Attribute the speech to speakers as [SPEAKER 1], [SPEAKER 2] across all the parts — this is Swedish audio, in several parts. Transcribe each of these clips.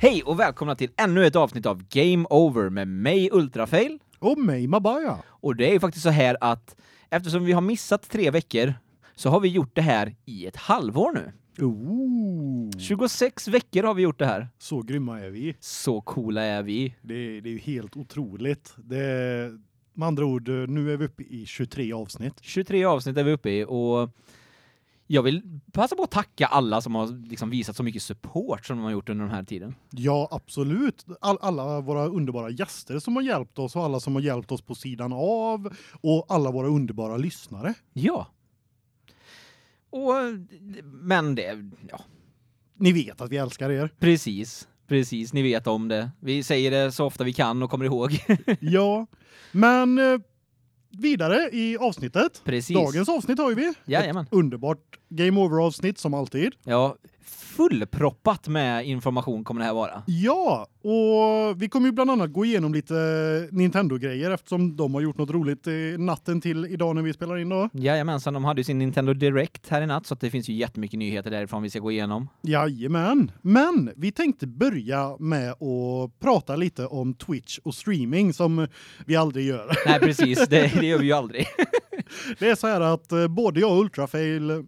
[SPEAKER 1] Hej och välkomna till ännu ett avsnitt av Game Over med mig Ultrafail.
[SPEAKER 2] Och mig Mabaya.
[SPEAKER 1] Och det är ju faktiskt så här att eftersom vi har missat tre veckor så har vi gjort det här i ett halvår nu.
[SPEAKER 2] Ooh.
[SPEAKER 1] 26 veckor har vi gjort det här.
[SPEAKER 2] Så grymma är vi.
[SPEAKER 1] Så coola är vi.
[SPEAKER 2] Det, det är ju helt otroligt. Det med andra ord, nu är vi uppe i 23 avsnitt.
[SPEAKER 1] 23 avsnitt är vi uppe i och jag vill passa på att tacka alla som har liksom visat så mycket support som de har gjort under den här tiden.
[SPEAKER 2] Ja, absolut. All, alla våra underbara gäster som har hjälpt oss och alla som har hjälpt oss på sidan av och alla våra underbara lyssnare.
[SPEAKER 1] Ja. Och men det ja,
[SPEAKER 2] Ni vet att vi älskar er.
[SPEAKER 1] precis. Precis, ni vet om det. Vi säger det så ofta vi kan och kommer ihåg.
[SPEAKER 2] ja. Men eh, vidare i avsnittet.
[SPEAKER 1] Precis.
[SPEAKER 2] Dagens avsnitt har ju vi.
[SPEAKER 1] Jajamän.
[SPEAKER 2] Ett underbart Game Over avsnitt som alltid.
[SPEAKER 1] Ja, fullproppat med information kommer det här vara.
[SPEAKER 2] Ja, och vi kommer ju bland annat gå igenom lite Nintendo-grejer eftersom de har gjort något roligt natten till idag när vi spelar in då.
[SPEAKER 1] Jajamensan, de hade ju sin Nintendo Direct här i natt så det finns ju jättemycket nyheter därifrån vi ska gå igenom.
[SPEAKER 2] Jajamän, men vi tänkte börja med att prata lite om Twitch och streaming som vi aldrig gör.
[SPEAKER 1] Nej precis, det, det gör vi ju aldrig.
[SPEAKER 2] det är så här att eh, både jag och Ultrafail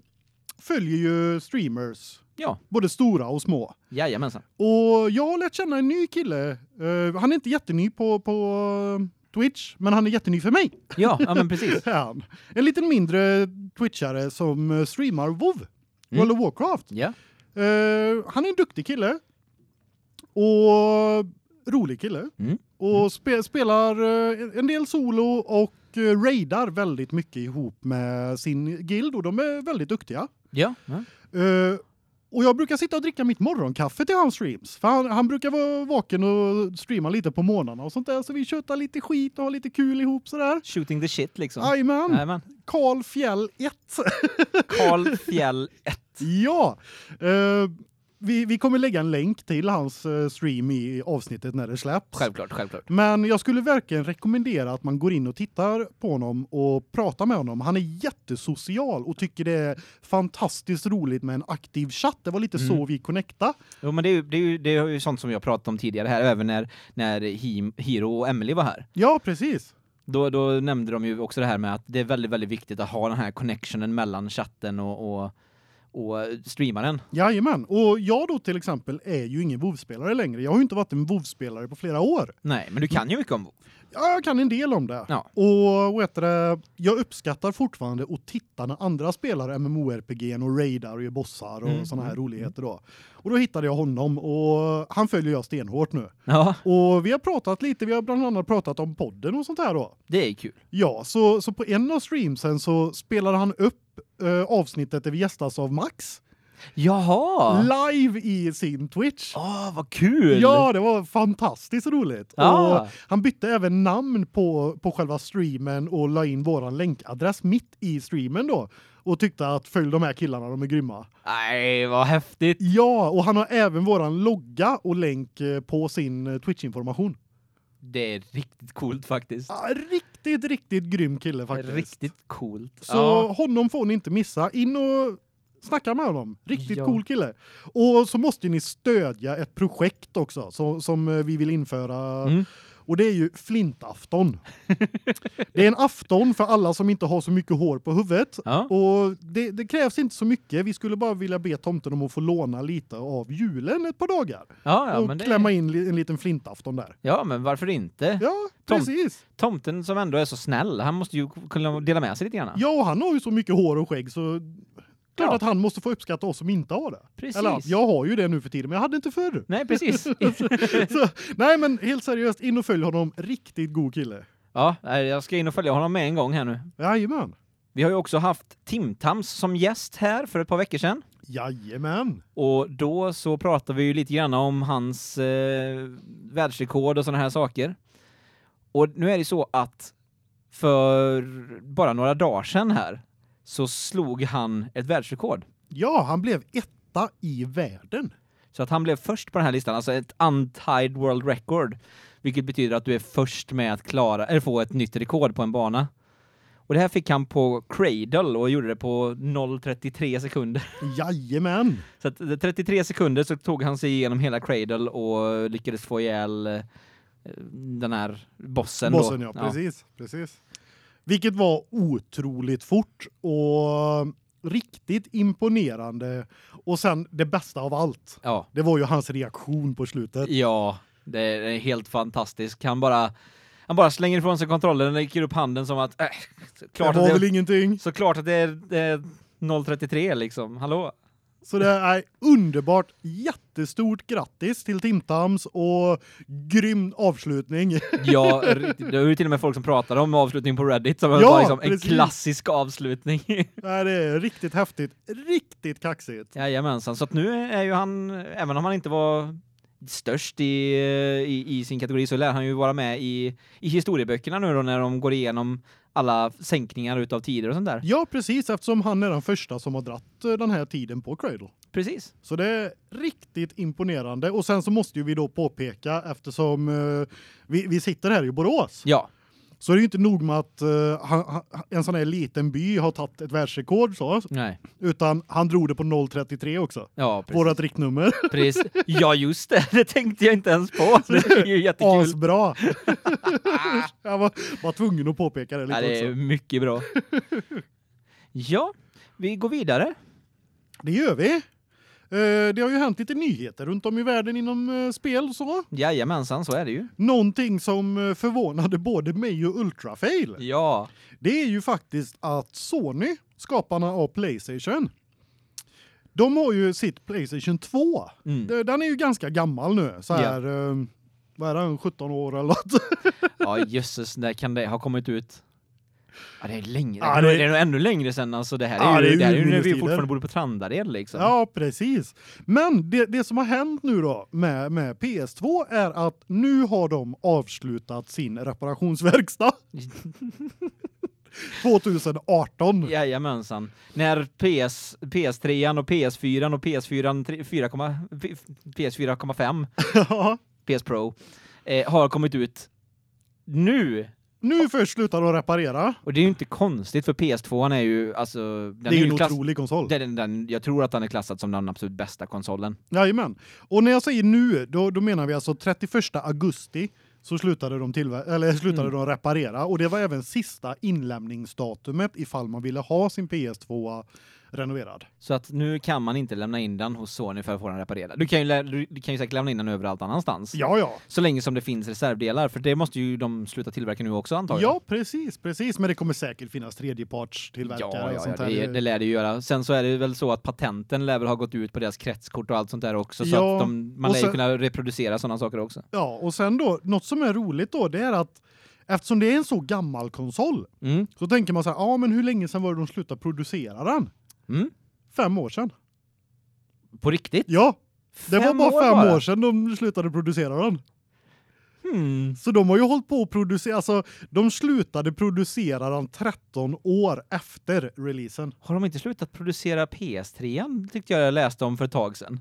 [SPEAKER 2] följer ju streamers
[SPEAKER 1] Ja.
[SPEAKER 2] Både stora och små.
[SPEAKER 1] Jajamensan.
[SPEAKER 2] Och jag har lärt känna en ny kille. Uh, han är inte jätteny på på uh, Twitch, men han är jätteny för mig.
[SPEAKER 1] Ja, ja men precis.
[SPEAKER 2] han. En liten mindre twitchare som uh, streamar WoW. Mm. World of Warcraft.
[SPEAKER 1] Ja.
[SPEAKER 2] Uh, han är en duktig kille. Och rolig kille.
[SPEAKER 1] Mm.
[SPEAKER 2] Och spe spelar en del solo och raidar väldigt mycket ihop med sin guild och de är väldigt duktiga.
[SPEAKER 1] Ja. ja.
[SPEAKER 2] Och jag brukar sitta och dricka mitt morgonkaffe till hans streams. För han, han brukar vara vaken och streama lite på morgnarna och sånt där. Så vi köttar lite skit och har lite kul ihop sådär.
[SPEAKER 1] Shooting the shit liksom.
[SPEAKER 2] Jajamän. Karl Fjäll 1.
[SPEAKER 1] Karl Fjäll 1.
[SPEAKER 2] ja. Uh, vi, vi kommer lägga en länk till hans uh, stream i avsnittet när det släpps.
[SPEAKER 1] Självklart, självklart.
[SPEAKER 2] Men jag skulle verkligen rekommendera att man går in och tittar på honom och pratar med honom. Han är jättesocial och tycker det är fantastiskt roligt med en aktiv chatt. Det var lite mm. så vi connecta.
[SPEAKER 1] Jo men det är ju det är ju det är ju sånt som har pratat om tidigare här även när när Hiro och Emily var här.
[SPEAKER 2] Ja, precis.
[SPEAKER 1] Då, då nämnde de ju också det här med att det är väldigt väldigt viktigt att ha den här connectionen mellan chatten och, och och streama den.
[SPEAKER 2] Jajamän. Och jag då till exempel är ju ingen WoW-spelare längre. Jag har ju inte varit en WoW-spelare på flera år.
[SPEAKER 1] Nej, men du kan ju mycket om WoW.
[SPEAKER 2] Ja, jag kan en del om det.
[SPEAKER 1] Ja.
[SPEAKER 2] Och vet du, jag uppskattar fortfarande att titta när andra spelar MMORPG och raidar och gör bossar och mm. såna här roligheter då. Och då hittade jag honom och han följer jag stenhårt nu.
[SPEAKER 1] Ja.
[SPEAKER 2] Och vi har pratat lite, vi har bland annat pratat om podden och sånt här då.
[SPEAKER 1] Det är kul.
[SPEAKER 2] Ja, så så på en av streamsen så spelade han upp uh, avsnittet där vi gästas av Max.
[SPEAKER 1] Jaha.
[SPEAKER 2] Live i sin Twitch.
[SPEAKER 1] Åh, oh, vad kul.
[SPEAKER 2] Ja, det var fantastiskt roligt.
[SPEAKER 1] Ah.
[SPEAKER 2] Och han bytte även namn på på själva streamen och la in våran länkadress mitt i streamen då och tyckte att följ de här killarna, de är grymma.
[SPEAKER 1] Nej, vad häftigt.
[SPEAKER 2] Ja, och han har även våran logga och länk eh, på sin eh, Twitch information.
[SPEAKER 1] Det är riktigt coolt faktiskt.
[SPEAKER 2] Ja, riktigt riktigt grym kille faktiskt.
[SPEAKER 1] Riktigt coolt.
[SPEAKER 2] Så ja. honom får ni inte missa. In och snacka med honom. Riktigt ja. cool kille. Och så måste ni stödja ett projekt också så, som eh, vi vill införa. Mm. Och det är ju flintafton. det är en afton för alla som inte har så mycket hår på huvudet
[SPEAKER 1] ja.
[SPEAKER 2] och det, det, krävs inte så mycket. Vi skulle bara vilja be tomten om att få låna lite av julen ett par dagar.
[SPEAKER 1] Ja, ja
[SPEAKER 2] och klämma in en liten flintafton där.
[SPEAKER 1] Ja, men varför inte?
[SPEAKER 2] Ja, precis.
[SPEAKER 1] Tom, tomten som ändå är så snäll, han måste ju kunna dela med sig lite grann.
[SPEAKER 2] Ja, han har ju så mycket hår och skägg så klart ja. att han måste få uppskatta oss som inte har det.
[SPEAKER 1] Precis.
[SPEAKER 2] Eller jag har ju det nu för tiden men jag hade inte förr.
[SPEAKER 1] Nej, precis.
[SPEAKER 2] så, nej men helt seriöst in och följ honom, riktigt god kille.
[SPEAKER 1] Ja, jag ska in och följa honom med en gång här nu.
[SPEAKER 2] Jajamän.
[SPEAKER 1] Vi har ju också haft Timtams som gäst här för ett par veckor sedan.
[SPEAKER 2] Jajamän.
[SPEAKER 1] Och då så pratade vi ju lite grann om hans eh, världsrekord och såna här saker. Och nu är det så att för bara några dagar sedan här så slog han ett världsrekord.
[SPEAKER 2] Ja, han blev etta i världen.
[SPEAKER 1] Så att han blev först på den här listan, alltså ett untied world record, vilket betyder att du är först med att klara eller få ett nytt rekord på en bana. Och det här fick han på Cradle och gjorde det på 0.33 sekunder.
[SPEAKER 2] Jajamän.
[SPEAKER 1] Så att 33 sekunder så tog han sig igenom hela Cradle och lyckades få ihjäl eh, den här bossen,
[SPEAKER 2] bossen
[SPEAKER 1] då.
[SPEAKER 2] ja, precis, ja. precis. Vilket var otroligt fort och riktigt imponerande och sen det bästa av allt.
[SPEAKER 1] Ja.
[SPEAKER 2] Det var ju hans reaktion på slutet.
[SPEAKER 1] Ja, det är helt fantastiskt. Han bara han bara slänger ifrån sig kontrollen och lägger upp handen som att äh,
[SPEAKER 2] klart det var att det, väl ingenting.
[SPEAKER 1] Så klart att det är, det är 033 liksom. Hallå.
[SPEAKER 2] Så det är underbart jättestort grattis till Timtams och grym avslutning.
[SPEAKER 1] Ja, det är ju till och med folk som pratar om avslutning på Reddit som ja, liksom en klassisk avslutning.
[SPEAKER 2] Nej, det är riktigt häftigt, riktigt kaxigt.
[SPEAKER 1] Jajamensan, så att nu är ju han även om han inte var störst i, i, i sin kategori så lär han ju vara med i i historieböckerna nu då när de går igenom alla sänkningar utav tider och sånt där.
[SPEAKER 2] Ja, precis eftersom han är den första som har dratt eh, den här tiden på Cradle.
[SPEAKER 1] Precis.
[SPEAKER 2] Så det är riktigt imponerande och sen så måste ju vi då påpeka eftersom uh, vi vi sitter här i Borås.
[SPEAKER 1] Ja
[SPEAKER 2] så är det ju inte nog med att uh, han, en sån här liten by har tagit ett världsrekord så.
[SPEAKER 1] Nej.
[SPEAKER 2] Utan han drog det på 033 också.
[SPEAKER 1] Ja, precis.
[SPEAKER 2] Vårat riktnummer.
[SPEAKER 1] Precis. Ja, just det. Det tänkte jag inte ens på. Det är ju jättekul.
[SPEAKER 2] Asbra. jag var, var tvungen att påpeka det lite
[SPEAKER 1] ja, det är
[SPEAKER 2] också.
[SPEAKER 1] mycket bra. Ja, vi går vidare.
[SPEAKER 2] Det gör vi. Eh, det har ju hänt lite nyheter runt om i världen inom eh, spel och så.
[SPEAKER 1] Jajamensan, så är det ju.
[SPEAKER 2] Någonting som eh, förvånade både mig och Ultrafail.
[SPEAKER 1] Ja.
[SPEAKER 2] Det är ju faktiskt att Sony, skaparna av PlayStation, de har ju sitt PlayStation 2. Mm. Den är ju ganska gammal nu, så här yeah. vad är den 17 år eller något.
[SPEAKER 1] ja, jösses, när kan det ha kommit ut? Ja, det är längre. Ja, det... det är nog ännu längre sen alltså det här är ja, ju det är, ju när vi fortfarande bor på Trandared liksom.
[SPEAKER 2] Ja, precis. Men det det som har hänt nu då med med PS2 är att nu har de avslutat sin reparationsverkstad. 2018.
[SPEAKER 1] Jajamensan. När PS PS3 och PS4 och PS4 4, PS4,5 PS Pro eh, har kommit ut nu
[SPEAKER 2] nu först slutar de reparera.
[SPEAKER 1] Och det är ju inte konstigt för PS2 är ju alltså
[SPEAKER 2] Det är ju en otrolig konsol.
[SPEAKER 1] Den, den, jag tror att den är klassad som den absolut bästa konsolen.
[SPEAKER 2] Ja, men. Och när jag säger nu då, då menar vi alltså 31 augusti så slutade de till eller slutade mm. de reparera och det var även sista inlämningsdatumet ifall man ville ha sin PS2 renoverad.
[SPEAKER 1] Så att nu kan man inte lämna in den hos Sony för att få den reparerad. Du kan ju du kan ju säkert lämna in den överallt annanstans.
[SPEAKER 2] Ja ja.
[SPEAKER 1] Så länge som det finns reservdelar för det måste ju de sluta tillverka nu också antagligen.
[SPEAKER 2] Ja, precis, precis, men det kommer säkert finnas tredjepartstillverkare
[SPEAKER 1] ja, ja,
[SPEAKER 2] och sånt
[SPEAKER 1] ja, det, det lär det ju göra. Sen så är det väl så att patenten lär väl ha gått ut på deras kretskort och allt sånt där också så ja, att de man lär ju kunna reproducera sådana saker också.
[SPEAKER 2] Ja, och sen då något som är roligt då det är att eftersom det är en så gammal konsol mm. så tänker man så här, ja men hur länge sedan var det de slutade producera den?
[SPEAKER 1] Mm
[SPEAKER 2] fem år sedan.
[SPEAKER 1] På riktigt?
[SPEAKER 2] Ja. Det fem var bara fem år, bara. år sedan de slutade producera den.
[SPEAKER 1] Hmm.
[SPEAKER 2] Så de har ju hållit på att producera alltså de slutade producera den 13 år efter releasen.
[SPEAKER 1] Har de inte slutat producera PS3? Tyckte jag jag läste om för ett tag sedan.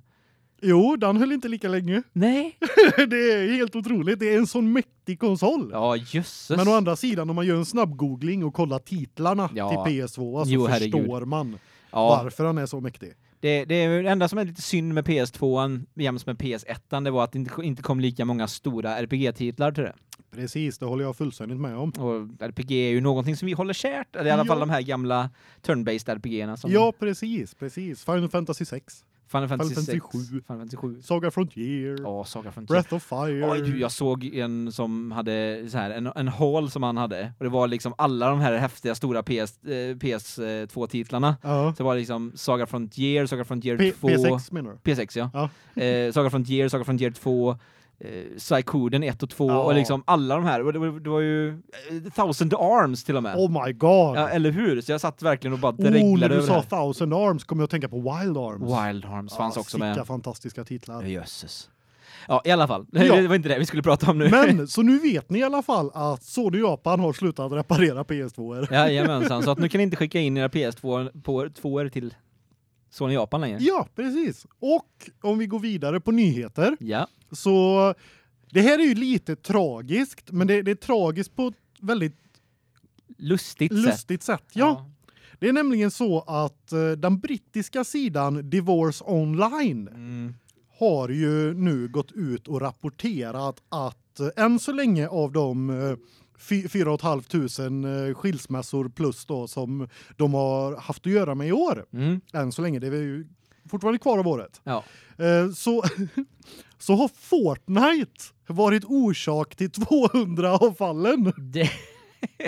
[SPEAKER 2] Jo, den höll inte lika länge.
[SPEAKER 1] Nej.
[SPEAKER 2] det är helt otroligt. Det är en sån mäktig konsol.
[SPEAKER 1] Ja, jösses.
[SPEAKER 2] Men å andra sidan om man gör en snabb googling och kollar titlarna ja. till PS2 så jo, förstår herregud. man ja. varför han är så mäktig.
[SPEAKER 1] Det, det är det enda som är lite synd med PS2 jämfört med PS1 det var att det inte, inte kom lika många stora RPG-titlar till det.
[SPEAKER 2] Precis, det håller jag fullständigt med om.
[SPEAKER 1] Och RPG är ju någonting som vi håller kärt, eller i alla ja. fall de här gamla turn-based RPG:erna som
[SPEAKER 2] Ja, precis, precis. Final Fantasy 6.
[SPEAKER 1] Final Fantasy, Final Fantasy
[SPEAKER 2] 7.
[SPEAKER 1] Final Fantasy 7.
[SPEAKER 2] Saga Frontier.
[SPEAKER 1] Ja, Saga Frontier.
[SPEAKER 2] Breath of Fire.
[SPEAKER 1] Oj, jag såg en som hade så här en en hall som han hade och det var liksom alla de här häftiga stora PS eh, PS2 titlarna.
[SPEAKER 2] Ja.
[SPEAKER 1] Så det var liksom Saga Frontier, Saga Frontier P 2.
[SPEAKER 2] P6 menar
[SPEAKER 1] du? P6 ja.
[SPEAKER 2] ja.
[SPEAKER 1] eh, Saga Frontier, Saga Frontier 2 eh, Psychoden 1 och 2 ja. och liksom alla de här det var, det var ju eh, Thousand Arms till och med.
[SPEAKER 2] Oh my god.
[SPEAKER 1] Ja, eller hur? Så jag satt verkligen och bara dreglade oh,
[SPEAKER 2] när
[SPEAKER 1] du
[SPEAKER 2] sa Thousand Arms kommer jag att tänka på Wild Arms.
[SPEAKER 1] Wild Arms fanns också med.
[SPEAKER 2] Vilka fantastiska titlar.
[SPEAKER 1] Jösses. Ja, i alla fall. Ja. Det var inte det vi skulle prata om nu.
[SPEAKER 2] Men så nu vet ni i alla fall att Sony Japan har slutat reparera PS2-er.
[SPEAKER 1] Ja, jajamensan. Så att nu kan ni inte skicka in era PS2 på 2 till Sony Japan längre.
[SPEAKER 2] Ja, precis. Och om vi går vidare på nyheter.
[SPEAKER 1] Ja.
[SPEAKER 2] Så det här är ju lite tragiskt, men det, det är tragiskt på ett väldigt
[SPEAKER 1] lustigt, sätt.
[SPEAKER 2] lustigt sätt. Ja. Det är nämligen så att eh, den brittiska sidan Divorce Online
[SPEAKER 1] Mm.
[SPEAKER 2] har ju nu gått ut och rapporterat att eh, än så länge av de eh, fy- 4 500 eh, skilsmässor plus då som de har haft att göra med i år.
[SPEAKER 1] Mm.
[SPEAKER 2] Än så länge det är ju fortfarande kvar av året.
[SPEAKER 1] Ja.
[SPEAKER 2] Eh, så så har Fortnite varit orsak till 200 av fallen
[SPEAKER 1] Det,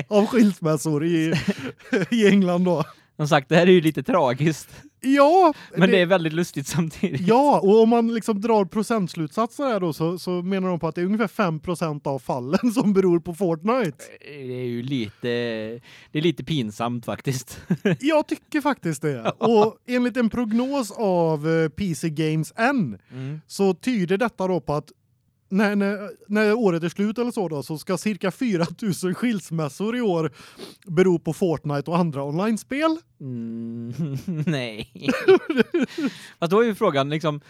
[SPEAKER 2] av skilsmässor i i England då.
[SPEAKER 1] som sagt, det här är ju lite tragiskt.
[SPEAKER 2] Ja,
[SPEAKER 1] Men det, är väldigt lustigt samtidigt.
[SPEAKER 2] Ja, och om man liksom drar procentslutsatser här då så, så menar de på att det är ungefär 5% av fallen som beror på Fortnite.
[SPEAKER 1] Det är ju lite det är lite pinsamt faktiskt.
[SPEAKER 2] Jag tycker faktiskt det. Och enligt en prognos av eh, PC Games N
[SPEAKER 1] Mm.
[SPEAKER 2] så tyder detta då på att när, när, när året är slut eller så då så ska cirka 4000 skilsmässor i år bero på Fortnite och andra online-spel.
[SPEAKER 1] Mm, nej. Fast då är ju frågan liksom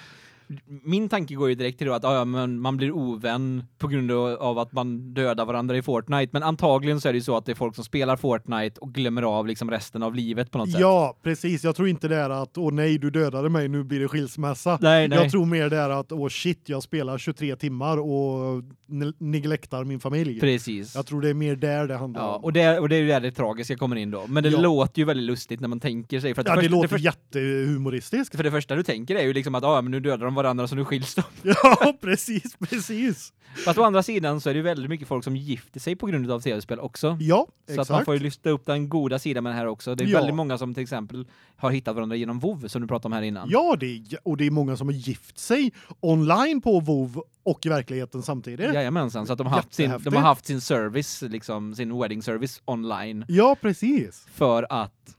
[SPEAKER 1] min tanke går ju direkt till att ja, men man blir ovän på grund av att man dödar varandra i Fortnite, men antagligen så är det ju så att det är folk som spelar Fortnite och glömmer av liksom resten av livet på något sätt.
[SPEAKER 2] Ja, precis. Jag tror inte det är att åh nej, du dödade mig, nu blir det skilsmässa.
[SPEAKER 1] Nej, nej.
[SPEAKER 2] Jag tror mer det är att åh shit, jag spelar 23 timmar och ne- neglektar min familj.
[SPEAKER 1] Precis.
[SPEAKER 2] Jag tror det är mer där det handlar
[SPEAKER 1] Ja,
[SPEAKER 2] om.
[SPEAKER 1] och det och det är ju där det tragiska kommer in då. Men det
[SPEAKER 2] Ja.
[SPEAKER 1] låter ju väldigt lustigt när man tänker sig för att
[SPEAKER 2] Ja, det
[SPEAKER 1] första-
[SPEAKER 2] låter
[SPEAKER 1] första-
[SPEAKER 2] jättehumoristiskt.
[SPEAKER 1] för det första du tänker är ju liksom att ja, men nu dödar de varandra så nu skiljs de.
[SPEAKER 2] Ja, precis, precis.
[SPEAKER 1] Fast å andra sidan så är det ju väldigt mycket folk som gifter sig på grund av tv-spel också.
[SPEAKER 2] Ja,
[SPEAKER 1] Så att man
[SPEAKER 2] exakt.
[SPEAKER 1] får ju lyfta upp den goda sidan med det här också. Det är
[SPEAKER 2] Ja.
[SPEAKER 1] väldigt många som till exempel har hittat varandra genom WoW som du pratade om här innan.
[SPEAKER 2] Ja, det är, och det är många som har gift sig online på WoW och i verkligheten samtidigt.
[SPEAKER 1] Jajamensan, så att de har haft sin de har haft sin service liksom sin wedding service online
[SPEAKER 2] Ja, precis.
[SPEAKER 1] för att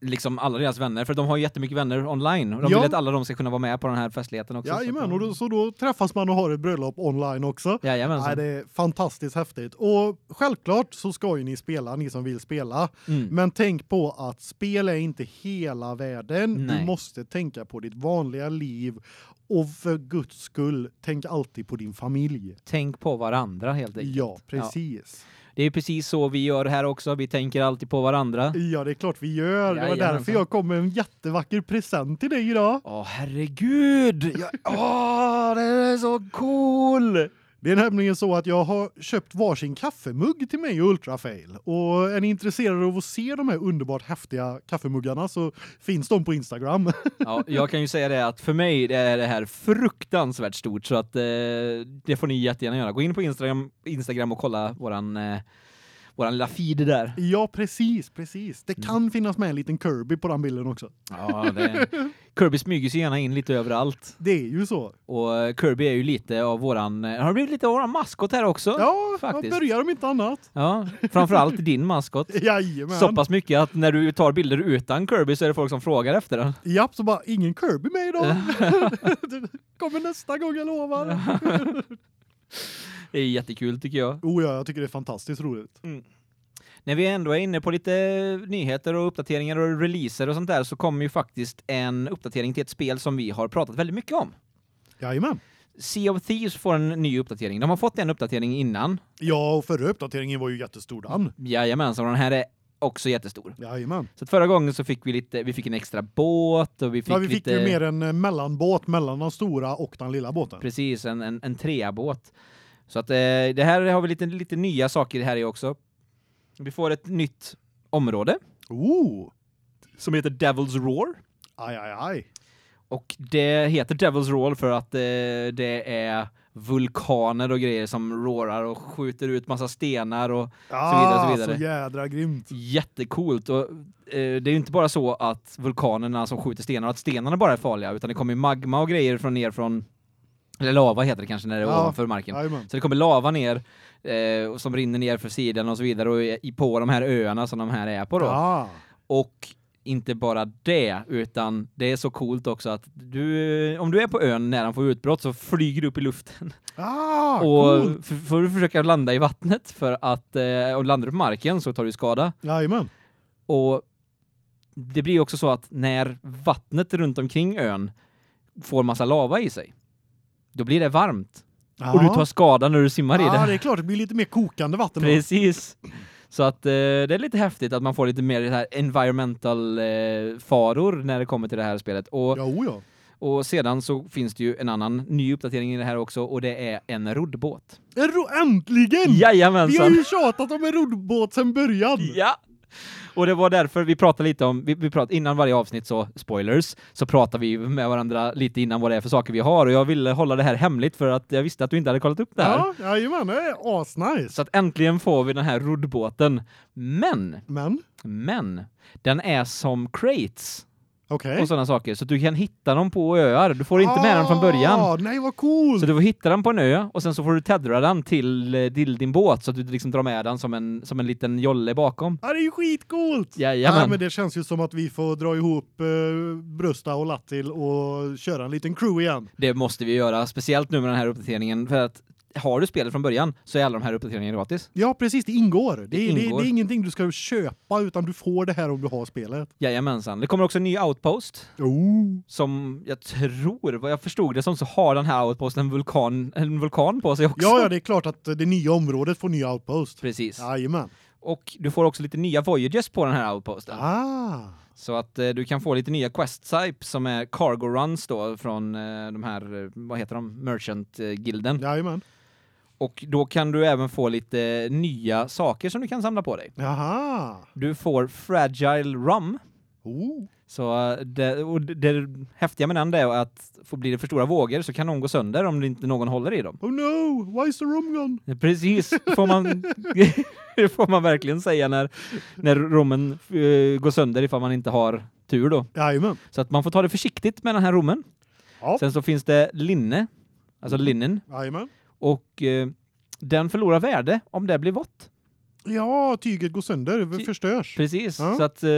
[SPEAKER 1] liksom alla deras vänner för de har ju jättemycket vänner online och de
[SPEAKER 2] Ja.
[SPEAKER 1] vill att alla de ska kunna vara med på den här festligheten också.
[SPEAKER 2] Jajamän,
[SPEAKER 1] de-
[SPEAKER 2] och då, så då träffas man och har ett bröllop online också.
[SPEAKER 1] Jajamensan.
[SPEAKER 2] Nej, det är fantastiskt häftigt. Och självklart så ska ju ni spela, ni som vill spela.
[SPEAKER 1] Mm.
[SPEAKER 2] Men tänk på att spel är inte hela världen.
[SPEAKER 1] Nej.
[SPEAKER 2] Du måste tänka på ditt vanliga liv. Och för guds skull, tänk alltid på din familj.
[SPEAKER 1] Tänk på varandra helt enkelt.
[SPEAKER 2] Ja, precis.
[SPEAKER 1] Det är precis så vi gör här också. Vi tänker alltid på varandra.
[SPEAKER 2] Ja, det är klart vi gör. Det var därför jag kom med en jättevacker present till dig idag.
[SPEAKER 1] Åh, herregud! Ja, Åh, det är så cool!
[SPEAKER 2] Det är nämligen så att jag har köpt varsin kaffemugg till mig och Ultrafail. Och är ni intresserade av att se de här underbart häftiga kaffemuggarna så finns de på Instagram.
[SPEAKER 1] Ja, jag kan ju säga det att för mig är det här fruktansvärt stort så att eh, det får ni jättegärna göra. Gå in på Instagram, Instagram och kolla våran eh, våran lilla feed där.
[SPEAKER 2] ja, precis, precis. Det
[SPEAKER 1] Mm.
[SPEAKER 2] kan finnas med en liten Kirby på den bilden också.
[SPEAKER 1] Ja, det Kirby smyger sig gärna in lite överallt
[SPEAKER 2] Det är ju så.
[SPEAKER 1] och eh, Kirby är ju lite av våran eh, har blivit lite av våran maskot här också.
[SPEAKER 2] Ja,
[SPEAKER 1] faktiskt.
[SPEAKER 2] jag börjar om inte annat.
[SPEAKER 1] Ja, framförallt din maskot.
[SPEAKER 2] Jajamän.
[SPEAKER 1] Så pass mycket att när du tar bilder utan Kirby så är det folk som frågar efter den.
[SPEAKER 2] Japp, så bara ingen Kirby med idag. Kommer nästa gång jag lovar.
[SPEAKER 1] Det är jättekul tycker jag.
[SPEAKER 2] Oh ja, jag tycker det är fantastiskt roligt.
[SPEAKER 1] När vi ändå är inne på lite nyheter och uppdateringar och releaser och sånt där så kommer ju faktiskt en uppdatering till ett spel som vi har pratat väldigt mycket om.
[SPEAKER 2] Jajamän.
[SPEAKER 1] Sea of Thieves får en ny uppdatering. De har fått en uppdatering innan.
[SPEAKER 2] Ja, och förra uppdateringen var ju jättestor den.
[SPEAKER 1] Jajamensan, och den här är också jättestor.
[SPEAKER 2] Jajamän.
[SPEAKER 1] Så förra gången så fick vi lite vi fick en extra båt och vi fick
[SPEAKER 2] Ja, vi fick
[SPEAKER 1] lite
[SPEAKER 2] ju mer en eh, mellanbåt mellan den stora och den lilla båten.
[SPEAKER 1] precis en en en treabåt. Så att eh, det här har vi lite lite nya saker här i också. Vi får ett nytt område
[SPEAKER 2] Oh!
[SPEAKER 1] som heter Devil's Roar.
[SPEAKER 2] Aj, aj, aj.
[SPEAKER 1] Och det heter Devil's Roar för att eh, det är vulkaner och grejer som roarar och skjuter ut massa stenar och
[SPEAKER 2] Ah,
[SPEAKER 1] så vidare.
[SPEAKER 2] Så jädra grymt.
[SPEAKER 1] jättecoolt och eh, det är ju inte bara så att vulkanerna som skjuter stenar att stenarna bara är farliga utan det kommer ju magma och grejer från ner från eller lava heter det kanske när det är
[SPEAKER 2] Ja,
[SPEAKER 1] ovanför marken.
[SPEAKER 2] Jajamän.
[SPEAKER 1] Så det kommer lava ner eh, och som rinner ner för sidan och så vidare och i på de här öarna som de här är på då.
[SPEAKER 2] Ah.
[SPEAKER 1] Och inte bara det, utan det är så coolt också att du, om du är på ön när han får utbrott så flyger du upp i luften.
[SPEAKER 2] Ah,
[SPEAKER 1] och
[SPEAKER 2] cool.
[SPEAKER 1] får du försöka landa i vattnet för att, eh, och landar du på marken så tar du skada.
[SPEAKER 2] Jajamän.
[SPEAKER 1] Och det blir också så att när vattnet runt omkring ön får massa lava i sig, då blir det varmt. Och du tar skada när du simmar i
[SPEAKER 2] Ja,
[SPEAKER 1] det.
[SPEAKER 2] det är klart, det blir lite mer kokande vatten.
[SPEAKER 1] Precis. Så att eh, det är lite häftigt att man får lite mer det här environmental eh, faror när det kommer till det här spelet. Och,
[SPEAKER 2] Ja, oh ja.
[SPEAKER 1] och sedan så finns det ju en annan ny uppdatering i det här också och det är en roddbåt.
[SPEAKER 2] En ro äntligen! Vi har
[SPEAKER 1] Jajamensan!
[SPEAKER 2] ju tjatat om en roddbåt sedan början.
[SPEAKER 1] Ja! Och det var därför vi pratade lite om, vi, vi pratade innan varje avsnitt så, spoilers, så pratar vi med varandra lite innan vad det är för saker vi har och jag ville hålla det här hemligt för att jag visste att du inte hade kollat upp det här.
[SPEAKER 2] Ja, jajamän, det är asnice.
[SPEAKER 1] Så att äntligen får vi den här roddbåten. Men,
[SPEAKER 2] Men,
[SPEAKER 1] men, den är som crates
[SPEAKER 2] okej.
[SPEAKER 1] och sådana saker så du kan hitta dem på öar. Du får inte med den från början.
[SPEAKER 2] Ah, Nej, vad coolt!
[SPEAKER 1] Så du får hitta den på en ö och sen så får du teddra den till, eh, till din båt så att du liksom drar med den som en, som en liten jolle bakom.
[SPEAKER 2] Ja, det är ju skitcoolt!
[SPEAKER 1] Jajamän.
[SPEAKER 2] Ja, men det känns ju som att vi får dra ihop eh, Brusta och Lattil och köra en liten crew igen.
[SPEAKER 1] Det måste vi göra, speciellt nu med den här uppdateringen för att har du spelet från början så är alla de här uppdateringarna gratis.
[SPEAKER 2] Ja, precis, det ingår. Det, det,
[SPEAKER 1] ingår.
[SPEAKER 2] det är ingenting du ska köpa utan du får det här om du har spelet.
[SPEAKER 1] Jajamensan. Det kommer också en ny outpost
[SPEAKER 2] Oh.
[SPEAKER 1] som jag tror, vad jag förstod det som så har den här outposten en vulkan, en vulkan på sig också.
[SPEAKER 2] Ja, ja, det är klart att det nya området får ny outpost.
[SPEAKER 1] Precis.
[SPEAKER 2] Jajamän.
[SPEAKER 1] Och du får också lite nya voyages på den här outposten.
[SPEAKER 2] Ah.
[SPEAKER 1] Så att eh, du kan få lite nya quest type som är cargo runs då från eh, de här eh, vad heter de merchant eh, gilden.
[SPEAKER 2] Jajamän.
[SPEAKER 1] Och då kan du även få lite nya saker som du kan samla på dig.
[SPEAKER 2] Jaha.
[SPEAKER 1] Du får fragile rum
[SPEAKER 2] Oh.
[SPEAKER 1] Så eh, det, och det, det häftiga med den är att får blir det för stora vågor så kan de gå sönder om det inte någon håller i dem.
[SPEAKER 2] Oh no, why is the room gone?
[SPEAKER 1] Precis, får man det får man verkligen säga när när rommen uh, går sönder ifall man inte har tur då.
[SPEAKER 2] Jajamän.
[SPEAKER 1] Så att man får ta det försiktigt med den här rommen.
[SPEAKER 2] Ja.
[SPEAKER 1] Sen så finns det linne, alltså linnen
[SPEAKER 2] Jajamän.
[SPEAKER 1] Och eh, den förlorar värde om det blir vått.
[SPEAKER 2] Ja, tyget går sönder,
[SPEAKER 1] Ty-
[SPEAKER 2] förstörs.
[SPEAKER 1] Precis,
[SPEAKER 2] Ja.
[SPEAKER 1] så att eh,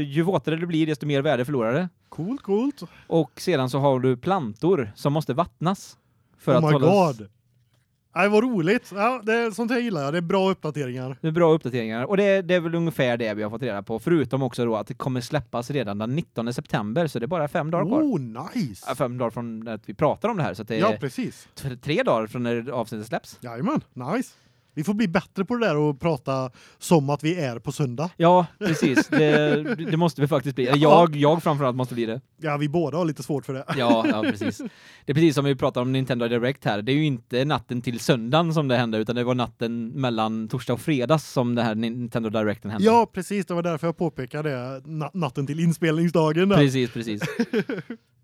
[SPEAKER 1] ju våtare det blir desto mer värde förlorar det.
[SPEAKER 2] Coolt, coolt.
[SPEAKER 1] Och sedan så har du plantor som måste vattnas för
[SPEAKER 2] oh
[SPEAKER 1] att hålla.
[SPEAKER 2] Nej, vad roligt. Ja, det är sånt här gillar jag. Det är bra uppdateringar.
[SPEAKER 1] Det är bra uppdateringar och det, det är väl ungefär det vi har fått reda på förutom också då att det kommer släppas redan den 19 september så det är bara fem dagar kvar.
[SPEAKER 2] Oh, nice.
[SPEAKER 1] Ja, Fem dagar från att vi pratar om det här så det är
[SPEAKER 2] Ja, precis.
[SPEAKER 1] tre dagar från när avsnittet släpps.
[SPEAKER 2] Jajamän, nice. Vi får bli bättre på det där och prata som att vi är på söndag.
[SPEAKER 1] Ja, precis. Det, det måste vi faktiskt bli. Jag, jag framförallt måste bli det.
[SPEAKER 2] Ja, vi båda har lite svårt för det.
[SPEAKER 1] Ja, ja, precis. Det är precis som vi pratar om Nintendo Direct här. Det är ju inte natten till söndagen som det hände utan det var natten mellan torsdag och fredags som det här Nintendo Directen hände.
[SPEAKER 2] Ja, precis. Det var därför jag påpekade det. Na natten till inspelningsdagen. Där.
[SPEAKER 1] Precis, precis.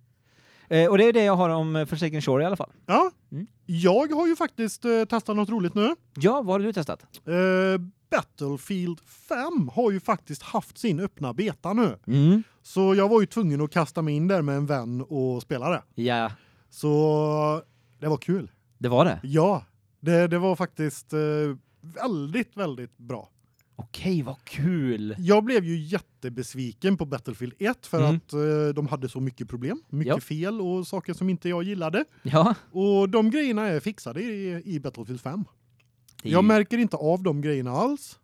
[SPEAKER 1] eh, och det är det jag har om eh, Forsaken Shore i alla fall.
[SPEAKER 2] Ja.
[SPEAKER 1] Mm.
[SPEAKER 2] Jag har ju faktiskt eh, testat något roligt nu.
[SPEAKER 1] Ja, vad har du testat?
[SPEAKER 2] Eh, Battlefield 5 har ju faktiskt haft sin öppna beta nu.
[SPEAKER 1] Mm.
[SPEAKER 2] Så jag var ju tvungen att kasta mig in där med en vän och spela det.
[SPEAKER 1] Ja,
[SPEAKER 2] Så det var kul.
[SPEAKER 1] det var det.
[SPEAKER 2] Ja, det, det var faktiskt eh, väldigt, väldigt bra.
[SPEAKER 1] Okej, vad kul.
[SPEAKER 2] Jag blev ju jättebesviken på Battlefield 1 för
[SPEAKER 1] Mm.
[SPEAKER 2] att eh, de hade så mycket problem, mycket
[SPEAKER 1] Ja.
[SPEAKER 2] fel och saker som inte jag gillade.
[SPEAKER 1] Ja,
[SPEAKER 2] Och de grejerna är fixade i, i Battlefield 5.
[SPEAKER 1] det
[SPEAKER 2] Jag märker inte av de grejerna alls.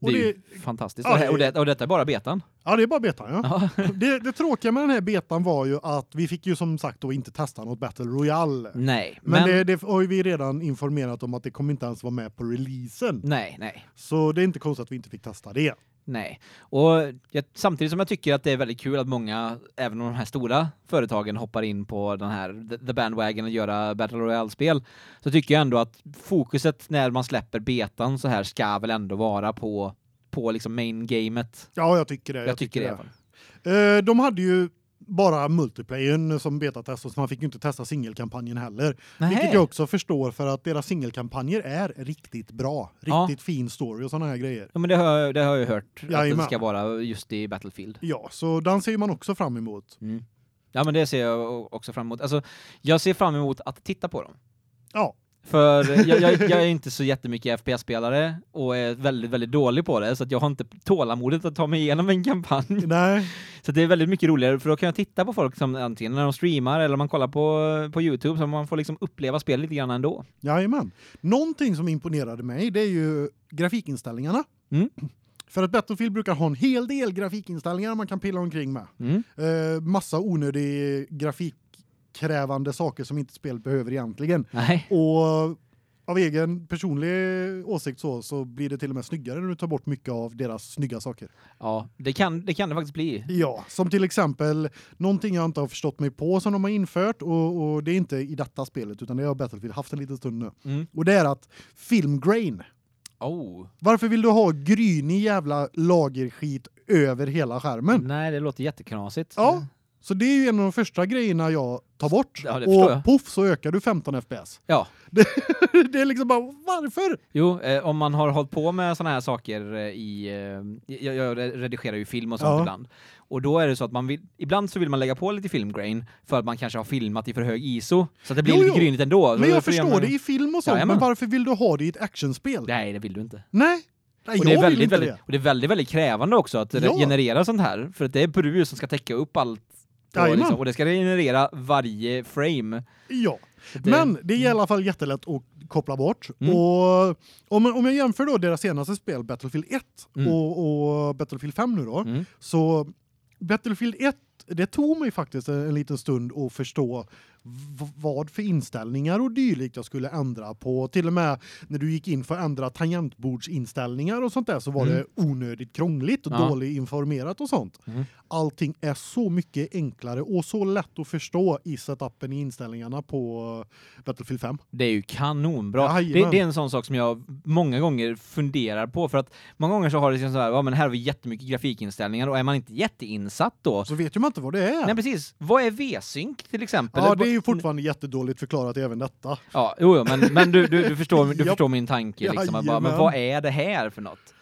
[SPEAKER 1] Det är ju fantastiskt.
[SPEAKER 2] Ja,
[SPEAKER 1] och, det, och, det, och detta är bara betan.
[SPEAKER 2] ja, det är bara betan, ja.
[SPEAKER 1] Ja.
[SPEAKER 2] det, det tråkiga med den här betan var ju att vi fick ju som sagt då inte testa något Battle Royale.
[SPEAKER 1] Nej,
[SPEAKER 2] Men,
[SPEAKER 1] men,
[SPEAKER 2] det, det har ju vi redan informerat om att det kommer inte ens vara med på releasen.
[SPEAKER 1] nej, nej.
[SPEAKER 2] Så det är inte konstigt att vi inte fick testa det.
[SPEAKER 1] Nej. Och jag, samtidigt som jag tycker att det är väldigt kul att många, även de här stora företagen hoppar in på den här the- bandwagon och göra Battle Royale-spel, så tycker jag ändå att fokuset när man släpper betan så här ska väl ändå vara på på liksom main gamet.
[SPEAKER 2] Ja, jag tycker det.
[SPEAKER 1] Jag, tycker det i alla fall.
[SPEAKER 2] Eh, de hade ju bara multiplayern som betatest så man fick ju inte testa singelkampanjen heller. Vilket
[SPEAKER 1] Nähä.
[SPEAKER 2] jag också förstår för att deras singelkampanjer är riktigt bra.
[SPEAKER 1] Ja.
[SPEAKER 2] Riktigt fin story och såna här grejer.
[SPEAKER 1] Ja, men det har, det har jag ju hört att det ska vara just i Battlefield.
[SPEAKER 2] Ja, så den ser man också fram emot.
[SPEAKER 1] Mm. Ja, men det ser jag också fram emot. Alltså, jag ser fram emot att titta på dem.
[SPEAKER 2] Ja,
[SPEAKER 1] För jag, jag, jag är inte så jättemycket FPS-spelare och är väldigt, väldigt dålig på det, så att jag har inte tålamodet att ta mig igenom en kampanj.
[SPEAKER 2] nej.
[SPEAKER 1] Så det är väldigt mycket roligare, för då kan jag titta på folk som antingen när de streamar eller man kollar på, på Youtube, så man får liksom uppleva spel lite grann ändå.
[SPEAKER 2] Jajamän. Någonting som imponerade mig det är ju grafikinställningarna.
[SPEAKER 1] Mm.
[SPEAKER 2] För att Battlefield brukar ha en hel del grafikinställningar man kan pilla omkring med.
[SPEAKER 1] Mm.
[SPEAKER 2] Eh, massa onödig grafikkrävande saker som inte spelet behöver egentligen.
[SPEAKER 1] Nej.
[SPEAKER 2] Och av egen personlig åsikt så så blir det till och med snyggare när du tar bort mycket av deras snygga saker.
[SPEAKER 1] Ja, det kan det kan det faktiskt bli.
[SPEAKER 2] Ja, som till exempel någonting jag inte har förstått mig på som de har infört och, och det är inte i detta spelet utan det har Battlefield haft en liten stund nu.
[SPEAKER 1] Mm.
[SPEAKER 2] Och det är att film grain.
[SPEAKER 1] Oh.
[SPEAKER 2] Varför vill du ha grynig jävla lagerskit över hela skärmen?
[SPEAKER 1] Nej, det låter jätteknasigt.
[SPEAKER 2] Ja. Så det är ju en av de första grejerna jag tar bort.
[SPEAKER 1] Ja,
[SPEAKER 2] och poff så ökar du 15 FPS.
[SPEAKER 1] Ja.
[SPEAKER 2] Det, det är liksom bara varför?
[SPEAKER 1] Jo, eh, om man har hållit på med såna här saker eh, i eh, jag, jag redigerar ju film och sånt
[SPEAKER 2] Ja.
[SPEAKER 1] ibland. Och då är det så att man vill ibland så vill man lägga på lite filmgrain för att man kanske har filmat i för hög ISO så att det blir
[SPEAKER 2] Jo,
[SPEAKER 1] lite
[SPEAKER 2] jo.
[SPEAKER 1] grynigt ändå.
[SPEAKER 2] Men jag förstår
[SPEAKER 1] man-
[SPEAKER 2] det i film och sånt,
[SPEAKER 1] Jajamän.
[SPEAKER 2] men varför vill du ha det i ett actionspel?
[SPEAKER 1] Nej, det vill du inte.
[SPEAKER 2] Nej. Nej,
[SPEAKER 1] Och det, är väldigt, väldigt,
[SPEAKER 2] det.
[SPEAKER 1] och det är väldigt, väldigt krävande också att
[SPEAKER 2] Ja.
[SPEAKER 1] generera sånt här. För att det är brus som ska täcka upp allt.
[SPEAKER 2] Jajamän.
[SPEAKER 1] liksom, och det ska generera varje frame.
[SPEAKER 2] Ja.
[SPEAKER 1] Det-
[SPEAKER 2] Men det är i alla fall jättelätt att koppla bort.
[SPEAKER 1] Mm.
[SPEAKER 2] Och om, om jag jämför då deras senaste spel Battlefield 1
[SPEAKER 1] Mm.
[SPEAKER 2] och, och Battlefield 5 nu då.
[SPEAKER 1] Mm.
[SPEAKER 2] Så Battlefield 1 det tog mig faktiskt en, en liten stund att förstå vad för inställningar och dylikt jag skulle ändra på. Till och med när du gick in för att ändra tangentbordsinställningar och sånt där så var
[SPEAKER 1] Mm.
[SPEAKER 2] det onödigt krångligt och
[SPEAKER 1] Ja.
[SPEAKER 2] dåligt informerat och sånt.
[SPEAKER 1] Mm.
[SPEAKER 2] Allting är så mycket enklare och så lätt att förstå i setupen i inställningarna på Battlefield 5.
[SPEAKER 1] Det är ju kanonbra. Det, det är en sån sak som jag många gånger funderar på för att många gånger så har det liksom så här, ja men här har vi jättemycket grafikinställningar och är man inte jätteinsatt då?
[SPEAKER 2] Så vet ju man inte vad det är.
[SPEAKER 1] Nej precis. Vad är V-sync till exempel?
[SPEAKER 2] ja, det är ju fortfarande jättedåligt förklarat även detta.
[SPEAKER 1] Ja, jo, jo men men du du, du förstår du förstår min tanke liksom att bara, men vad är det här för något?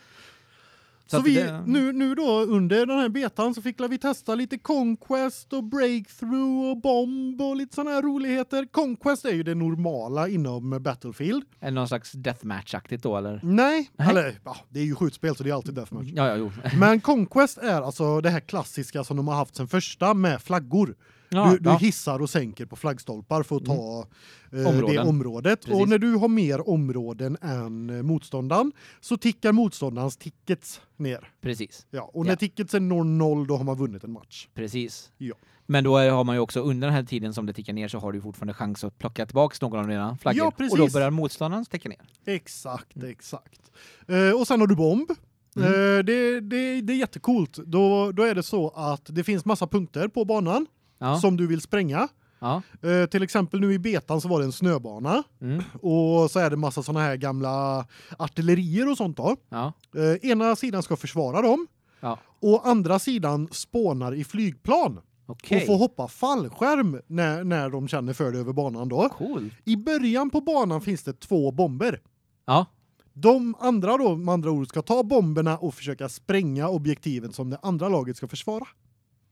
[SPEAKER 2] Så,
[SPEAKER 1] att
[SPEAKER 2] vi
[SPEAKER 1] det-
[SPEAKER 2] nu nu då under den här betan så fick vi testa lite Conquest och Breakthrough och Bomb och lite såna här roligheter. Conquest är ju det normala inom Battlefield.
[SPEAKER 1] Är någon slags deathmatch-aktigt då eller?
[SPEAKER 2] Nej,
[SPEAKER 1] Nej.
[SPEAKER 2] eller ja, det är ju skjutspel så det är alltid deathmatch.
[SPEAKER 1] Ja, ja, jo.
[SPEAKER 2] Men Conquest är alltså det här klassiska som de har haft sen första med flaggor.
[SPEAKER 1] Ja,
[SPEAKER 2] du du
[SPEAKER 1] ja. Mm.
[SPEAKER 2] hissar och sänker på flaggstolpar för att ta eh, det området.
[SPEAKER 1] Precis.
[SPEAKER 2] Och när du har mer områden än eh, motståndaren så tickar motståndarens tickets ner.
[SPEAKER 1] Precis.
[SPEAKER 2] Ja, och när
[SPEAKER 1] Ja.
[SPEAKER 2] ticketsen når noll då har man vunnit en match.
[SPEAKER 1] Precis.
[SPEAKER 2] Ja.
[SPEAKER 1] Men då har man ju också under den här tiden som det tickar ner så har du fortfarande chans att plocka tillbaks någon av dina flaggor
[SPEAKER 2] Ja, precis.
[SPEAKER 1] och då börjar motståndaren ticka ner.
[SPEAKER 2] Exakt, exakt. Eh, och sen har du bomb.
[SPEAKER 1] Mm.
[SPEAKER 2] Eh, det, det, det är jättecoolt. Då, då är det så att det finns massa punkter på banan
[SPEAKER 1] Ja.
[SPEAKER 2] som du vill spränga.
[SPEAKER 1] Ja.
[SPEAKER 2] Eh, till exempel nu i betan så var det en snöbana
[SPEAKER 1] Mm.
[SPEAKER 2] och så är det massa såna här gamla artillerier och sånt då.
[SPEAKER 1] Ja.
[SPEAKER 2] Eh, ena sidan ska försvara dem
[SPEAKER 1] Ja.
[SPEAKER 2] och andra sidan spånar i flygplan
[SPEAKER 1] Okej.
[SPEAKER 2] och får hoppa fallskärm när när de känner för det över banan då.
[SPEAKER 1] Cool.
[SPEAKER 2] I början på banan finns det två bomber.
[SPEAKER 1] Ja.
[SPEAKER 2] De andra då med andra ord ska ta bomberna och försöka spränga objektiven som det andra laget ska försvara.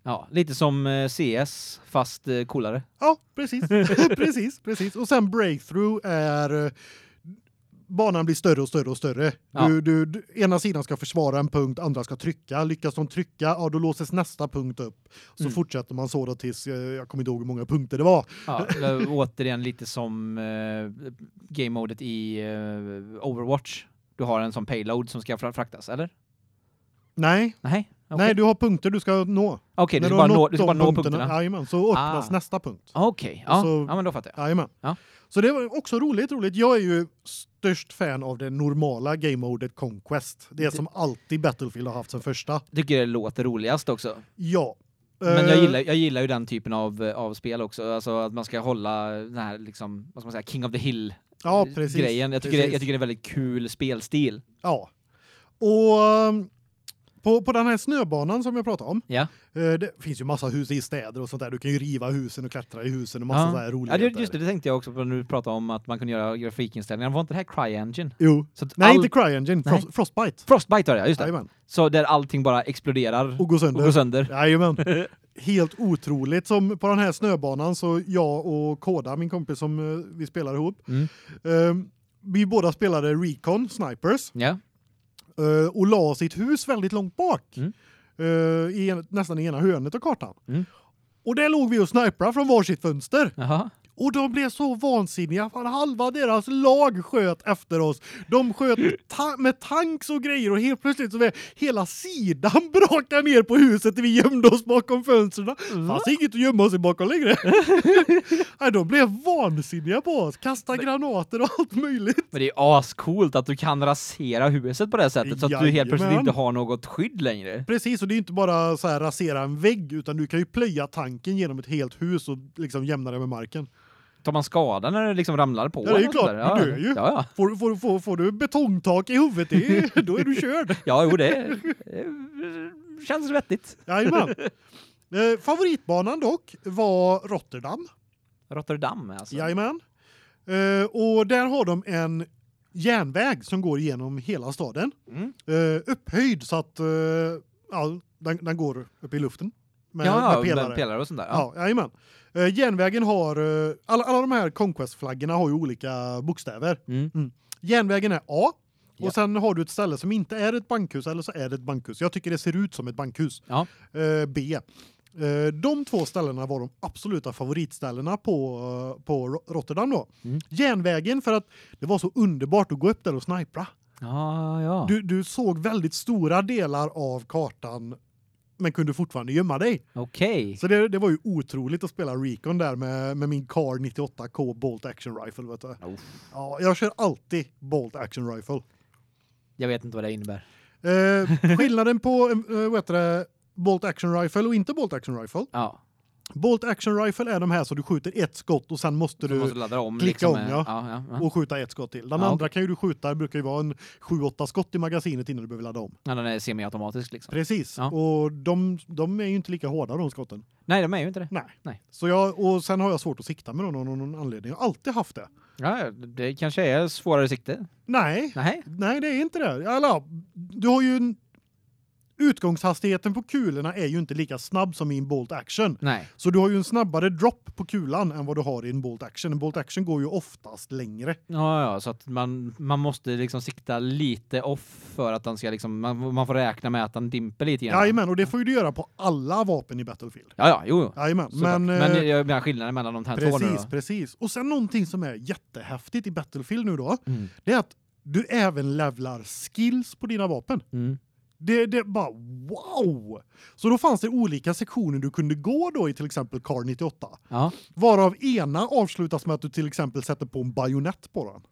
[SPEAKER 1] Ja, lite som eh, CS fast eh, coolare.
[SPEAKER 2] Ja, precis. precis, precis. Och sen breakthrough är eh, banan blir större och större och större.
[SPEAKER 1] Ja.
[SPEAKER 2] Du, du, du ena sidan ska försvara en punkt, andra ska trycka. Lyckas de trycka, ja då låses nästa punkt upp. Så
[SPEAKER 1] Mm.
[SPEAKER 2] fortsätter man så då tills jag kommer inte ihåg hur många punkter det var.
[SPEAKER 1] Ja, återigen lite som eh, game modet i eh, Overwatch. Du har en sån payload som ska fra- fraktas, eller?
[SPEAKER 2] Nej,
[SPEAKER 1] Nej. Okej,
[SPEAKER 2] nej du har punkter du ska nå.
[SPEAKER 1] Okej, du
[SPEAKER 2] När
[SPEAKER 1] ska bara nå, du ska bara nå
[SPEAKER 2] punkterna,
[SPEAKER 1] punkterna.
[SPEAKER 2] Jajamän, så öppnas
[SPEAKER 1] Ah.
[SPEAKER 2] nästa punkt.
[SPEAKER 1] Okej, ja.
[SPEAKER 2] Så-
[SPEAKER 1] ja men då fattar jag.
[SPEAKER 2] Jajamän.
[SPEAKER 1] Ja.
[SPEAKER 2] Så det var också roligt, roligt. Jag är ju störst fan av det normala game modet Conquest. Det som alltid Battlefield har haft sen första.
[SPEAKER 1] Tycker det låter roligast också.
[SPEAKER 2] Ja.
[SPEAKER 1] Men jag
[SPEAKER 2] Eh,
[SPEAKER 1] gillar jag gillar ju den typen av eh, av spel också, alltså att man ska hålla den här liksom vad ska man säga King of the Hill
[SPEAKER 2] Ja, precis.
[SPEAKER 1] grejen. Jag tycker det, jag tycker det är väldigt kul spelstil.
[SPEAKER 2] Ja. Och um, på på den här snöbanan som jag pratade om.
[SPEAKER 1] Ja.
[SPEAKER 2] eh, det finns ju massa hus i städer och sånt där. Du kan ju riva husen och klättra i husen och massa
[SPEAKER 1] Ja.
[SPEAKER 2] så här
[SPEAKER 1] Ja,
[SPEAKER 2] roligheter.
[SPEAKER 1] det, just det, det tänkte jag också på när du pratade om att man kunde göra grafikinställningar. Var inte det här CryEngine?
[SPEAKER 2] Jo. Nej,
[SPEAKER 1] all-
[SPEAKER 2] inte CryEngine. Frost, Frostbite.
[SPEAKER 1] Frostbite var det, ja, just det.
[SPEAKER 2] Jajamän.
[SPEAKER 1] Så där allting bara exploderar
[SPEAKER 2] Och går sönder.
[SPEAKER 1] och går sönder.
[SPEAKER 2] Jajamän. Helt otroligt. Som på den här snöbanan så jag och Koda, min kompis som eh, vi spelar ihop.
[SPEAKER 1] Mm.
[SPEAKER 2] eh, vi båda spelade Recon Snipers
[SPEAKER 1] Ja.
[SPEAKER 2] Eh, och la sitt hus väldigt långt bak.
[SPEAKER 1] Mm.
[SPEAKER 2] eh, i nästan i ena hörnet av kartan.
[SPEAKER 1] Mm.
[SPEAKER 2] Och där låg vi och sniprade från varsitt fönster.
[SPEAKER 1] Jaha.
[SPEAKER 2] Och de blev så vansinniga, fan halva deras lag sköt efter oss. De sköt ta med tanks och grejer och helt plötsligt så var hela sidan brakade ner på huset vi gömde oss bakom fönstren. Fanns inget att gömma sig bakom längre. Nej, de blev vansinniga på oss, kasta granater och allt möjligt.
[SPEAKER 1] Men det är ascoolt att du kan rasera huset på det sättet så att du helt plötsligt
[SPEAKER 2] Jajamän.
[SPEAKER 1] inte har något skydd längre.
[SPEAKER 2] Precis, och det är inte bara så här rasera en vägg utan du kan ju plöja tanken genom ett helt hus och liksom jämna det med marken.
[SPEAKER 1] Tar man skada när det liksom ramlar på?
[SPEAKER 2] Ja, det är
[SPEAKER 1] eller
[SPEAKER 2] klart,
[SPEAKER 1] sådär?
[SPEAKER 2] du dör ju.
[SPEAKER 1] Ja, ja.
[SPEAKER 2] Får, får, får, får du betongtak i huvudet, det då är du körd.
[SPEAKER 1] Ja, jo, det det känns vettigt.
[SPEAKER 2] Jajamän. Eh, favoritbanan dock var Rotterdam.
[SPEAKER 1] Rotterdam alltså.
[SPEAKER 2] Jajamän. Eh, och där har de en järnväg som går genom hela staden.
[SPEAKER 1] Mm.
[SPEAKER 2] Eh, upphöjd så att eh, ja, den, den går upp i luften. Med,
[SPEAKER 1] ja, ja,
[SPEAKER 2] med pelare.
[SPEAKER 1] pelare och sånt där.
[SPEAKER 2] Ja, jajamän. Eh, järnvägen har, eh, alla, alla de här Conquest-flaggorna har ju olika bokstäver.
[SPEAKER 1] Mm.
[SPEAKER 2] Järnvägen är A.
[SPEAKER 1] Ja.
[SPEAKER 2] Och sen har du ett ställe som inte är ett bankhus eller så är det ett bankhus. Jag tycker det ser ut som ett bankhus.
[SPEAKER 1] Ja.
[SPEAKER 2] Eh, B. Eh, de två ställena var de absoluta favoritställena på eh, på Ro- Rotterdam då.
[SPEAKER 1] Mm.
[SPEAKER 2] Järnvägen för att det var så underbart att gå upp där och snipra.
[SPEAKER 1] Ja, ja.
[SPEAKER 2] Du du såg väldigt stora delar av kartan men kunde fortfarande gömma dig.
[SPEAKER 1] Okej.
[SPEAKER 2] Så det, det var ju otroligt att spela Recon där med med min Car 98K Bolt Action Rifle vet du.
[SPEAKER 1] Uff.
[SPEAKER 2] Ja, jag kör alltid Bolt Action Rifle.
[SPEAKER 1] Jag vet inte vad det innebär.
[SPEAKER 2] Eh, skillnaden på eh, vad heter det Bolt Action Rifle och inte Bolt Action Rifle.
[SPEAKER 1] Ja.
[SPEAKER 2] Bolt Action Rifle är de här så du skjuter ett skott och sen måste
[SPEAKER 1] Du
[SPEAKER 2] du
[SPEAKER 1] måste ladda om
[SPEAKER 2] klicka
[SPEAKER 1] liksom.
[SPEAKER 2] om, ja.
[SPEAKER 1] ja, ja,
[SPEAKER 2] och skjuta ett skott till. Den andra kan ju du skjuta, det brukar ju vara en 7-8 skott i magasinet innan du behöver ladda om.
[SPEAKER 1] Ja, den är semiautomatisk liksom.
[SPEAKER 2] Precis. Och de de är ju inte lika hårda de skotten.
[SPEAKER 1] Nej, de är ju inte det.
[SPEAKER 2] Nej.
[SPEAKER 1] Nej.
[SPEAKER 2] Så jag och sen har jag svårt att sikta med av någon, någon anledning. Jag har alltid haft det.
[SPEAKER 1] Ja, det kanske är svårare sikte.
[SPEAKER 2] Nej.
[SPEAKER 1] Nej.
[SPEAKER 2] Nej, det är inte det. Ja, du har ju utgångshastigheten på kulorna är ju inte lika snabb som i en Bolt Action.
[SPEAKER 1] Nej.
[SPEAKER 2] Så du har ju en snabbare drop på kulan än vad du har i en Bolt Action. En Bolt Action går ju oftast längre.
[SPEAKER 1] Ja, ja, så att man man måste liksom sikta lite off för att den ska liksom man, man får räkna med att den dimper lite grann.
[SPEAKER 2] Jajamän, och det får ju du göra på alla vapen i Battlefield.
[SPEAKER 1] Ja, ja, jo.
[SPEAKER 2] Jajamän,
[SPEAKER 1] Men
[SPEAKER 2] men,
[SPEAKER 1] men
[SPEAKER 2] eh,
[SPEAKER 1] jag menar skillnaden mellan de här två nu
[SPEAKER 2] precis, precis. Och sen någonting som är jättehäftigt i Battlefield nu då,
[SPEAKER 1] Mm.
[SPEAKER 2] det är att du även levlar skills på dina vapen.
[SPEAKER 1] Mm.
[SPEAKER 2] Det det bara wow. Så då fanns det olika sektioner du kunde gå då i till exempel Car 98.
[SPEAKER 1] Ja,
[SPEAKER 2] Varav ena avslutas med att du till exempel sätter på en bajonett på den.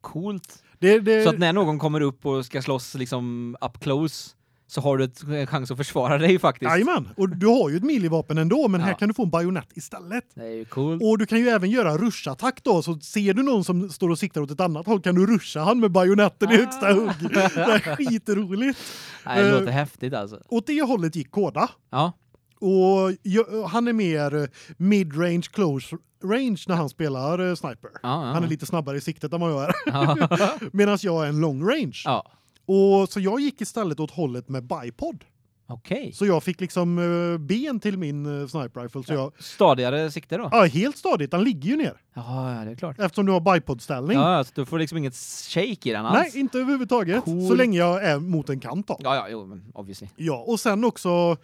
[SPEAKER 1] coolt.
[SPEAKER 2] Det det
[SPEAKER 1] Så att när någon kommer upp och ska slåss liksom up close så har du en chans att försvara dig faktiskt.
[SPEAKER 2] Jajamän, och du har ju ett millivapen ändå men här
[SPEAKER 1] Ja.
[SPEAKER 2] kan du få en bajonett istället.
[SPEAKER 1] Det är ju coolt.
[SPEAKER 2] Och du kan ju även göra ruschattack då så ser du någon som står och siktar åt ett annat håll kan du ruscha han med bajonetten i högsta
[SPEAKER 1] Ah.
[SPEAKER 2] hugg. Det är skitroligt.
[SPEAKER 1] Nej, det
[SPEAKER 2] eh,
[SPEAKER 1] låter häftigt alltså.
[SPEAKER 2] Åt det hållet gick Koda
[SPEAKER 1] Ja.
[SPEAKER 2] och han är mer eh, mid-range close range när han spelar eh, sniper.
[SPEAKER 1] Ja, ja.
[SPEAKER 2] Han är lite snabbare i siktet än vad jag är. Medan jag är en long range. Och så jag gick istället åt hållet med bipod.
[SPEAKER 1] Okej.
[SPEAKER 2] Så jag fick liksom eh, ben till min eh, sniper rifle så jag
[SPEAKER 1] Stadigare sikte då?
[SPEAKER 2] ja, helt stadigt, den ligger ju ner
[SPEAKER 1] Ja, ja, det är klart.
[SPEAKER 2] eftersom du har bipod-ställning.
[SPEAKER 1] Ja, så du får liksom inget shake i den alls.
[SPEAKER 2] Nej, inte överhuvudtaget.
[SPEAKER 1] Cool.
[SPEAKER 2] Så länge jag är mot en kant då.
[SPEAKER 1] Ja, ja, jo, men obviously.
[SPEAKER 2] Ja, och sen också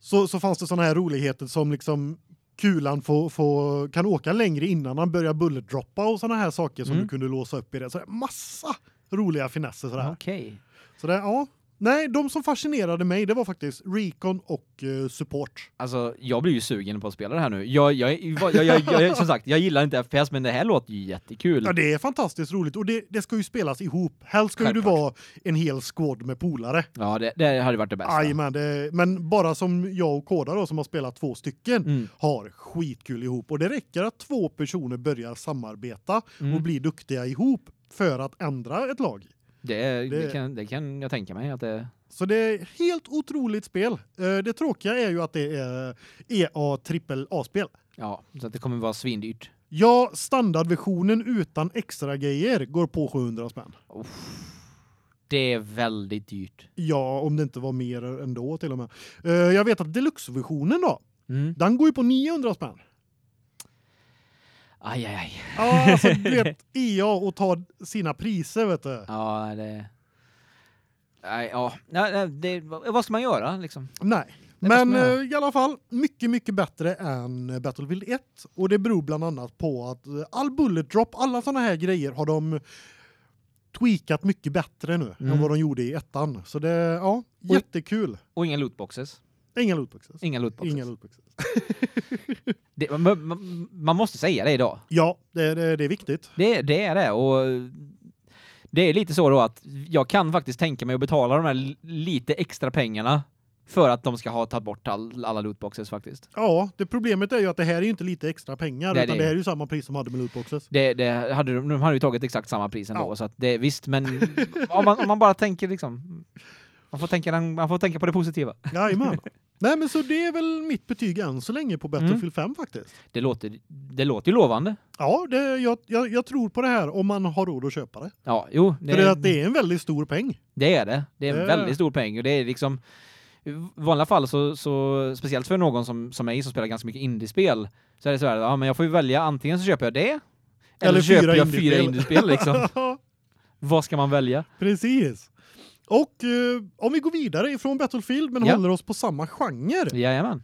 [SPEAKER 2] så så fanns det såna här roligheter som liksom kulan får får kan åka längre innan han börjar bullet droppa och såna här saker som
[SPEAKER 1] Mm.
[SPEAKER 2] du kunde låsa upp i det. Så massa roliga finesser sådär.
[SPEAKER 1] Okej.
[SPEAKER 2] Så det ja, nej, de som fascinerade mig det var faktiskt recon och eh, support.
[SPEAKER 1] Alltså, jag blir ju sugen på att spela det här nu. Jag jag jag, jag, jag, jag som sagt, jag gillar inte FPS men det här låter ju jättekul.
[SPEAKER 2] Ja, det är fantastiskt roligt och det det ska ju spelas ihop. Helst ska ju du vara en hel squad med polare.
[SPEAKER 1] Ja, det, det hade varit det bästa.
[SPEAKER 2] Jajamän, det men bara som jag och Koda då som har spelat två stycken
[SPEAKER 1] Mm.
[SPEAKER 2] har skitkul ihop och det räcker att två personer börjar samarbeta
[SPEAKER 1] Mm.
[SPEAKER 2] och bli duktiga ihop för att ändra ett lag.
[SPEAKER 1] Det, det...
[SPEAKER 2] Det-
[SPEAKER 1] kan det kan jag tänka mig att det
[SPEAKER 2] Så det är helt otroligt spel. Eh, Det tråkiga är ju att det är EA trippel A-spel.
[SPEAKER 1] ja, så det kommer vara svindyrt.
[SPEAKER 2] Ja, standardversionen utan extra grejer går på 700 spänn.
[SPEAKER 1] Det är väldigt dyrt.
[SPEAKER 2] Ja, om det inte var mer ändå till och med. Eh, Jag vet att deluxe-versionen då,
[SPEAKER 1] Mm.
[SPEAKER 2] den går ju på 900 spänn.
[SPEAKER 1] Aj aj aj.
[SPEAKER 2] Ja, alltså du vet EA och ta sina priser vet du.
[SPEAKER 1] Ja, det Nej, ja. Nej, det vad ska man göra liksom?
[SPEAKER 2] Nej, Men eh, i alla fall mycket mycket bättre än Battlefield 1 och det beror bland annat på att eh, all bullet drop, alla såna här grejer har de tweakat mycket bättre nu
[SPEAKER 1] Mm.
[SPEAKER 2] än vad de gjorde i ettan. Så det ja, jättekul.
[SPEAKER 1] Och inga lootboxes.
[SPEAKER 2] Inga lootboxes.
[SPEAKER 1] Inga lootboxes.
[SPEAKER 2] Inga lootboxes.
[SPEAKER 1] Det, man, man, måste säga det idag.
[SPEAKER 2] Ja, det, det, det är viktigt.
[SPEAKER 1] Det, det är det och det är lite så då att jag kan faktiskt tänka mig att betala de här li- lite extra pengarna för att de ska ha tagit bort all, alla lootboxes faktiskt.
[SPEAKER 2] Ja, det problemet är ju att det här är ju inte lite extra pengar
[SPEAKER 1] Nej,
[SPEAKER 2] utan
[SPEAKER 1] det
[SPEAKER 2] det
[SPEAKER 1] är-
[SPEAKER 2] här är ju samma pris som hade med lootboxes.
[SPEAKER 1] Det, det hade de, de hade ju tagit exakt samma pris ändå
[SPEAKER 2] Ja.
[SPEAKER 1] så det visst men om man, om man bara tänker liksom man får tänka man får tänka på det positiva.
[SPEAKER 2] Jajamän. Nej men så det är väl mitt betyg än så länge på Battlefield
[SPEAKER 1] Mm.
[SPEAKER 2] 5 faktiskt.
[SPEAKER 1] Det låter det låter ju lovande.
[SPEAKER 2] Ja, det, jag, jag, jag tror på det här om man har råd att köpa det.
[SPEAKER 1] Ja, jo,
[SPEAKER 2] För det, att det är en väldigt stor peng.
[SPEAKER 1] Det är det. Det är en
[SPEAKER 2] Det-
[SPEAKER 1] väldigt stor peng och det är liksom i vanliga fall så, så speciellt för någon som som mig som spelar ganska mycket indiespel så är det så här ja men jag får ju välja antingen så köper jag det eller,
[SPEAKER 2] Eller
[SPEAKER 1] köper jag fyra
[SPEAKER 2] indiespel
[SPEAKER 1] liksom. Vad ska man välja?
[SPEAKER 2] Precis. Och eh, om vi går vidare ifrån Battlefield men
[SPEAKER 1] Ja.
[SPEAKER 2] håller oss på samma genre.
[SPEAKER 1] Jajamän.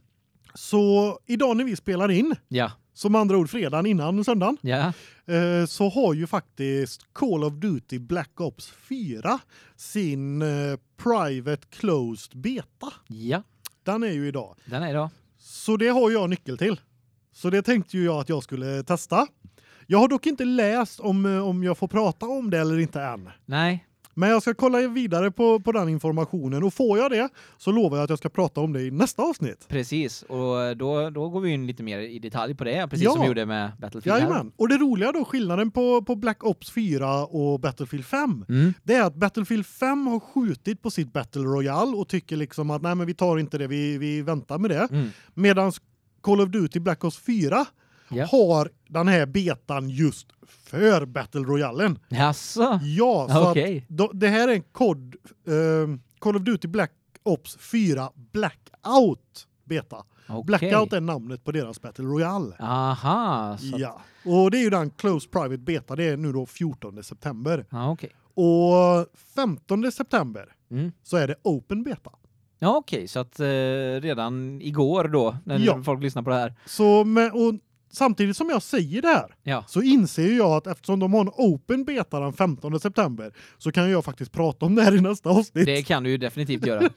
[SPEAKER 2] Så idag när vi spelar in,
[SPEAKER 1] Ja.
[SPEAKER 2] som andra ord fredagen innan söndagen,
[SPEAKER 1] Ja.
[SPEAKER 2] eh, så har ju faktiskt Call of Duty Black Ops 4 sin eh, private closed beta.
[SPEAKER 1] Ja.
[SPEAKER 2] Den är ju idag.
[SPEAKER 1] Den är idag.
[SPEAKER 2] Så det har jag nyckel till. Så det tänkte ju jag att jag skulle testa. Jag har dock inte läst om eh, om jag får prata om det eller inte än.
[SPEAKER 1] Nej.
[SPEAKER 2] Men jag ska kolla vidare på på den informationen och får jag det så lovar jag att jag ska prata om det i nästa avsnitt.
[SPEAKER 1] Precis. Och då då går vi in lite mer i detalj på det precis
[SPEAKER 2] Ja.
[SPEAKER 1] som vi gjorde med Battlefield.
[SPEAKER 2] Jajamän. Och det roliga då skillnaden på på Black Ops 4 och Battlefield 5
[SPEAKER 1] Mm.
[SPEAKER 2] det är att Battlefield 5 har skjutit på sitt Battle Royale och tycker liksom att nej men vi tar inte det vi vi väntar med det.
[SPEAKER 1] Mm.
[SPEAKER 2] Medan Call of Duty Black Ops 4
[SPEAKER 1] Ja.
[SPEAKER 2] har den här betan just för Battle Royalen.
[SPEAKER 1] Jaså?
[SPEAKER 2] Ja, så att då, det här är en kod eh, Call of Duty Black Ops 4 Blackout beta.
[SPEAKER 1] Okej.
[SPEAKER 2] Blackout är namnet på deras Battle Royale.
[SPEAKER 1] Aha. Att-
[SPEAKER 2] Ja. Och det är ju den close private beta. Det är nu då 14 september.
[SPEAKER 1] Ja, okej.
[SPEAKER 2] Och 15 september
[SPEAKER 1] Mm.
[SPEAKER 2] så är det open beta.
[SPEAKER 1] Ja, okej, så att eh, redan igår då när
[SPEAKER 2] Ja.
[SPEAKER 1] folk lyssnar på det här.
[SPEAKER 2] Så med, och samtidigt som jag säger det här
[SPEAKER 1] Ja.
[SPEAKER 2] så inser jag att eftersom de har en open beta den 15 september så kan jag faktiskt prata om det här i nästa avsnitt.
[SPEAKER 1] Det kan du ju definitivt göra.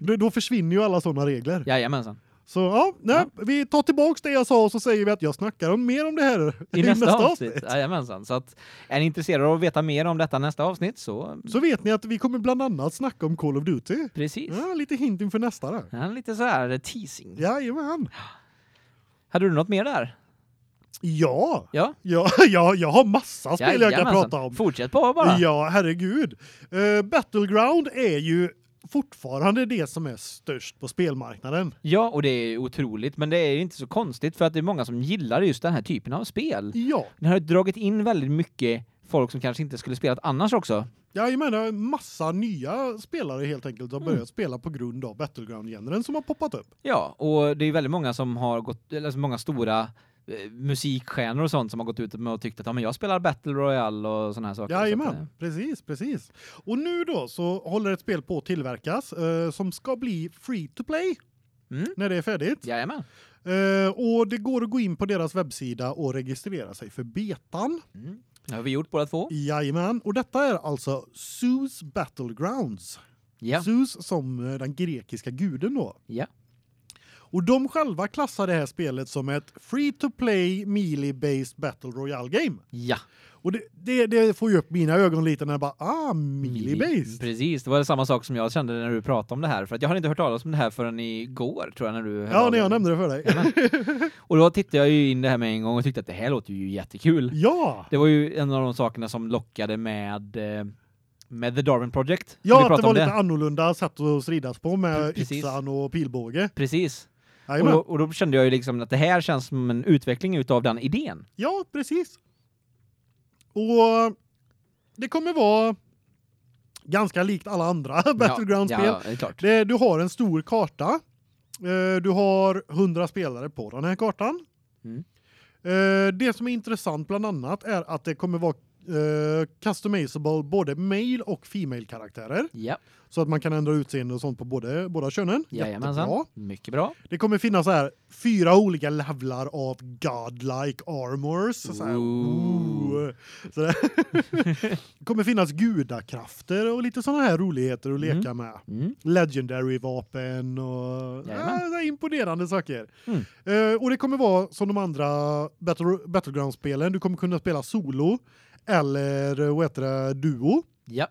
[SPEAKER 2] Då- försvinner ju alla sådana regler.
[SPEAKER 1] Jajamensan.
[SPEAKER 2] Så ja, nej, vi tar tillbaks det jag sa och så säger vi att jag snackar om mer om det här
[SPEAKER 1] I nästa, avsnitt. Jajamensan. Så att är ni intresserade av att veta mer om detta nästa avsnitt så
[SPEAKER 2] Så vet ni att vi kommer bland annat snacka om Call of Duty.
[SPEAKER 1] precis.
[SPEAKER 2] Ja, lite hint inför nästa där.
[SPEAKER 1] Ja, lite så här teasing.
[SPEAKER 2] Jajamän.
[SPEAKER 1] Hade du något mer där?
[SPEAKER 2] Ja,
[SPEAKER 1] Ja.
[SPEAKER 2] ja, ja jag har massa spel jag kan prata om.
[SPEAKER 1] Fortsätt på bara.
[SPEAKER 2] Ja, herregud. Uh, Battleground är ju fortfarande det som är störst på spelmarknaden.
[SPEAKER 1] Ja, och det är otroligt, men det är ju inte så konstigt för att det är många som gillar just den här typen av spel.
[SPEAKER 2] Ja,
[SPEAKER 1] Den har dragit in väldigt mycket folk som kanske inte skulle spelat annars också.
[SPEAKER 2] jag menar massa nya spelare helt enkelt har
[SPEAKER 1] Mm.
[SPEAKER 2] börjat spela på grund av Battleground-genren som har poppat upp.
[SPEAKER 1] Ja, och det är väldigt många som har gått eller så många stora eh, musikstjärnor och sånt som har gått ut med och tyckt att ja, men jag spelar Battle Royale och såna här saker. Att,
[SPEAKER 2] Jajamän,
[SPEAKER 1] eh,
[SPEAKER 2] precis, precis. Och nu då så håller ett spel på att tillverkas eh, som ska bli free to play
[SPEAKER 1] Mm.
[SPEAKER 2] när det är färdigt.
[SPEAKER 1] Jajamän.
[SPEAKER 2] Eh, och det går att gå in på deras webbsida och registrera sig för betan.
[SPEAKER 1] Mm. Det har vi gjort båda två.
[SPEAKER 2] Jajamän, och detta är alltså Zeus Battlegrounds.
[SPEAKER 1] Ja.
[SPEAKER 2] Zeus som eh, den grekiska guden då.
[SPEAKER 1] Ja.
[SPEAKER 2] Och de själva klassar det här spelet som ett free to play melee based battle royale game.
[SPEAKER 1] Ja.
[SPEAKER 2] Och det, det det får ju upp mina ögon lite när jag bara ah melee based.
[SPEAKER 1] Precis, det var samma sak som jag kände när du pratade om det här för att jag hade inte hört talas om det här förrän igår tror jag när du
[SPEAKER 2] Ja, när jag nämnde det för dig.
[SPEAKER 1] Och då tittade jag ju in det här med en gång och tyckte att det här låter ju jättekul.
[SPEAKER 2] ja.
[SPEAKER 1] Det var ju en av de sakerna som lockade med eh, med The Darwin Project.
[SPEAKER 2] Ja, att det var lite annorlunda sätt att stridas på med
[SPEAKER 1] Precis.
[SPEAKER 2] yxan och pilbåge.
[SPEAKER 1] Precis. Och då, och då kände jag ju liksom att det här känns som en utveckling utav den idén.
[SPEAKER 2] Ja, precis. Och det kommer vara ganska likt alla andra Battleground-spel.
[SPEAKER 1] Ja, ja,
[SPEAKER 2] du har en stor karta. Eh, Du har 100 spelare på den här kartan.
[SPEAKER 1] Mm.
[SPEAKER 2] Eh, Det som är intressant bland annat är att det kommer vara uh, customizable både male och female karaktärer
[SPEAKER 1] Ja.
[SPEAKER 2] Så att man kan ändra utseende och sånt på både båda könen. Jättebra.
[SPEAKER 1] Mycket bra.
[SPEAKER 2] Det kommer finnas så här fyra olika levlar av godlike armors så här.
[SPEAKER 1] Ooh.
[SPEAKER 2] Så det det kommer finnas gudakrafter och lite såna här roligheter att leka med.
[SPEAKER 1] Mm.
[SPEAKER 2] Legendary vapen och ja, är imponerande saker.
[SPEAKER 1] Mm.
[SPEAKER 2] Eh, och det kommer vara som de andra Battle Battleground-spelen, du kommer kunna spela solo eller eh, vad heter det, duo
[SPEAKER 1] Ja.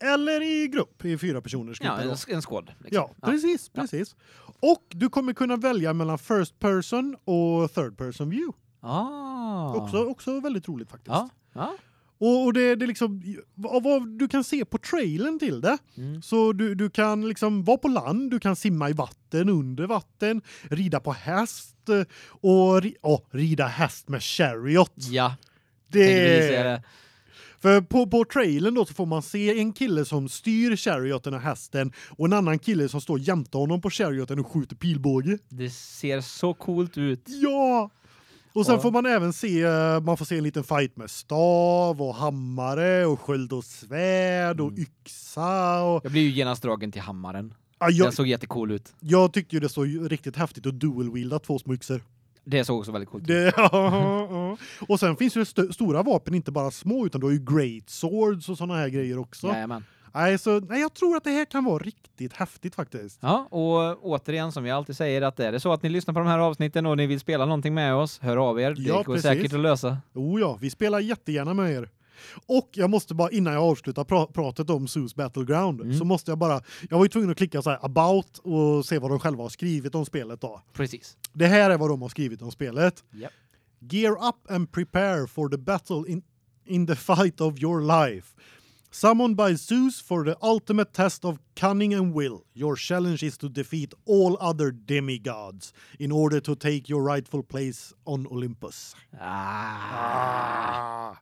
[SPEAKER 2] Eller i grupp i fyra personers
[SPEAKER 1] Ja,
[SPEAKER 2] grupper.
[SPEAKER 1] en, en skåd. Liksom.
[SPEAKER 2] Ja, precis,
[SPEAKER 1] Ja.
[SPEAKER 2] precis. Och du kommer kunna välja mellan first person och third person view.
[SPEAKER 1] Ah.
[SPEAKER 2] Också också väldigt roligt faktiskt.
[SPEAKER 1] Ja. Ja.
[SPEAKER 2] Och, och det det liksom av vad du kan se på trailern till det.
[SPEAKER 1] Mm.
[SPEAKER 2] Så du du kan liksom vara på land, du kan simma i vatten, under vatten, rida på häst eh, och ri oh, rida häst med chariot.
[SPEAKER 1] Ja.
[SPEAKER 2] Det
[SPEAKER 1] det.
[SPEAKER 2] För på på trailern då så får man se en kille som styr charioten och hästen och en annan kille som står jämte honom på charioten och skjuter pilbåge.
[SPEAKER 1] Det ser så coolt ut.
[SPEAKER 2] Ja. Och sen
[SPEAKER 1] Ja.
[SPEAKER 2] får man även se eh, man får se en liten fight med stav och hammare och sköld och svärd och
[SPEAKER 1] Mm.
[SPEAKER 2] yxa och
[SPEAKER 1] Jag blir ju genast dragen till hammaren.
[SPEAKER 2] ja, jag,
[SPEAKER 1] Den såg jättecool ut.
[SPEAKER 2] jag tyckte ju det såg riktigt häftigt att dual wielda två små yxor.
[SPEAKER 1] Det såg också väldigt coolt ut.
[SPEAKER 2] Det ja, ja. Och sen finns ju st stora vapen inte bara små utan du har ju great swords och såna här grejer också.
[SPEAKER 1] Jajamän.
[SPEAKER 2] Nej så nej jag tror att det här kan vara riktigt häftigt faktiskt.
[SPEAKER 1] Ja, och återigen som vi alltid säger att är det så att ni lyssnar på de här avsnitten och ni vill spela någonting med oss, hör av er. Det
[SPEAKER 2] Ja,
[SPEAKER 1] går
[SPEAKER 2] precis.
[SPEAKER 1] säkert att lösa.
[SPEAKER 2] Oh ja, vi spelar jättegärna med er. Och jag måste bara innan jag avslutar pra pratet om Zeus Battleground
[SPEAKER 1] Mm.
[SPEAKER 2] så måste jag bara jag var ju tvungen att klicka så about och se vad de själva har skrivit om spelet då.
[SPEAKER 1] Precis.
[SPEAKER 2] Det här är vad de har skrivit om spelet.
[SPEAKER 1] Japp.
[SPEAKER 2] Gear up and prepare for the battle in in the fight of your life. Summoned by Zeus for the ultimate test of cunning and will. Your challenge is to defeat all other demigods in order to take your rightful place on Olympus.
[SPEAKER 1] Ah.
[SPEAKER 2] Ah.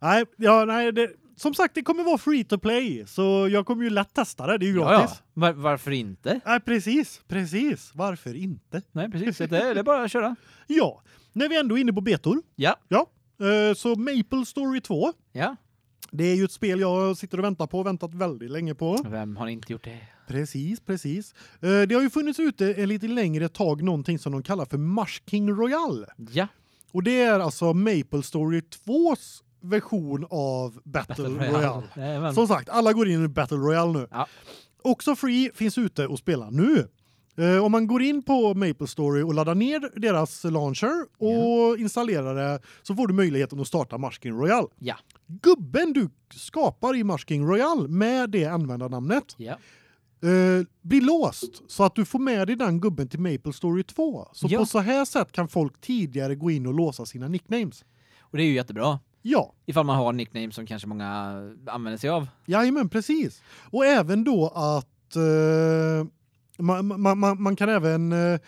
[SPEAKER 2] Nej, ja, nej, det, som sagt det kommer vara free to play så jag kommer ju lätt testa det, det är ju
[SPEAKER 1] Ja,
[SPEAKER 2] gratis.
[SPEAKER 1] ja. Var, varför inte?
[SPEAKER 2] Nej, precis, precis. Varför inte?
[SPEAKER 1] Nej, precis. Det är, det är bara att köra.
[SPEAKER 2] Ja, när vi ändå är inne på betor.
[SPEAKER 1] Ja.
[SPEAKER 2] Ja, eh, så Maple Story 2.
[SPEAKER 1] Ja.
[SPEAKER 2] Det är ju ett spel jag sitter och väntar på, väntat väldigt länge på.
[SPEAKER 1] Vem har inte gjort det?
[SPEAKER 2] Precis, precis. Eh, Det har ju funnits ute en lite längre tag någonting som de kallar för Mushking Royale.
[SPEAKER 1] Ja.
[SPEAKER 2] Och det är alltså Maple Story 2s version av Battle, Royale.
[SPEAKER 1] Jajamän.
[SPEAKER 2] Som sagt, alla går in i Battle Royale nu.
[SPEAKER 1] Ja.
[SPEAKER 2] Också Free finns ute och spela nu. Eh, om man går in på Maple Story och laddar ner deras launcher och installerar det så får du möjligheten att starta Mushking Royale.
[SPEAKER 1] Ja.
[SPEAKER 2] Gubben du skapar i Mushking Royale med det användarnamnet
[SPEAKER 1] Ja.
[SPEAKER 2] eh, blir låst så att du får med dig den gubben till Maple Story 2. Så
[SPEAKER 1] Ja.
[SPEAKER 2] på så här sätt kan folk tidigare gå in och låsa sina nicknames.
[SPEAKER 1] Och det är ju jättebra.
[SPEAKER 2] Ja,
[SPEAKER 1] Ifall man har nickname som kanske många använder sig av.
[SPEAKER 2] Jajamän, precis. Och även då att eh, man, man, man, man kan även eh,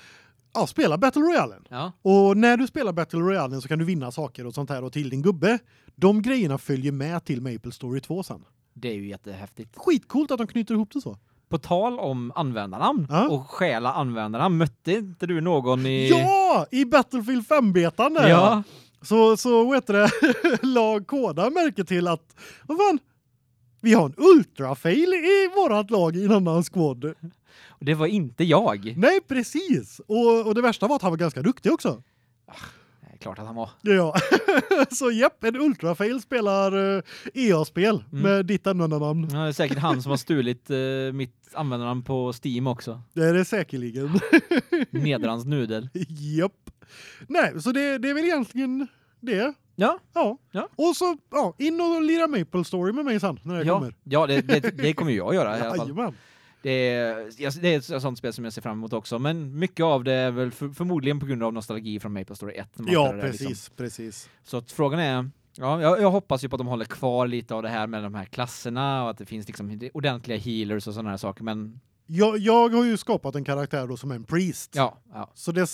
[SPEAKER 2] ja, spela Battle Royale.
[SPEAKER 1] Ja.
[SPEAKER 2] Och när du spelar Battle Royale så kan du vinna saker och sånt här och till din gubbe. De grejerna följer med till Maple Story 2 sen.
[SPEAKER 1] Det är ju jättehäftigt.
[SPEAKER 2] Skitcoolt att de knyter ihop det så.
[SPEAKER 1] På tal om användarnamn
[SPEAKER 2] Ja.
[SPEAKER 1] och stjäla användarnamn, mötte inte du någon i...
[SPEAKER 2] Ja, i Battlefield 5-betan där.
[SPEAKER 1] Ja!
[SPEAKER 2] Så så vad heter det? lag koda märke till att vad fan vi har en ultrafail i vårat lag i en annan squad.
[SPEAKER 1] Och det var inte jag.
[SPEAKER 2] Nej, precis. Och och det värsta var att han var ganska duktig också.
[SPEAKER 1] Det är klart att han var.
[SPEAKER 2] Ja. så japp, en ultrafail spelar uh, EA-spel
[SPEAKER 1] Mm.
[SPEAKER 2] med ditt användarnamn.
[SPEAKER 1] Ja, det är säkert han som har stulit eh, mitt användarnamn på Steam också.
[SPEAKER 2] Det är det säkerligen.
[SPEAKER 1] Nedrans nudel.
[SPEAKER 2] japp. Nej, så det, det är väl egentligen det.
[SPEAKER 1] Ja,
[SPEAKER 2] Ja.
[SPEAKER 1] Ja.
[SPEAKER 2] Och så ja, in och lira Maple Story med mig sen när det
[SPEAKER 1] ja,
[SPEAKER 2] kommer.
[SPEAKER 1] ja det, det, det kommer jag göra i alla fall.
[SPEAKER 2] Jajamän.
[SPEAKER 1] Det är, det är ett sånt spel som jag ser fram emot också, men mycket av det är väl för, förmodligen på grund av nostalgi från Maple Story 1. när man
[SPEAKER 2] Ja, precis,
[SPEAKER 1] liksom.
[SPEAKER 2] precis.
[SPEAKER 1] Så frågan är, ja, jag, jag hoppas ju på att de håller kvar lite av det här med de här klasserna och att det finns liksom ordentliga healers och sådana här saker, men
[SPEAKER 2] Jag, jag har ju skapat en karaktär då som en priest.
[SPEAKER 1] ja, ja.
[SPEAKER 2] Så det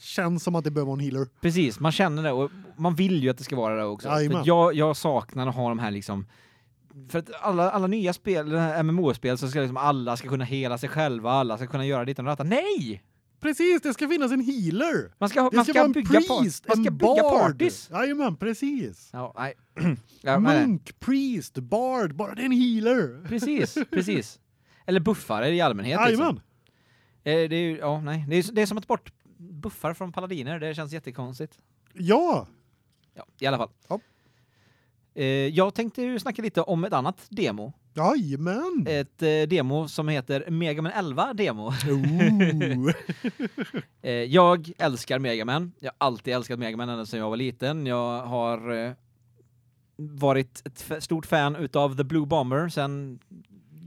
[SPEAKER 2] känns som att det behöver vara en healer.
[SPEAKER 1] Precis, man känner det och man vill ju att det ska vara det också. För jag, jag saknar att ha de här liksom för att alla, alla nya spel, MMO-spel så ska liksom alla ska kunna hela sig själva, alla ska kunna göra ditt och detta. Nej!
[SPEAKER 2] precis, det ska finnas en healer.
[SPEAKER 1] Man ska,
[SPEAKER 2] Det
[SPEAKER 1] man
[SPEAKER 2] ska
[SPEAKER 1] bygga,
[SPEAKER 2] priest,
[SPEAKER 1] man ska
[SPEAKER 2] en
[SPEAKER 1] bygga parties.
[SPEAKER 2] Jajamän, precis.
[SPEAKER 1] Ja, nej. ja.
[SPEAKER 2] Munk, priest, bard, bara det är en healer.
[SPEAKER 1] Precis, precis. Eller buffare i allmänhet liksom.
[SPEAKER 2] Jajamän.
[SPEAKER 1] Eh, Det är ju, ja, nej. Det är, det är som att bort buffar från paladiner. Det känns jättekonstigt.
[SPEAKER 2] Ja.
[SPEAKER 1] Ja, i alla fall.
[SPEAKER 2] Ja.
[SPEAKER 1] Eh, jag tänkte ju snacka lite om ett annat demo.
[SPEAKER 2] Jajamän.
[SPEAKER 1] Ett eh, demo som heter Mega Man 11 demo.
[SPEAKER 2] Ooh.
[SPEAKER 1] Eh, jag älskar Mega Man. Jag har alltid älskat Mega Man ända sedan jag var liten. Jag har eh, varit ett stort fan utav The Blue Bomber sen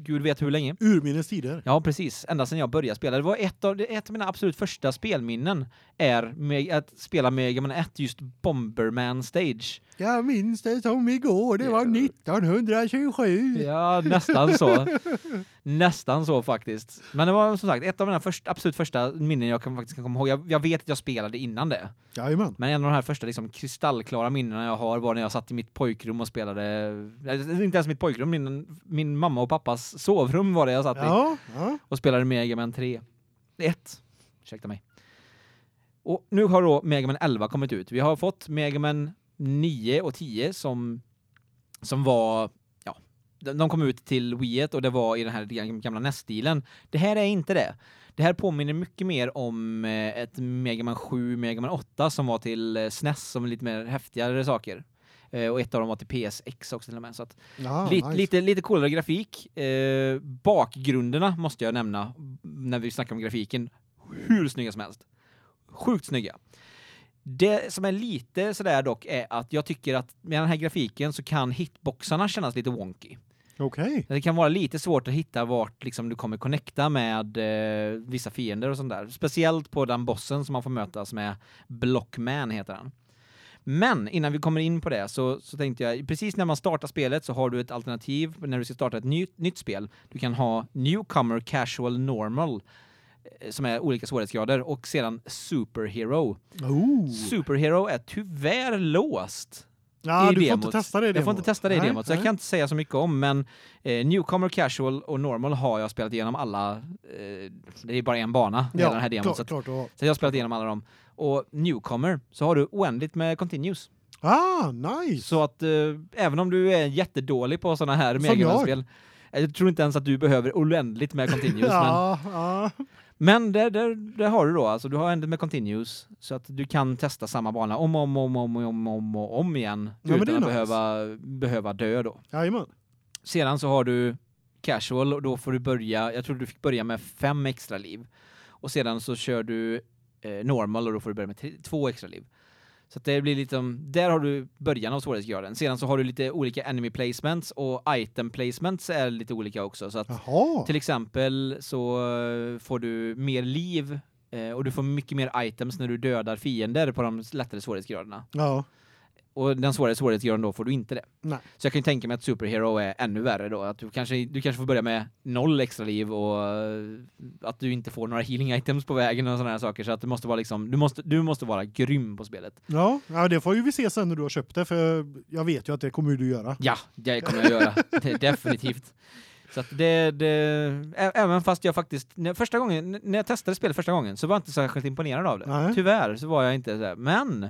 [SPEAKER 1] gud vet hur länge.
[SPEAKER 2] Urminnes tider.
[SPEAKER 1] Ja, precis. Ända sedan jag började spela. Det var ett av, ett av mina absolut första spelminnen är med, att spela Mega Man 1 just Bomberman Stage.
[SPEAKER 2] Jag minns det som igår, det var 1927.
[SPEAKER 1] Ja, nästan så. nästan så faktiskt. Men det var som sagt ett av mina första, absolut första minnen jag kan faktiskt kan komma ihåg. Jag, jag vet att jag spelade innan det.
[SPEAKER 2] Jajamän.
[SPEAKER 1] Men en av de här första liksom kristallklara minnena jag har var när jag satt i mitt pojkrum och spelade nej, inte ens mitt pojkrum, min min mamma och pappas sovrum var det jag satt i
[SPEAKER 2] Ja, ja.
[SPEAKER 1] och spelade Mega Man 3. 1. Ursäkta mig. Och nu har då Mega Man 11 kommit ut. Vi har fått Mega Man 9 och 10 som som var ja, de kom ut till Wii och det var i den här gamla NES-stilen. Det här är inte det. Det här påminner mycket mer om eh, ett Mega Man 7, Mega Man 8 som var till eh, SNES som lite mer häftigare saker. Eh, och ett av dem var till PSX också till och med så att
[SPEAKER 2] ja
[SPEAKER 1] lite,
[SPEAKER 2] nice.
[SPEAKER 1] lite, lite coolare grafik. Eh, bakgrunderna måste jag nämna när vi snackar om grafiken. Hur snygga som helst. Sjukt snygga. Det som är lite sådär dock är att jag tycker att med den här grafiken så kan hitboxarna kännas lite wonky.
[SPEAKER 2] Okej.
[SPEAKER 1] Det kan vara lite svårt att hitta vart liksom du kommer connecta med eh, vissa fiender och sånt där. Speciellt på den bossen som man får mötas med Blockman heter han. Men innan vi kommer in på det så, så tänkte jag, precis när man startar spelet så har du ett alternativ när du ska starta ett nytt, nytt spel. Du kan ha Newcomer, Casual, Normal eh, som är olika svårighetsgrader och sedan Superhero.
[SPEAKER 2] Oh.
[SPEAKER 1] Superhero är tyvärr låst
[SPEAKER 2] Ja, du får
[SPEAKER 1] demot.
[SPEAKER 2] inte testa det i
[SPEAKER 1] Jag får
[SPEAKER 2] demot.
[SPEAKER 1] inte testa det i
[SPEAKER 2] Nej,
[SPEAKER 1] demot, så jag
[SPEAKER 2] nej.
[SPEAKER 1] kan inte säga så mycket om, men eh, Newcomer, Casual och Normal har jag spelat igenom alla, eh, det är bara en bana i
[SPEAKER 2] Ja,
[SPEAKER 1] den här demot,
[SPEAKER 2] klart,
[SPEAKER 1] så,
[SPEAKER 2] klart
[SPEAKER 1] så jag har spelat igenom alla dem. Och Newcomer, så har du oändligt med continues.
[SPEAKER 2] Ah, nice.
[SPEAKER 1] Så att eh, även om du är jättedålig på sådana här
[SPEAKER 2] Som jag.
[SPEAKER 1] Jag tror inte ens att du behöver oändligt med continues, men
[SPEAKER 2] ja, ja.
[SPEAKER 1] men där, där, där har du då, alltså du har ändå med continues så att du kan testa samma bana om om, om, om, om, om, och om igen
[SPEAKER 2] Ja, men
[SPEAKER 1] utan att
[SPEAKER 2] nice.
[SPEAKER 1] behöva, behöva dö då.
[SPEAKER 2] Jajamän.
[SPEAKER 1] Sedan så har du casual och då får du börja, jag tror du fick börja med fem extra liv. Och sedan så kör du eh, normal och då får du börja med tre, två extra liv. Så det blir lite om, där har du början av svårighetsgraden. Sedan så har du lite olika enemy placements och item placements är lite olika också så att
[SPEAKER 2] Jaha.
[SPEAKER 1] till exempel så eh, får du mer liv eh, och du får mycket mer items när du dödar fiender på de lättare svårighetsgraderna.
[SPEAKER 2] Ja.
[SPEAKER 1] Och den svårare svårighetsgraden då får du inte det.
[SPEAKER 2] Nej.
[SPEAKER 1] Så jag kan ju tänka mig att Superhero är ännu värre då. Att du kanske, du kanske får börja med noll extra liv och eh, att du inte får några healing items på vägen och sådana här saker. Så att det måste vara liksom, du måste, du måste vara grym på spelet.
[SPEAKER 2] Ja, ja, det får ju vi se sen när du har köpt det för jag vet ju att det kommer du göra.
[SPEAKER 1] Ja, det kommer jag göra. Definitivt. Så att det, det, även fast jag faktiskt, första gången, när jag testade spelet första gången så var jag inte särskilt imponerad av det.
[SPEAKER 2] Nej.
[SPEAKER 1] Tyvärr så var jag inte så här. Men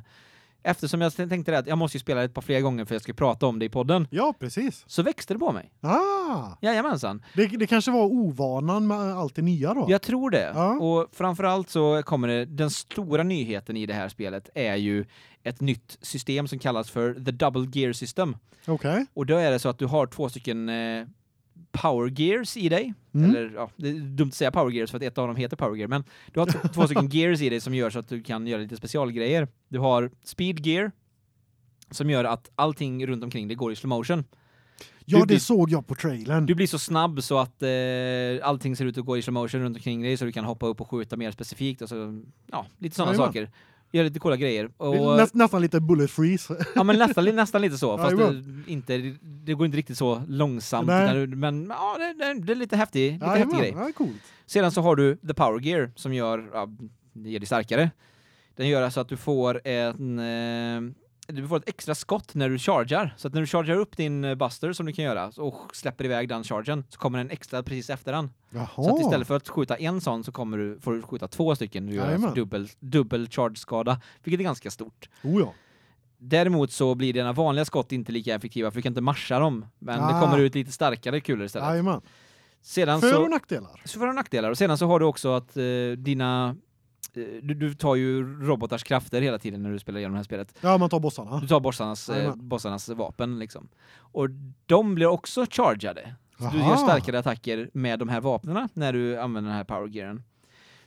[SPEAKER 1] eftersom jag tänkte det att jag måste ju spela ett par fler gånger för jag ska prata om det i podden,
[SPEAKER 2] Ja, precis.
[SPEAKER 1] så växte det på mig.
[SPEAKER 2] Ah,
[SPEAKER 1] Jajamensan.
[SPEAKER 2] det, det kanske var ovanan med allt det nya då.
[SPEAKER 1] Jag tror det.
[SPEAKER 2] Ja.
[SPEAKER 1] Och framförallt så kommer det, den stora nyheten i det här spelet är ju ett nytt system som kallas för The Double Gear System.
[SPEAKER 2] Okej.
[SPEAKER 1] Och då är det så att du har två stycken eh, Power Gears i dig.
[SPEAKER 2] Mm.
[SPEAKER 1] Eller ja, det är dumt att säga Power Gears för att ett av dem heter Power Gear, men du har två stycken gears i dig som gör så att du kan göra lite specialgrejer. Du har Speed Gear som gör att allting runt omkring dig går i slow motion.
[SPEAKER 2] Ja,
[SPEAKER 1] Du
[SPEAKER 2] det
[SPEAKER 1] blir-
[SPEAKER 2] såg jag på trailern.
[SPEAKER 1] Du blir så snabb så att eh, allting ser ut att gå i slow motion runt omkring dig så du kan hoppa upp och skjuta mer specifikt och så ja, lite sådana
[SPEAKER 2] Jajamän.
[SPEAKER 1] saker. Göra lite coola grejer.
[SPEAKER 2] Det
[SPEAKER 1] Och,
[SPEAKER 2] Näst, nästan lite bullet freeze.
[SPEAKER 1] ja men nästan, nästan lite så fast det,
[SPEAKER 2] Jajamän.
[SPEAKER 1] inte det går inte riktigt så långsamt du- men ja det, det, det är lite häftig, lite häftig
[SPEAKER 2] Jajamän,
[SPEAKER 1] grej.
[SPEAKER 2] Ja, coolt.
[SPEAKER 1] Sedan så har du the power gear som gör ja, det ger dig starkare. Den gör alltså att du får en eh, du får ett extra skott när du chargear. Så att när du chargear upp din eh, Buster som du kan göra och släpper iväg den chargen så kommer en extra precis efter den.
[SPEAKER 2] Jaha.
[SPEAKER 1] Så att istället för att skjuta en sån så kommer du får du skjuta två stycken. Du gör alltså
[SPEAKER 2] Jajamän.
[SPEAKER 1] dubbel dubbel charge skada, vilket är ganska stort.
[SPEAKER 2] Oh ja.
[SPEAKER 1] Däremot så blir dina vanliga skott inte lika effektiva för du kan inte marscha dem, men det
[SPEAKER 2] Ah.
[SPEAKER 1] kommer ut lite starkare kulor istället.
[SPEAKER 2] Jajamän.
[SPEAKER 1] Sedan
[SPEAKER 2] För
[SPEAKER 1] så
[SPEAKER 2] och nackdelar.
[SPEAKER 1] så för och nackdelar och sedan så har du också att eh, dina du, du tar ju robotars krafter hela tiden när du spelar igenom det här spelet.
[SPEAKER 2] Ja, man tar bossarna.
[SPEAKER 1] Du tar bossarnas, eh, bossarnas vapen liksom. Och de blir också chargade. Så du gör starkare attacker med de här vapnena när du använder den här power gearen.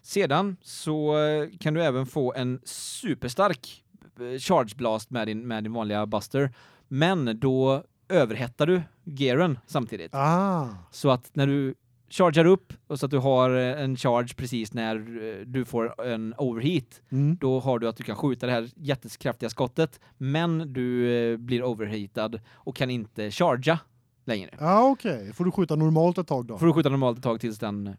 [SPEAKER 1] Sedan så eh, kan du även få en superstark eh, charge blast med din med din vanliga buster, men då överhettar du gearen samtidigt.
[SPEAKER 2] Ah.
[SPEAKER 1] Så att när du chargear upp och så att du har eh, en charge precis när eh, du får en overheat,
[SPEAKER 2] Mm.
[SPEAKER 1] då har du att du kan skjuta det här jättekraftiga skottet, men du eh, blir overheatad och kan inte chargea längre.
[SPEAKER 2] Ja, okej. Får du skjuta normalt ett tag då?
[SPEAKER 1] Får du skjuta normalt ett tag tills den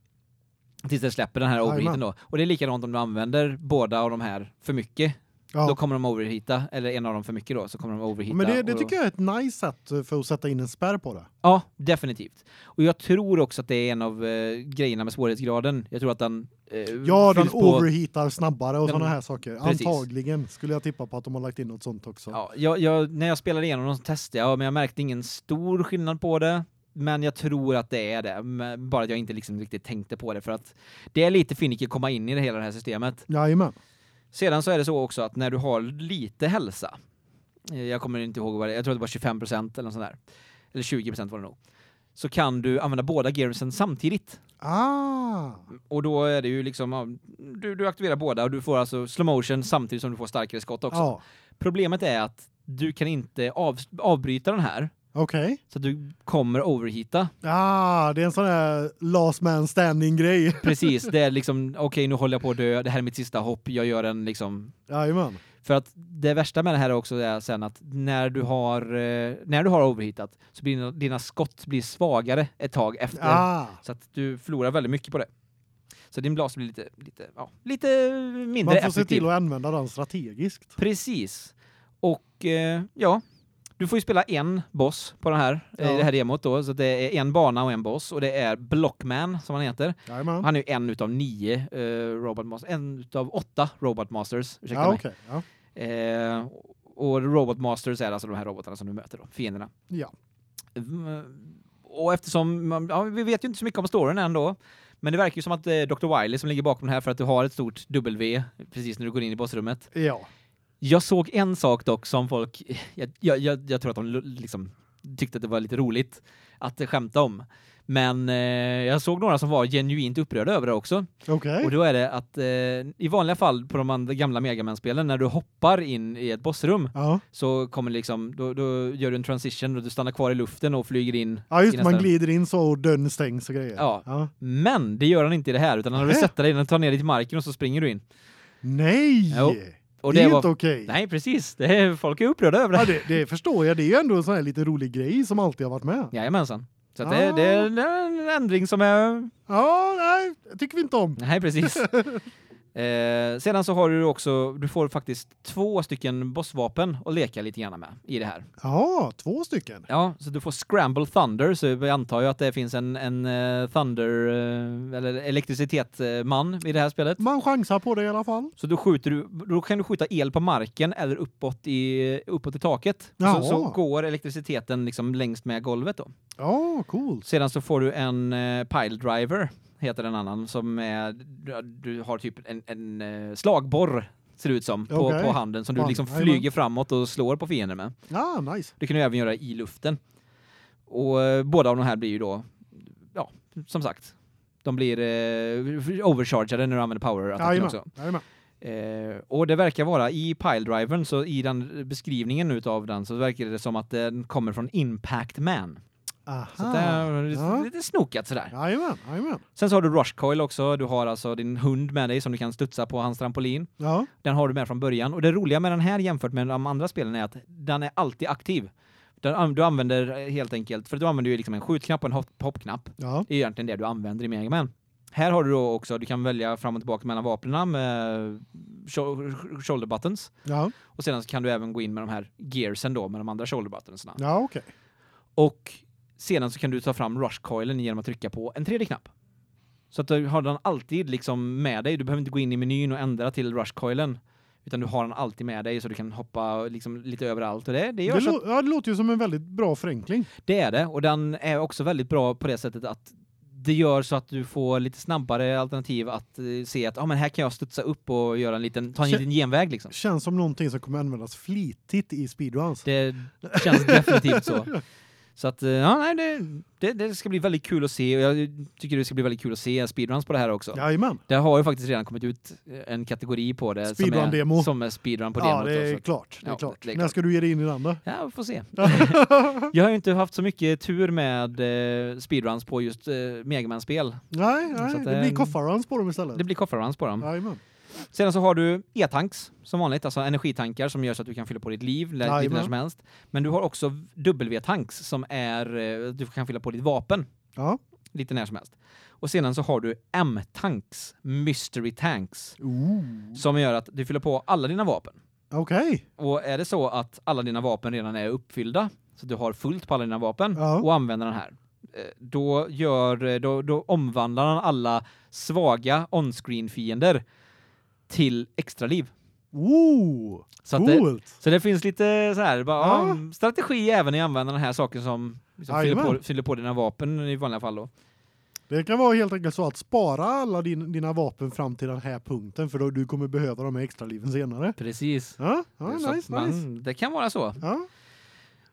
[SPEAKER 1] tills den släpper den här overheaten då. Och det är likadant om du använder båda av de här för mycket.
[SPEAKER 2] Ja.
[SPEAKER 1] Då kommer de overheata eller en av dem för mycket då så kommer de overheata.
[SPEAKER 2] Men det, det tycker jag är ett nice sätt för att sätta in en spärr på det.
[SPEAKER 1] Ja, definitivt. Och jag tror också att det är en av eh, grejerna med svårighetsgraden. Jag tror att den eh,
[SPEAKER 2] Ja, den
[SPEAKER 1] på-
[SPEAKER 2] overheatar snabbare och
[SPEAKER 1] Den-
[SPEAKER 2] såna här saker.
[SPEAKER 1] Precis.
[SPEAKER 2] Antagligen skulle jag tippa på att de har lagt in något sånt också.
[SPEAKER 1] Ja, jag, jag, när jag spelade igenom dem så testade jag, men jag märkte ingen stor skillnad på det. Men jag tror att det är det, men bara att jag inte liksom riktigt tänkte på det för att det är lite finicky att komma in i det hela det här systemet.
[SPEAKER 2] Jajamän.
[SPEAKER 1] Sedan så är det så också att när du har lite hälsa, eh, jag kommer inte ihåg vad det jag tror att det var 25% eller något sånt där, eller 20% var det nog, så kan du använda båda gearsen samtidigt.
[SPEAKER 2] Ah.
[SPEAKER 1] Och då är det ju liksom, du, du aktiverar båda och du får alltså slow motion samtidigt som du får starkare skott också.
[SPEAKER 2] Ja.
[SPEAKER 1] Problemet är att du kan inte av, avbryta den här
[SPEAKER 2] Okej.
[SPEAKER 1] så att du kommer overheata.
[SPEAKER 2] Ah, det är en sån här last man standing grej.
[SPEAKER 1] Precis, det är liksom okej nu håller jag på att dö, det här är mitt sista hopp, jag gör en liksom
[SPEAKER 2] Jajamän.
[SPEAKER 1] för att det värsta med det här är också är sen att när du har eh, när du har overheatat så blir dina, dina skott blir svagare ett tag efter
[SPEAKER 2] Ah.
[SPEAKER 1] så att du förlorar väldigt mycket på det. Så din blast blir lite lite ja, lite mindre
[SPEAKER 2] Man får se
[SPEAKER 1] effektiv.
[SPEAKER 2] till att använda den strategiskt.
[SPEAKER 1] Precis. Och eh, ja, du får ju spela en boss på den här eh,
[SPEAKER 2] Ja.
[SPEAKER 1] i det här demot då, så det är en bana och en boss och det är Blockman som han heter.
[SPEAKER 2] Jajamän.
[SPEAKER 1] Han är ju en utav nio eh, Robot Masters, en utav åtta Robot Masters, ursäkta
[SPEAKER 2] Ja,
[SPEAKER 1] mig.
[SPEAKER 2] okej. Ja.
[SPEAKER 1] Eh, och Robot Masters är alltså de här robotarna som du möter då, fienderna.
[SPEAKER 2] Ja.
[SPEAKER 1] Mm, Och eftersom man, ja, vi vet ju inte så mycket om storyn ändå, men det verkar ju som att det är Dr. Wily som ligger bakom det här för att du har ett stort W precis när du går in i bossrummet.
[SPEAKER 2] Ja.
[SPEAKER 1] Jag såg en sak dock som folk jag, jag, jag, tror att de liksom tyckte att det var lite roligt att skämta om. Men eh, jag såg några som var genuint upprörda över det också.
[SPEAKER 2] Okej.
[SPEAKER 1] Och då är det att eh, i vanliga fall på de gamla Mega Man-spelen när du hoppar in i ett bossrum
[SPEAKER 2] Ja.
[SPEAKER 1] så kommer liksom då, då gör du en transition och du stannar kvar i luften och flyger in.
[SPEAKER 2] Ja, just man glider in så och dörren stängs och grejer.
[SPEAKER 1] Ja.
[SPEAKER 2] ja.
[SPEAKER 1] Men det gör han inte i det här utan när du
[SPEAKER 2] Nähä.
[SPEAKER 1] sätter dig och tar ner dig till marken och så springer du in.
[SPEAKER 2] Nej!
[SPEAKER 1] Jo. Och
[SPEAKER 2] det är
[SPEAKER 1] det
[SPEAKER 2] ju
[SPEAKER 1] var
[SPEAKER 2] inte okej.
[SPEAKER 1] Nej, precis. Det är, folk är upprörda över det.
[SPEAKER 2] Ja, det, det förstår jag. Det är ju ändå en sån här lite rolig grej som alltid har varit med.
[SPEAKER 1] Jajamensan. Så
[SPEAKER 2] Ah.
[SPEAKER 1] det, det är en ändring som är...
[SPEAKER 2] Ja, nej, tycker vi inte om.
[SPEAKER 1] Nej, precis. eh, sedan så har du också, du får faktiskt två stycken bossvapen att leka lite grann med i det här.
[SPEAKER 2] Ja, två stycken.
[SPEAKER 1] Ja, så du får Scramble Thunder, så vi antar ju att det finns en, en eh, Thunder, eh, eller elektricitetman i det här spelet.
[SPEAKER 2] Man chansar på det i alla fall.
[SPEAKER 1] Så då skjuter du, då kan du skjuta el på marken eller uppåt i, uppåt i taket. Så, så går elektriciteten liksom längst med golvet då.
[SPEAKER 2] Ja, coolt.
[SPEAKER 1] Sedan så får du en eh, pile driver, heter den annan, som är, du, har typ en, en eh, slagborr, ser det ut som, på,
[SPEAKER 2] Okej.
[SPEAKER 1] på handen som du liksom
[SPEAKER 2] jajamän.
[SPEAKER 1] flyger framåt och slår på fiender med.
[SPEAKER 2] Ja, nice.
[SPEAKER 1] Det kan du även göra i luften. Och eh, båda av de här blir ju då, ja, som sagt, de blir eh, overchargade när du använder power-attacken
[SPEAKER 2] Jajamän.
[SPEAKER 1] också.
[SPEAKER 2] Jajamän.
[SPEAKER 1] Eh, och det verkar vara i piledrivern, så i den beskrivningen utav den så verkar det som att den kommer från Impact Man.
[SPEAKER 2] Aha.
[SPEAKER 1] Så det är
[SPEAKER 2] Ja.
[SPEAKER 1] lite snokat sådär.
[SPEAKER 2] Jajamän, jajamän.
[SPEAKER 1] Sen så har du Rush Coil också, du har alltså din hund med dig som du kan studsa på hans trampolin.
[SPEAKER 2] Ja.
[SPEAKER 1] Den har du med från början. Och det roliga med den här jämfört med de andra spelen är att den är alltid aktiv. Den, du använder helt enkelt, för du använder ju liksom en skjutknapp och en hopp- hoppknapp.
[SPEAKER 2] Ja.
[SPEAKER 1] Det är egentligen det du använder i Mega Man. Här har du då också du kan välja fram och tillbaka mellan vapnen med shoulder buttons.
[SPEAKER 2] Ja.
[SPEAKER 1] Och sedan kan du även gå in med de här gearsen då med de andra shoulder buttonsna.
[SPEAKER 2] Ja, okej. Okay.
[SPEAKER 1] Och sedan så kan du ta fram rush coilen genom att trycka på en tredje knapp. Så att du har den alltid liksom med dig. Du behöver inte gå in i menyn och ändra till rush coilen utan du har den alltid med dig så du kan hoppa liksom lite överallt och det det gör
[SPEAKER 2] det,
[SPEAKER 1] så
[SPEAKER 2] ja, det låter ju som en väldigt bra förenkling.
[SPEAKER 1] Det är det och den är också väldigt bra på det sättet att det gör så att du får lite snabbare alternativ att uh, se att ja ah, men här kan jag studsa upp och göra en liten ta en liten genväg liksom.
[SPEAKER 2] Känns som någonting som kommer användas flitigt i speedruns.
[SPEAKER 1] Det känns definitivt så. Så att eh, ja nej det, det, det ska bli väldigt kul att se och jag tycker det ska bli väldigt kul att se speedruns på det här också.
[SPEAKER 2] Ja, men.
[SPEAKER 1] Det har ju faktiskt redan kommit ut en kategori på det
[SPEAKER 2] speedrun som är
[SPEAKER 1] demo. som är speedrun på ja,
[SPEAKER 2] demot. Det är klart. Det är
[SPEAKER 1] ja,
[SPEAKER 2] klart.
[SPEAKER 1] Det är
[SPEAKER 2] klart. När ska du ge dig in i den då?
[SPEAKER 1] Ja, vi får se. jag har ju inte haft så mycket tur med eh, speedruns på just eh, Mega Man spel.
[SPEAKER 2] Nej, nej, att, det blir koffaruns på dem istället.
[SPEAKER 1] Det blir koffaruns på dem.
[SPEAKER 2] Ja, men.
[SPEAKER 1] Sedan så har du e-tanks som vanligt, alltså energitankar som gör så att du kan fylla på ditt liv lite när som helst. Men du har också W-tanks som är eh, du kan fylla på ditt vapen.
[SPEAKER 2] Ja.
[SPEAKER 1] Lite när som helst. Och sedan så har du M-tanks, mystery tanks.
[SPEAKER 2] Ooh.
[SPEAKER 1] Som gör att du fyller på alla dina vapen.
[SPEAKER 2] Okej. Okay.
[SPEAKER 1] Och är det så att alla dina vapen redan är uppfyllda så du har fullt på alla dina vapen
[SPEAKER 2] ja.
[SPEAKER 1] och använder den här eh, då gör då, då omvandlar han alla svaga on-screen fiender till extra liv.
[SPEAKER 2] Ooh,
[SPEAKER 1] så
[SPEAKER 2] coolt.
[SPEAKER 1] Det, så det finns lite så här bara, ja. strategi även i använda den här saken som liksom fyller, på, fyller på dina vapen i vanliga fall då.
[SPEAKER 2] Det kan vara helt enkelt så att spara alla din, dina vapen fram till den här punkten för då du kommer behöva de extra liven senare.
[SPEAKER 1] Precis.
[SPEAKER 2] Ja, ja nice, man, nice.
[SPEAKER 1] Det kan vara så.
[SPEAKER 2] Ja.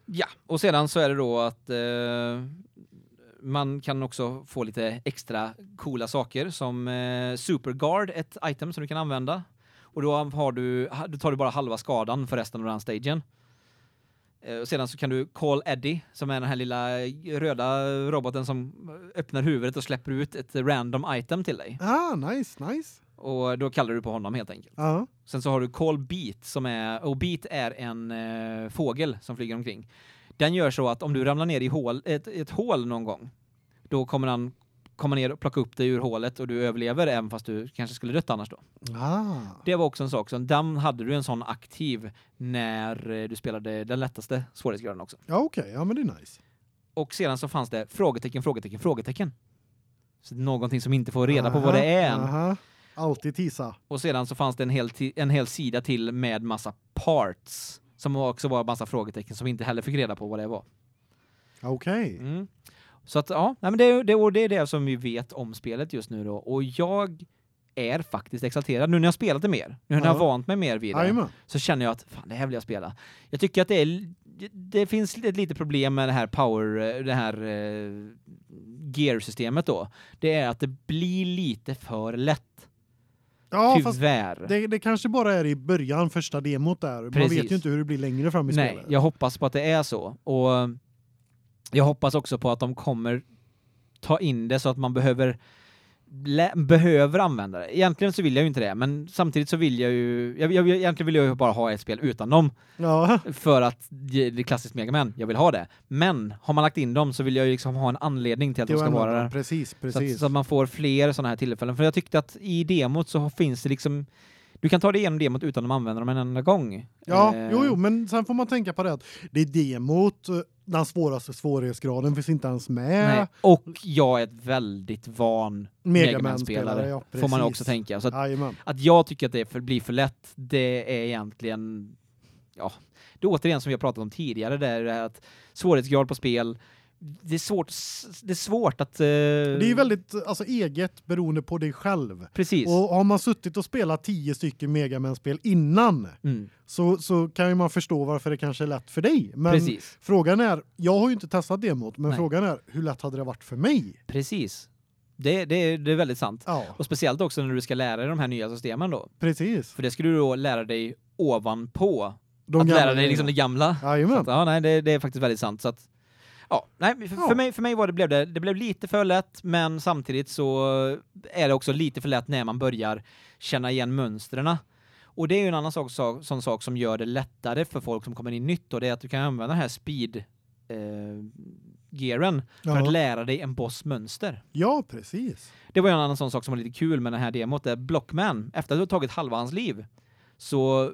[SPEAKER 1] Ja, och sedan så är det då att eh, man kan också få lite extra coola saker som eh, Superguard, ett item som du kan använda. Och då har du då tar du bara halva skadan för resten av den stagen. Eh, och sedan så kan du call Eddie som är den här lilla röda roboten som öppnar huvudet och släpper ut ett random item till dig.
[SPEAKER 2] Ah, nice, nice.
[SPEAKER 1] Och då kallar du på honom helt enkelt.
[SPEAKER 2] Uh -huh.
[SPEAKER 1] Sen så har du call Beat som är och Beat är en eh, fågel som flyger omkring. Den gör så att om du ramlar ner i hål, ett, ett hål någon gång, då kommer han komma ner och plocka upp dig ur hålet och du överlever även fast du kanske skulle dött annars då.
[SPEAKER 2] Ah.
[SPEAKER 1] Det var också en sak som den hade du en sån aktiv när eh, du spelade den lättaste svårighetsgraden också.
[SPEAKER 2] Ja okej, okay. ja men det är nice.
[SPEAKER 1] Och sedan så fanns det frågetecken frågetecken frågetecken. Så någonting som inte får reda aha, på vad det är.
[SPEAKER 2] Aha. Alltid tisa.
[SPEAKER 1] Och sedan så fanns det en hel en hel sida till med massa parts som också var massa frågetecken som inte heller fick reda på vad det var.
[SPEAKER 2] Okej.
[SPEAKER 1] Okay. Mm. Så att ja, nej men det det det är det som vi vet om spelet just nu då och jag är faktiskt exalterad nu när jag spelat det mer. Nu när ja. jag vant mig mer vid det.
[SPEAKER 2] Amen.
[SPEAKER 1] Så känner jag att fan det här vill jag spela. Jag tycker att det är det finns ett litet problem med det här power det här uh, gear systemet då. Det är att det blir lite för lätt.
[SPEAKER 2] Ja, Tyvärr. det, det kanske bara är i början första demot där. Precis. Man vet ju inte hur det blir längre fram i
[SPEAKER 1] Nej,
[SPEAKER 2] spelet.
[SPEAKER 1] Nej, jag hoppas på att det är så och jag hoppas också på att de kommer ta in det så att man behöver behöver använda det. Egentligen så vill jag ju inte det, men samtidigt så vill jag ju jag, jag egentligen vill jag ju bara ha ett spel utan dem.
[SPEAKER 2] Ja.
[SPEAKER 1] För att det är klassiskt Mega Man, jag vill ha det. Men har man lagt in dem så vill jag ju liksom ha en anledning till att det de ska vara där.
[SPEAKER 2] Precis, precis.
[SPEAKER 1] Så att, så att man får fler sådana här tillfällen för jag tyckte att i demot så finns det liksom du kan ta det igenom demot utan att använda dem en enda gång.
[SPEAKER 2] Ja, eh. jo jo, men sen får man tänka på det att det är demot den svåraste svårighetsgraden finns inte ens med. Nej,
[SPEAKER 1] och jag är ett väldigt van Mega Man-spelare, ja, får man också tänka. Så att, att jag tycker att det för, blir för lätt, det är egentligen ja, det är återigen som vi har pratat om tidigare där att svårighetsgrad på spel det är svårt det är svårt att uh...
[SPEAKER 2] Det är väldigt alltså eget beroende på dig själv.
[SPEAKER 1] Precis.
[SPEAKER 2] Och har man suttit och spelat 10 stycken Mega Man spel innan
[SPEAKER 1] mm.
[SPEAKER 2] så så kan ju man förstå varför det kanske är lätt för dig. Men
[SPEAKER 1] Precis.
[SPEAKER 2] frågan är jag har ju inte testat demot men Nej. frågan är hur lätt hade det varit för mig?
[SPEAKER 1] Precis. Det, det, det är väldigt sant.
[SPEAKER 2] Ja.
[SPEAKER 1] Och speciellt också när du ska lära dig de här nya systemen då.
[SPEAKER 2] Precis.
[SPEAKER 1] För det ska du då lära dig ovanpå de att lära dig liksom det gamla.
[SPEAKER 2] Ja,
[SPEAKER 1] att, ja nej det, det är faktiskt väldigt sant så att Ja, nej för, ja. för mig för mig var det blev det det blev lite för lätt men samtidigt så är det också lite för lätt när man börjar känna igen mönstren. Och det är ju en annan sak så, sån sak som gör det lättare för folk som kommer in nytt och det är att du kan använda den här speed eh, boss-gearen för att lära dig en boss-mönster.
[SPEAKER 2] Ja, precis.
[SPEAKER 1] Det var ju en annan sån sak som var lite kul med den här demot, där Blockman, efter att du har tagit halva hans liv, så eh,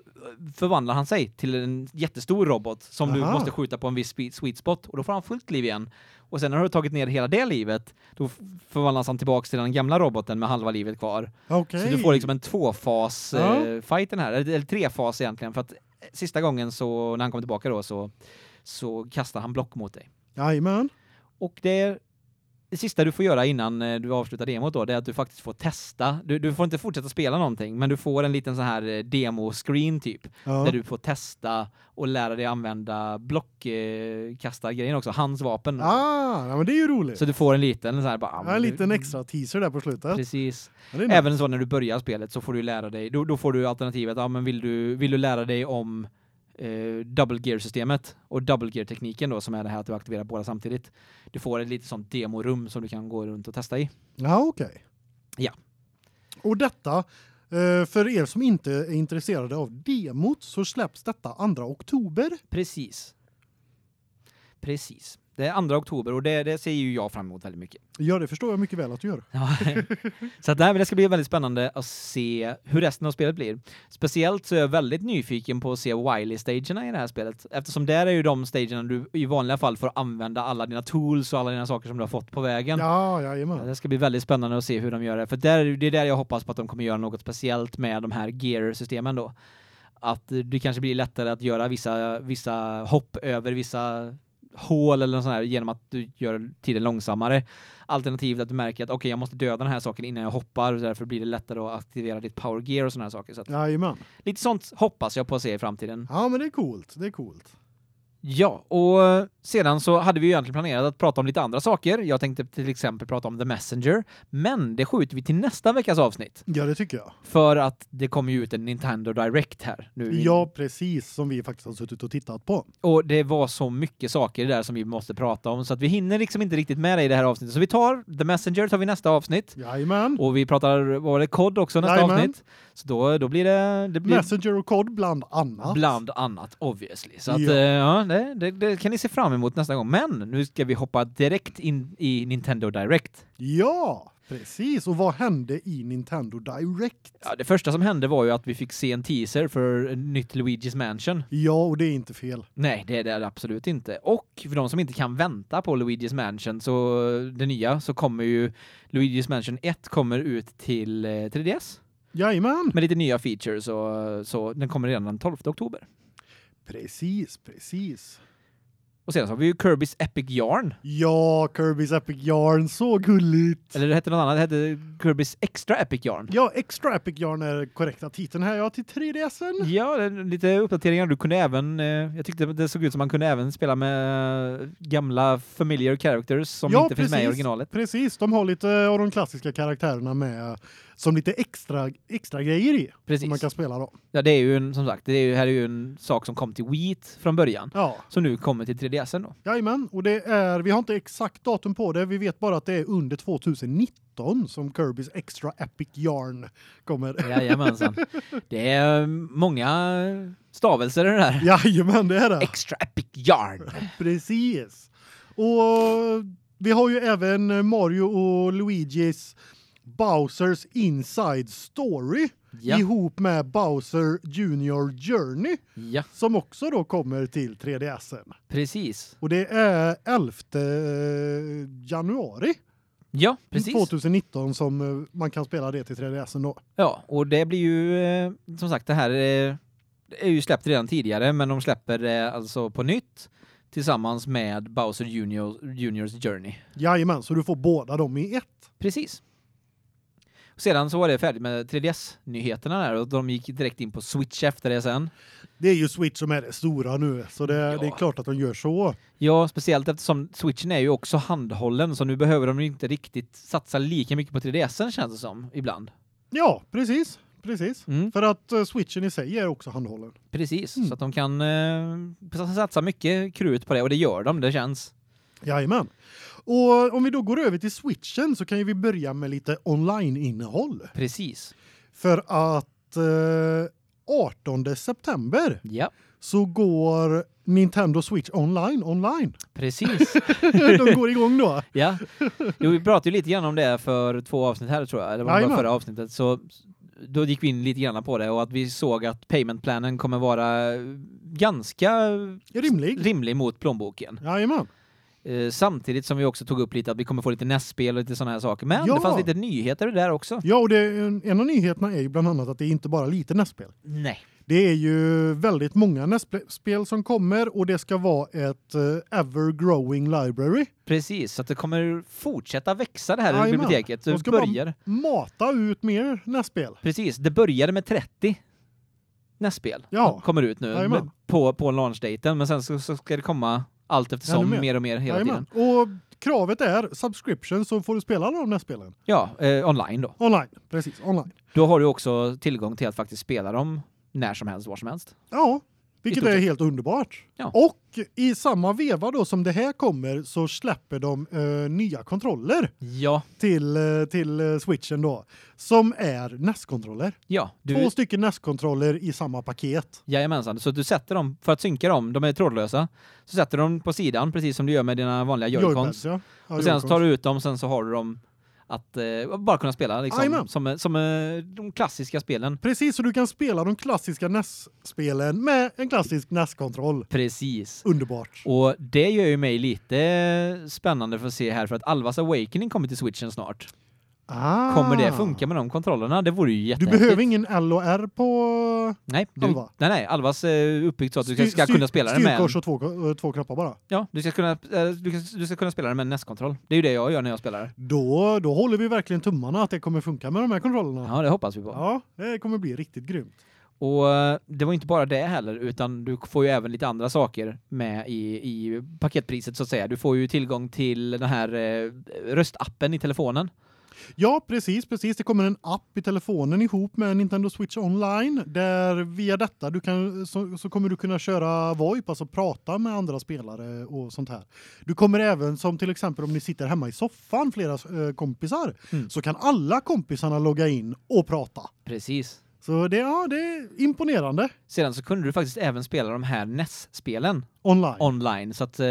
[SPEAKER 1] förvandlar han sig till en jättestor robot som du
[SPEAKER 2] Aha.
[SPEAKER 1] måste skjuta på en viss sweet- spot och då får han fullt liv igen. Och sen när du har tagit ner hela det livet, då förvandlas han tillbaks till den gamla roboten med halva livet kvar.
[SPEAKER 2] Okej.
[SPEAKER 1] Så du får liksom en tvåfas
[SPEAKER 2] Ja.
[SPEAKER 1] eh, fight den här, eller, trefas egentligen för att eh, sista gången så när han kommer tillbaka då så så kastar han block mot dig.
[SPEAKER 2] Jajamän.
[SPEAKER 1] Och det är det sista du får göra innan eh, du avslutar demot då, det är att du faktiskt får testa. Du, du får inte fortsätta spela någonting, men du får en liten så här eh, demo-screen typ,
[SPEAKER 2] Ja.
[SPEAKER 1] där du får testa och lära dig använda blockkastargrejen också, hans vapen.
[SPEAKER 2] Ah, ja, men det är ju roligt.
[SPEAKER 1] Så du får en liten så här bara...
[SPEAKER 2] ja, en liten extra teaser där på slutet.
[SPEAKER 1] Precis.
[SPEAKER 2] Ja.
[SPEAKER 1] Även så när du börjar spelet så får du lära dig, då, då får du alternativet, ja men vill du, vill du lära dig om eh, double gear systemet och double gear tekniken då som är det här att du aktiverar båda samtidigt. Du får ett litet sånt demorum som du kan gå runt och testa i.
[SPEAKER 2] Ja, okej.
[SPEAKER 1] Ja.
[SPEAKER 2] Och detta eh, för er som inte är intresserade av demot så släpps detta 2 oktober.
[SPEAKER 1] Precis. Precis. Det är 2 oktober och det, det ser ju jag fram emot väldigt mycket.
[SPEAKER 2] Ja, det förstår jag mycket väl att du gör.
[SPEAKER 1] Ja. så att här, det ska bli väldigt spännande att se hur resten av spelet blir. Speciellt så är jag väldigt nyfiken på att se Wily-stagerna i det här spelet. Eftersom där är ju de stagerna du i vanliga fall får använda alla dina tools och alla dina saker som du har fått på vägen.
[SPEAKER 2] Ja,
[SPEAKER 1] Ja,
[SPEAKER 2] jajamän.
[SPEAKER 1] Det ska bli väldigt spännande att se hur de gör det. För där, det är där jag hoppas på att de kommer göra något speciellt med de här gear-systemen då. Att det kanske blir lättare att göra vissa, vissa hopp över vissa hål eller något sånt här genom att du gör tiden långsammare. Alternativt att du märker att okej, jag måste döda den här saken innan jag hoppar och därför blir det lättare att aktivera ditt power gear och såna här saker. Så att, lite sånt hoppas jag på att se i framtiden.
[SPEAKER 2] Ja, men det är coolt. Det är coolt.
[SPEAKER 1] Ja, och sedan så hade vi ju egentligen planerat att prata om lite andra saker. Jag tänkte till exempel prata om The Messenger, men det skjuter vi till nästa veckas avsnitt.
[SPEAKER 2] Ja, det tycker jag.
[SPEAKER 1] För att det kommer ju ut en Nintendo Direct här nu.
[SPEAKER 2] Ja, precis som vi faktiskt har suttit och tittat på.
[SPEAKER 1] Och det var så mycket saker där som vi måste prata om så att vi hinner liksom inte riktigt med det i det här avsnittet. Så vi tar The Messenger tar vi nästa avsnitt.
[SPEAKER 2] Jajamän.
[SPEAKER 1] Och vi pratar, var det, kod också nästa
[SPEAKER 2] Jajamän.
[SPEAKER 1] avsnitt. Så då, då blir det... det blir
[SPEAKER 2] Messenger och kod bland annat.
[SPEAKER 1] Bland annat, obviously. Så att,
[SPEAKER 2] Ja.
[SPEAKER 1] ja, ja det, det, det kan ni se fram emot nästa gång. Men nu ska vi hoppa direkt in i Nintendo Direct.
[SPEAKER 2] Ja, precis. Och vad hände i Nintendo Direct?
[SPEAKER 1] Ja, det första som hände var ju att vi fick se en teaser för nytt Luigi's Mansion.
[SPEAKER 2] Ja, och det är inte fel.
[SPEAKER 1] Nej, det är det absolut inte. Och för de som inte kan vänta på Luigi's Mansion, så det nya, så kommer ju Luigi's Mansion 1 kommer ut till eh, 3DS
[SPEAKER 2] Jajamän.
[SPEAKER 1] med lite nya features och så den kommer redan den 12 oktober.
[SPEAKER 2] Precis, precis.
[SPEAKER 1] Och sen så har vi ju Kirby's Epic Yarn.
[SPEAKER 2] Ja, Kirby's Epic Yarn, så gulligt.
[SPEAKER 1] Eller det hette något annat, det hette Kirby's Extra Epic Yarn.
[SPEAKER 2] Ja, Extra Epic Yarn är korrekta titeln här ja till 3DSen.
[SPEAKER 1] Ja, lite uppdateringar. Du kunde även, eh, jag tyckte det såg ut som man kunde även spela med eh, gamla familiar characters som
[SPEAKER 2] Ja,
[SPEAKER 1] inte finns med i
[SPEAKER 2] precis.
[SPEAKER 1] originalet.
[SPEAKER 2] Precis, de har lite av de klassiska karaktärerna med som lite extra extra grejer i
[SPEAKER 1] Precis.
[SPEAKER 2] som man kan spela då.
[SPEAKER 1] Ja, det är ju en, som sagt, det är ju, här är ju en sak som kom till Wii från början.
[SPEAKER 2] Ja,
[SPEAKER 1] Som nu kommer till 3DSen då.
[SPEAKER 2] jajamän. Och det är, vi har inte exakt datum på det, vi vet bara att det är under 2019 som Kirby's Extra Epic Yarn kommer.
[SPEAKER 1] Jajamensan. Det är många stavelser det där.
[SPEAKER 2] Jajamän, det är det.
[SPEAKER 1] Extra Epic Yarn.
[SPEAKER 2] Precis. Och vi har ju även Mario och Luigis Bowsers Inside Story
[SPEAKER 1] Ja.
[SPEAKER 2] ihop med Bowser Junior Journey
[SPEAKER 1] Ja,
[SPEAKER 2] som också då kommer till 3DSen.
[SPEAKER 1] precis.
[SPEAKER 2] Och det är 11 januari
[SPEAKER 1] Ja, precis.
[SPEAKER 2] 2019 som eh, man kan spela det till 3DSen då.
[SPEAKER 1] Ja, och det blir ju eh, som sagt det här eh, är ju släppt redan tidigare men de släpper det alltså på nytt tillsammans med Bowser Junior, Juniors Journey.
[SPEAKER 2] Jajamän, så du får båda dem i ett.
[SPEAKER 1] Precis. Sedan så var det färdigt med 3DS-nyheterna där och de gick direkt in på Switch efter det sen.
[SPEAKER 2] Det är ju Switch som är det stora nu, så det,
[SPEAKER 1] Ja.
[SPEAKER 2] det är klart att de gör så.
[SPEAKER 1] Ja, speciellt eftersom Switchen är ju också handhållen så nu behöver de inte riktigt satsa lika mycket på 3DSen känns det som ibland.
[SPEAKER 2] Ja, precis. Precis.
[SPEAKER 1] Mm,
[SPEAKER 2] För att eh, switchen i sig är också handhållen.
[SPEAKER 1] precis,
[SPEAKER 2] Mm.
[SPEAKER 1] så att de kan eh, satsa mycket krut på det och det gör de, det känns.
[SPEAKER 2] Jajamän. Och om vi då går över till switchen så kan ju vi börja med lite online-innehåll.
[SPEAKER 1] Precis.
[SPEAKER 2] För att eh, 18 september
[SPEAKER 1] Ja.
[SPEAKER 2] så går Nintendo Switch online online.
[SPEAKER 1] Precis.
[SPEAKER 2] De går igång då.
[SPEAKER 1] ja. Jo, vi pratade ju lite grann om det för två avsnitt här tror jag, eller var det förra avsnittet så då gick vi in lite grann på det och att vi såg att paymentplanen kommer vara ganska
[SPEAKER 2] Rimlig.
[SPEAKER 1] rimlig mot plånboken.
[SPEAKER 2] Jajamän.
[SPEAKER 1] Eh, samtidigt som vi också tog upp lite att vi kommer få lite NES-spel och lite sådana här saker. Men
[SPEAKER 2] Ja.
[SPEAKER 1] det fanns lite nyheter där också.
[SPEAKER 2] Ja, och det, en, en av nyheterna är ju bland annat att det är inte bara lite NES-spel.
[SPEAKER 1] Nej.
[SPEAKER 2] Det är ju väldigt många NES-spel som kommer och det ska vara ett eh, ever growing library.
[SPEAKER 1] Precis, så att det kommer fortsätta växa det här
[SPEAKER 2] Jajamän.
[SPEAKER 1] biblioteket.
[SPEAKER 2] De
[SPEAKER 1] Det
[SPEAKER 2] ska
[SPEAKER 1] börjar,
[SPEAKER 2] Mata ut mer NES-spel.
[SPEAKER 1] precis, det började med 30 NES-spel.
[SPEAKER 2] Ja.
[SPEAKER 1] Kommer ut nu
[SPEAKER 2] Jajamän.
[SPEAKER 1] på, på launchdaten, men sen så, så ska det komma allt eftersom
[SPEAKER 2] mer.
[SPEAKER 1] mer och mer hela
[SPEAKER 2] Jajamän.
[SPEAKER 1] tiden.
[SPEAKER 2] Och kravet är subscription så får du spela alla de NES-spelen.
[SPEAKER 1] Ja, eh, online då.
[SPEAKER 2] Online, precis, online.
[SPEAKER 1] Då har du också tillgång till att faktiskt spela dem när som helst, var som helst.
[SPEAKER 2] Ja, vilket är helt underbart.
[SPEAKER 1] Ja.
[SPEAKER 2] Och i samma veva då som det här kommer så släpper de eh, nya kontroller
[SPEAKER 1] Ja,
[SPEAKER 2] till eh, till eh, Switchen då som är NES-kontroller.
[SPEAKER 1] ja. Du,
[SPEAKER 2] Två stycken NES-kontroller i samma paket.
[SPEAKER 1] Jajamensan, så du sätter dem, för att synka dem, de är trådlösa, så sätter du dem på sidan precis som du gör med dina vanliga joycons.
[SPEAKER 2] Ja. Ja,
[SPEAKER 1] och sen så tar du ut dem, sen så har du dem att eh, bara kunna spela liksom,
[SPEAKER 2] Jajamän.
[SPEAKER 1] som, som eh, de klassiska spelen.
[SPEAKER 2] Precis, så du kan spela de klassiska NES-spelen med en klassisk NES-kontroll.
[SPEAKER 1] Precis.
[SPEAKER 2] Underbart.
[SPEAKER 1] Och det gör ju mig lite spännande för att se här för att Alvas Awakening kommer till Switchen snart.
[SPEAKER 2] Ah.
[SPEAKER 1] Kommer det funka med de kontrollerna? Det vore ju
[SPEAKER 2] Du
[SPEAKER 1] jättehäftigt.
[SPEAKER 2] behöver ingen L och R på
[SPEAKER 1] nej, du,
[SPEAKER 2] Alva?
[SPEAKER 1] nej, nej, Alvas är uppbyggt så att du ska, ska kunna spela det med
[SPEAKER 2] styrkors och två, eh, två knappar bara.
[SPEAKER 1] Ja, du ska kunna eh, du, ska- du ska kunna spela det med en NES-kontroll. Det är ju det jag gör när jag spelar.
[SPEAKER 2] Då då håller vi verkligen tummarna att det kommer funka med de här kontrollerna.
[SPEAKER 1] Ja, det hoppas vi på.
[SPEAKER 2] Ja, det kommer bli riktigt grymt.
[SPEAKER 1] Och eh, det var inte bara det heller utan du får ju även lite andra saker med i i paketpriset så att säga. Du får ju tillgång till den här eh, röstappen i telefonen.
[SPEAKER 2] Ja, precis, precis. Det kommer en app i telefonen ihop med Nintendo Switch Online där via detta du kan så, så kommer du kunna köra VoIP alltså prata med andra spelare och sånt här. Du kommer även som till exempel om ni sitter hemma i soffan flera eh, kompisar
[SPEAKER 1] Mm.
[SPEAKER 2] så kan alla kompisarna logga in och prata.
[SPEAKER 1] Precis.
[SPEAKER 2] Så det ja, det är imponerande
[SPEAKER 1] Sedan så kunde du faktiskt även spela de här NES-spelen
[SPEAKER 2] online.
[SPEAKER 1] online så att eh,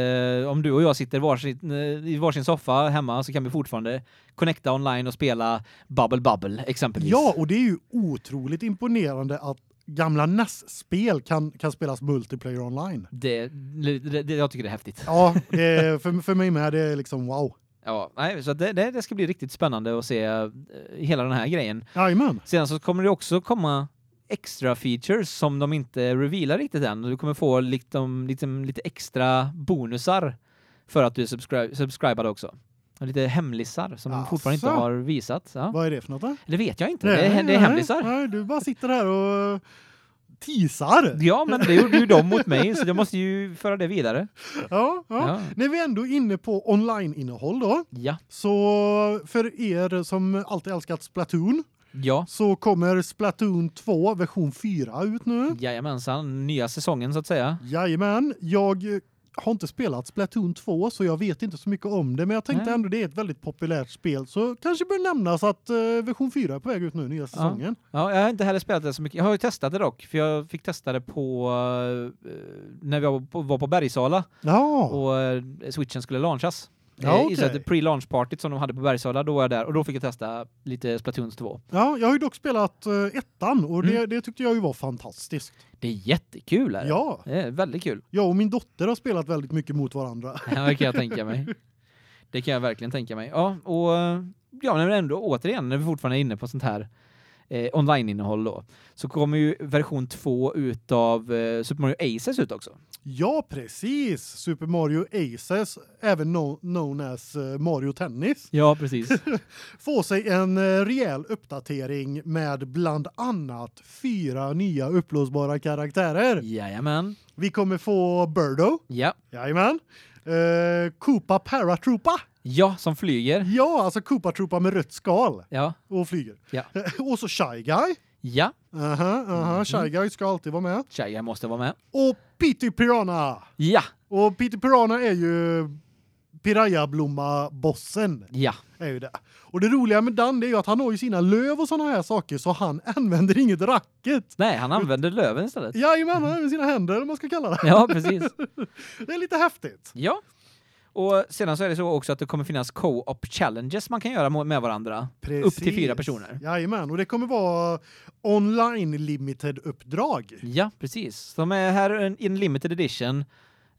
[SPEAKER 1] om du och jag sitter varsin, eh, i varsin soffa hemma så kan vi fortfarande connecta online och spela Bubble Bubble exempelvis.
[SPEAKER 2] Ja, och det är ju otroligt imponerande att gamla NES-spel kan kan spelas multiplayer online.
[SPEAKER 1] Det, det, det jag tycker det är häftigt.
[SPEAKER 2] Ja, det för för mig med det är liksom wow.
[SPEAKER 1] Ja, nej, så det, det, det ska bli riktigt spännande att se eh, hela den här grejen.
[SPEAKER 2] Jajamän.
[SPEAKER 1] Sedan så kommer det också komma extra features som de inte revealar riktigt än. Du kommer få liksom, liksom, lite extra bonusar för att du är subscri subscribad också. Och lite hemlisar som de fortfarande inte har visat. Ja.
[SPEAKER 2] Vad är det för något då?
[SPEAKER 1] Det vet jag inte. det, är, det är
[SPEAKER 2] nej,
[SPEAKER 1] hemlisar.
[SPEAKER 2] Nej, du bara sitter här och teasar.
[SPEAKER 1] Ja, men det gjorde ju de mot mig så jag måste ju föra det vidare.
[SPEAKER 2] Ja, ja.
[SPEAKER 1] Ja.
[SPEAKER 2] När vi ändå är inne på online-innehåll då,
[SPEAKER 1] Ja.
[SPEAKER 2] så för er som alltid älskat Splatoon
[SPEAKER 1] Ja.
[SPEAKER 2] så kommer Splatoon 2 version 4 ut nu.
[SPEAKER 1] Jajamensan, nya säsongen så att säga.
[SPEAKER 2] Jajamän, jag har inte spelat Splatoon 2 så jag vet inte så mycket om det men jag tänkte
[SPEAKER 1] Nej.
[SPEAKER 2] ändå det är ett väldigt populärt spel så kanske bör nämnas att eh, version 4 är på väg ut nu nya säsongen.
[SPEAKER 1] Ja, jag har inte heller spelat det så mycket. Jag har ju testat det dock, för jag fick testa det på eh, när vi var på, var på Bergsala
[SPEAKER 2] Ja.
[SPEAKER 1] och eh, switchen skulle launchas.
[SPEAKER 2] Ja,
[SPEAKER 1] Eh, I så
[SPEAKER 2] okej.
[SPEAKER 1] att pre-launch partyt som de hade på Bergsala, då var jag där och då fick jag testa lite Splatoon 2.
[SPEAKER 2] Ja, jag har ju dock spelat uh, ettan och det,
[SPEAKER 1] Mm.
[SPEAKER 2] det tyckte jag ju var fantastiskt.
[SPEAKER 1] Det är jättekul är det.
[SPEAKER 2] Ja,
[SPEAKER 1] Det är väldigt kul.
[SPEAKER 2] jag och min dotter har spelat väldigt mycket mot varandra.
[SPEAKER 1] Ja, det kan jag tänka mig. Det kan jag verkligen tänka mig. Ja, och eh, ja, men ändå återigen när vi fortfarande är inne på sånt här eh, online-innehåll då, så kommer ju version 2 utav eh, Super Mario Aces ut också.
[SPEAKER 2] Ja, precis. Super Mario Aces, även no known as eh, Mario Tennis,
[SPEAKER 1] Ja, precis.
[SPEAKER 2] får sig en uh, rejäl uppdatering med bland annat fyra nya upplåsbara karaktärer.
[SPEAKER 1] Jajamän.
[SPEAKER 2] Vi kommer få Birdo,
[SPEAKER 1] Ja.
[SPEAKER 2] jajamän. Uh, Koopa Paratroopa.
[SPEAKER 1] Ja, som flyger.
[SPEAKER 2] Ja, alltså Koopa Troopa med rött skal
[SPEAKER 1] Ja.
[SPEAKER 2] och flyger.
[SPEAKER 1] Ja.
[SPEAKER 2] och så Shy Guy.
[SPEAKER 1] Ja.
[SPEAKER 2] Aha, aha,
[SPEAKER 1] Mhm.
[SPEAKER 2] Shy Guy ska alltid vara med.
[SPEAKER 1] Tjejer måste vara med.
[SPEAKER 2] Och Petey Piranha.
[SPEAKER 1] Ja.
[SPEAKER 2] Och Peter Piranha är ju Piraya-blomma-bossen
[SPEAKER 1] Ja.
[SPEAKER 2] är ju det. Och det roliga med Dan det är ju att han har ju sina löv och såna här saker så han använder inget racket.
[SPEAKER 1] Nej, han använder löven istället.
[SPEAKER 2] Jajamän, han använder sina händer eller vad man ska kalla det.
[SPEAKER 1] Ja, precis.
[SPEAKER 2] Det är lite häftigt.
[SPEAKER 1] Ja. Och sedan så är det så också att det kommer finnas co-op challenges man kan göra med varandra. Upp till fyra personer.
[SPEAKER 2] Jajamän, och det kommer vara online limited uppdrag.
[SPEAKER 1] Ja, precis. De är här en limited edition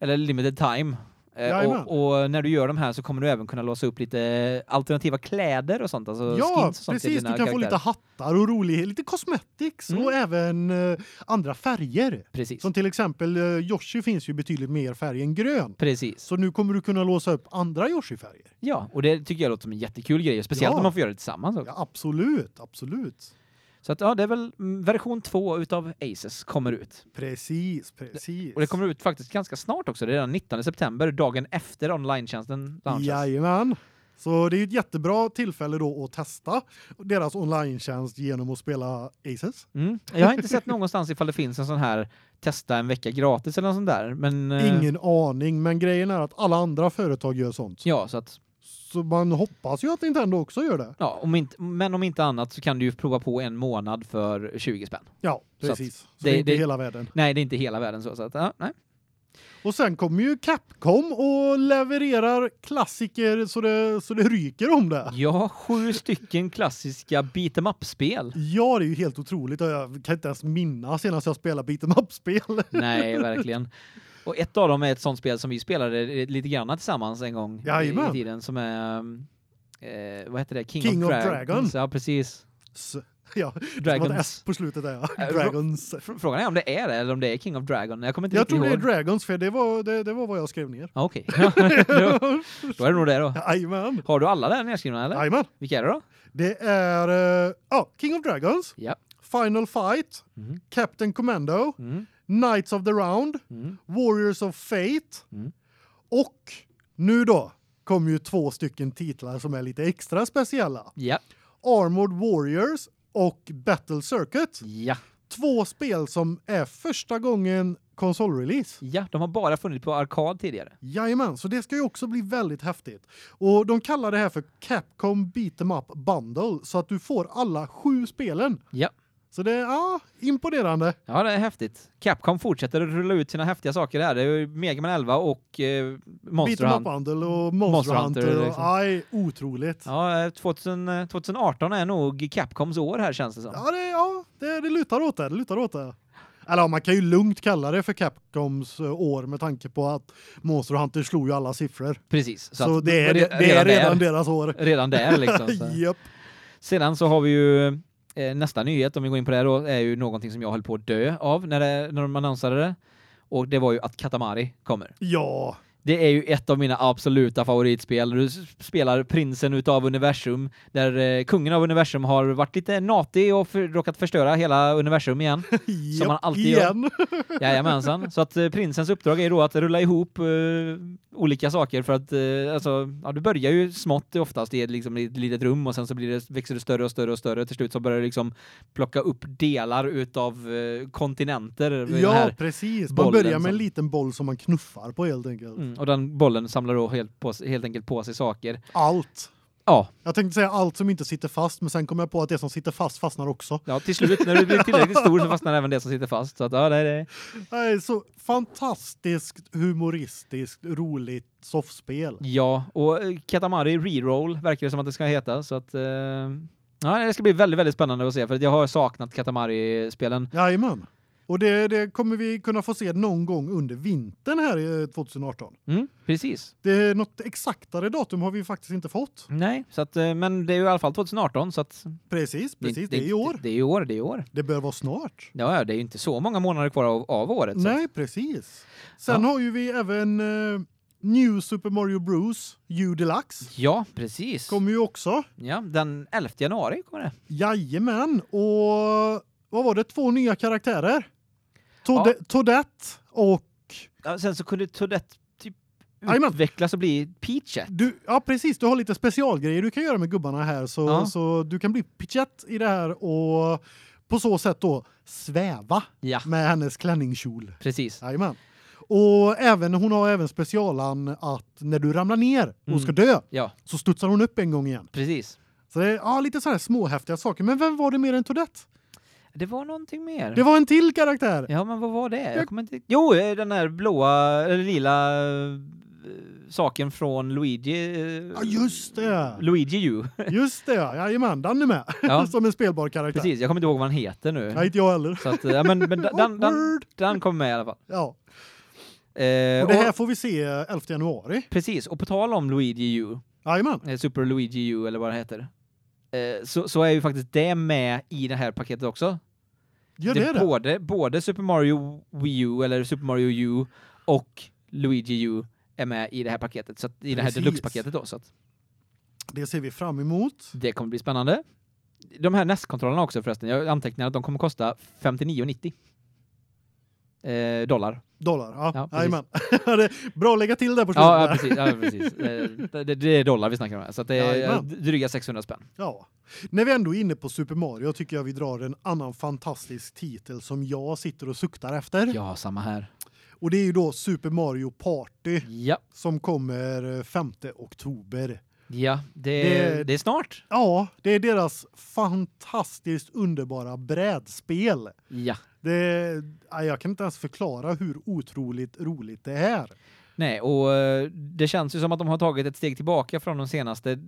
[SPEAKER 1] eller limited time. Eh, och, och när du gör de här så kommer du även kunna låsa upp lite alternativa kläder och sånt alltså
[SPEAKER 2] Ja,
[SPEAKER 1] och sånt
[SPEAKER 2] precis. Du kan få lite
[SPEAKER 1] karaktärer.
[SPEAKER 2] hattar och rolig, lite cosmetics
[SPEAKER 1] Mm.
[SPEAKER 2] och även eh, andra färger.
[SPEAKER 1] Precis.
[SPEAKER 2] Som till exempel eh, Yoshi finns ju betydligt mer färg än grön.
[SPEAKER 1] Precis.
[SPEAKER 2] Så nu kommer du kunna låsa upp andra Yoshi-färger.
[SPEAKER 1] Ja, och det tycker jag låter som en jättekul grej, speciellt
[SPEAKER 2] Ja.
[SPEAKER 1] om man får göra det tillsammans också.
[SPEAKER 2] Ja, absolut, absolut.
[SPEAKER 1] Så att ja, det är väl mm, version två utav Aces kommer ut.
[SPEAKER 2] Precis, precis.
[SPEAKER 1] Och det kommer ut faktiskt ganska snart också, det är redan 19 september, dagen efter online-tjänsten launchas.
[SPEAKER 2] Jajamän. Så det är ett jättebra tillfälle då att testa deras online-tjänst genom att spela Aces.
[SPEAKER 1] Mm. Jag har inte sett någonstans ifall det finns en sån här testa en vecka gratis eller något sånt där, men eh,
[SPEAKER 2] Ingen aning, men grejen är att alla andra företag gör sånt.
[SPEAKER 1] ja, så att
[SPEAKER 2] Så man hoppas ju att Nintendo också gör det.
[SPEAKER 1] ja, om inte men om inte annat så kan du ju prova på en månad för 20 spänn.
[SPEAKER 2] Ja, precis. Så,
[SPEAKER 1] det-
[SPEAKER 2] det är inte
[SPEAKER 1] det-
[SPEAKER 2] hela världen.
[SPEAKER 1] Nej, det är inte hela världen så så att ja, nej.
[SPEAKER 2] Och sen kommer ju Capcom och levererar klassiker så det så det ryker om det.
[SPEAKER 1] Ja, sju stycken klassiska beat em up-spel.
[SPEAKER 2] Ja, det är ju helt otroligt. Jag kan inte ens minnas senast jag spelade beat'em up-spel.
[SPEAKER 1] Nej, verkligen. Och ett av dem är ett sånt spel som vi spelade lite grann tillsammans en gång i,
[SPEAKER 2] Jajamän.
[SPEAKER 1] i tiden som är eh, vad heter det? King,
[SPEAKER 2] King
[SPEAKER 1] of,
[SPEAKER 2] of
[SPEAKER 1] Dragons.
[SPEAKER 2] Dragons.
[SPEAKER 1] Ja, precis.
[SPEAKER 2] S- Ja, det var ett
[SPEAKER 1] Dragons.
[SPEAKER 2] S på slutet där. Ja.
[SPEAKER 1] Äh,
[SPEAKER 2] Dragons.
[SPEAKER 1] Fr- Frågan är om det är det eller om det är King of Dragon. Jag kommer inte
[SPEAKER 2] Jag tror det är. Dragons för det var det, det var vad jag skrev ner.
[SPEAKER 1] Ah, Okej. då, då är det nog det då.
[SPEAKER 2] Jajamän.
[SPEAKER 1] Har du alla där nedskrivna eller?
[SPEAKER 2] Jajamän.
[SPEAKER 1] Vilka är det då?
[SPEAKER 2] Det är eh, ja, King of Dragons,
[SPEAKER 1] Ja.
[SPEAKER 2] Final Fight,
[SPEAKER 1] Mm.
[SPEAKER 2] Captain Commando,
[SPEAKER 1] Mm.
[SPEAKER 2] Knights of the Round,
[SPEAKER 1] Mm.
[SPEAKER 2] Warriors of Fate
[SPEAKER 1] Mm.
[SPEAKER 2] och nu då kommer ju två stycken titlar som är lite extra speciella.
[SPEAKER 1] Ja.
[SPEAKER 2] Armored Warriors och Battle Circuit.
[SPEAKER 1] Ja.
[SPEAKER 2] Två spel som är första gången konsolrelease.
[SPEAKER 1] Ja, de har bara funnits på arkad tidigare.
[SPEAKER 2] Jajamän, så det ska ju också bli väldigt häftigt. Och de kallar det här för Capcom Beat'em Up Bundle så att du får alla sju spelen.
[SPEAKER 1] Ja.
[SPEAKER 2] Så det är ja, imponerande.
[SPEAKER 1] Ja, det är häftigt. Capcom fortsätter att rulla ut sina häftiga saker här. Det är ju Mega Man 11 och eh, Monster Hunter.
[SPEAKER 2] Bundle och Monster,
[SPEAKER 1] Monster
[SPEAKER 2] Hunter.
[SPEAKER 1] Hunter, liksom.
[SPEAKER 2] aj, otroligt. Ja,
[SPEAKER 1] Ja, eh, 2000, eh, 2018 är nog Capcoms år här känns det som.
[SPEAKER 2] det, ja det, det lutar åt det. Det lutar åt det. Eller ja, man kan ju lugnt kalla det för Capcoms eh, år med tanke på att Monster Hunter slog ju alla siffror.
[SPEAKER 1] Precis.
[SPEAKER 2] Så,
[SPEAKER 1] att-
[SPEAKER 2] det är, det är redan
[SPEAKER 1] där,
[SPEAKER 2] deras år.
[SPEAKER 1] redan där liksom. Så.
[SPEAKER 2] Japp.
[SPEAKER 1] Sedan så har vi ju eh, Eh, nästa nyhet om vi går in på det då är ju någonting som jag höll på att dö av när det, när de annonserade det. Och det var ju att Katamari kommer.
[SPEAKER 2] Ja,
[SPEAKER 1] det är ju ett av mina absoluta favoritspel. Du spelar prinsen utav universum där eh, kungen av universum har varit lite natig och för, råkat förstöra hela universum igen.
[SPEAKER 2] Japp,
[SPEAKER 1] man alltid gör.
[SPEAKER 2] igen.
[SPEAKER 1] Jajamensan. Så att eh, prinsens uppdrag är då att rulla ihop eh, olika saker för att eh, alltså ja, du börjar ju smått oftast i ett liksom i ett litet rum och sen så blir det växer det större och större och större till slut så börjar du liksom plocka upp delar utav eh, kontinenter
[SPEAKER 2] Ja, precis. Man
[SPEAKER 1] bollen
[SPEAKER 2] börjar med en
[SPEAKER 1] som-
[SPEAKER 2] liten boll som man knuffar på helt enkelt.
[SPEAKER 1] mm, och den bollen samlar då helt på helt enkelt på sig saker.
[SPEAKER 2] Allt.
[SPEAKER 1] Ja,
[SPEAKER 2] Jag tänkte säga allt som inte sitter fast, men sen kom jag på att det som sitter fast fastnar också.
[SPEAKER 1] ja till slut när du blir tillräckligt stor så fastnar även det som sitter fast så att ja det är det.
[SPEAKER 2] Nej, så fantastiskt humoristiskt roligt soffspel.
[SPEAKER 1] Ja, och eh, Katamari Reroll verkar det som att det ska heta så att eh, ja, det ska bli väldigt väldigt spännande att se för att jag har saknat Katamari spelen.
[SPEAKER 2] Jajamän. Och det, det kommer vi kunna få se någon gång under vintern här i 2018.
[SPEAKER 1] Mm, precis.
[SPEAKER 2] Det är något exaktare datum har vi faktiskt inte fått.
[SPEAKER 1] Nej, så att eh, men det är ju i alla fall 2018 så att
[SPEAKER 2] Precis, precis. Det, är i år.
[SPEAKER 1] Det, det är i år, det är i år.
[SPEAKER 2] Det bör vara snart.
[SPEAKER 1] Ja, det är ju inte så många månader kvar av, av året så.
[SPEAKER 2] Nej, precis. Sen
[SPEAKER 1] Ja.
[SPEAKER 2] har ju vi även uh, New Super Mario Bros. U Deluxe.
[SPEAKER 1] Ja, precis.
[SPEAKER 2] Kommer ju också.
[SPEAKER 1] Ja, den 11 januari kommer det.
[SPEAKER 2] Jajamän. Och vad var det? Två nya karaktärer. Tode Toadette och...
[SPEAKER 1] Ja, sen så kunde Toadette typ utvecklas och bli Peachet.
[SPEAKER 2] Du, ja, precis. Du har lite specialgrejer du kan göra med gubbarna här. Så,
[SPEAKER 1] Ja.
[SPEAKER 2] så du kan bli Pitchett i det här och på så sätt då sväva
[SPEAKER 1] Ja,
[SPEAKER 2] med hennes klänningskjol.
[SPEAKER 1] precis.
[SPEAKER 2] Jajamän. Och även hon har även specialan att när du ramlar ner och
[SPEAKER 1] Mm.
[SPEAKER 2] ska dö
[SPEAKER 1] Ja,
[SPEAKER 2] så studsar hon upp en gång igen.
[SPEAKER 1] precis.
[SPEAKER 2] Så det är ja, lite sådana här småhäftiga saker. Men vem var det mer än Toadette?
[SPEAKER 1] Det var någonting mer.
[SPEAKER 2] Det var en till karaktär.
[SPEAKER 1] Ja, men vad var det? Jag
[SPEAKER 2] Jag-
[SPEAKER 1] kommer inte... Jo, eh, den här blåa eller lila eh, saken från Luigi. eh,
[SPEAKER 2] Ja, just det.
[SPEAKER 1] Luigi U.
[SPEAKER 2] Just det. ja. Jajamän, den är med.
[SPEAKER 1] Ja.
[SPEAKER 2] Som en spelbar karaktär.
[SPEAKER 1] Precis, jag kommer inte ihåg vad han heter nu.
[SPEAKER 2] Nej, inte jag heller.
[SPEAKER 1] Så att, ja, men, men den, den, den, den kommer med i alla fall.
[SPEAKER 2] Ja.
[SPEAKER 1] Eh,
[SPEAKER 2] Och det här får vi se 11 januari.
[SPEAKER 1] Precis, och på tal om Luigi U,
[SPEAKER 2] Jajamän.
[SPEAKER 1] Super Luigi U eller vad det heter, så, så är ju faktiskt det med i det här paketet också.
[SPEAKER 2] Ja, det är det.
[SPEAKER 1] Både, både Super Mario Wii U eller Super Mario U och Luigi U är med i det här paketet, så att, i det här
[SPEAKER 2] Precis.
[SPEAKER 1] deluxe-paketet då. Så att
[SPEAKER 2] Det ser vi fram emot.
[SPEAKER 1] det kommer bli spännande. De här NES-kontrollerna också förresten, jag antecknar att de kommer kosta 59,90 eh, dollar.
[SPEAKER 2] Dollar. Ja,
[SPEAKER 1] Ja,
[SPEAKER 2] det bra att lägga till det på slutet.
[SPEAKER 1] Ja, ja precis. Ja, precis. Eh, det, det är dollar vi snackar om här, så det är eh, dryga 600 spänn.
[SPEAKER 2] Ja. När vi ändå är inne på Super Mario tycker jag vi drar en annan fantastisk titel som jag sitter och suktar efter.
[SPEAKER 1] Ja, samma här.
[SPEAKER 2] Och det är ju då Super Mario Party
[SPEAKER 1] Ja,
[SPEAKER 2] som kommer eh, 5 oktober.
[SPEAKER 1] ja det,
[SPEAKER 2] Det-
[SPEAKER 1] det är snart.
[SPEAKER 2] Ja, det är deras fantastiskt underbara brädspel.
[SPEAKER 1] Ja.
[SPEAKER 2] Det ja, jag kan inte ens förklara hur otroligt roligt det är.
[SPEAKER 1] Nej, och eh, det känns ju som att de har tagit ett steg tillbaka från de senaste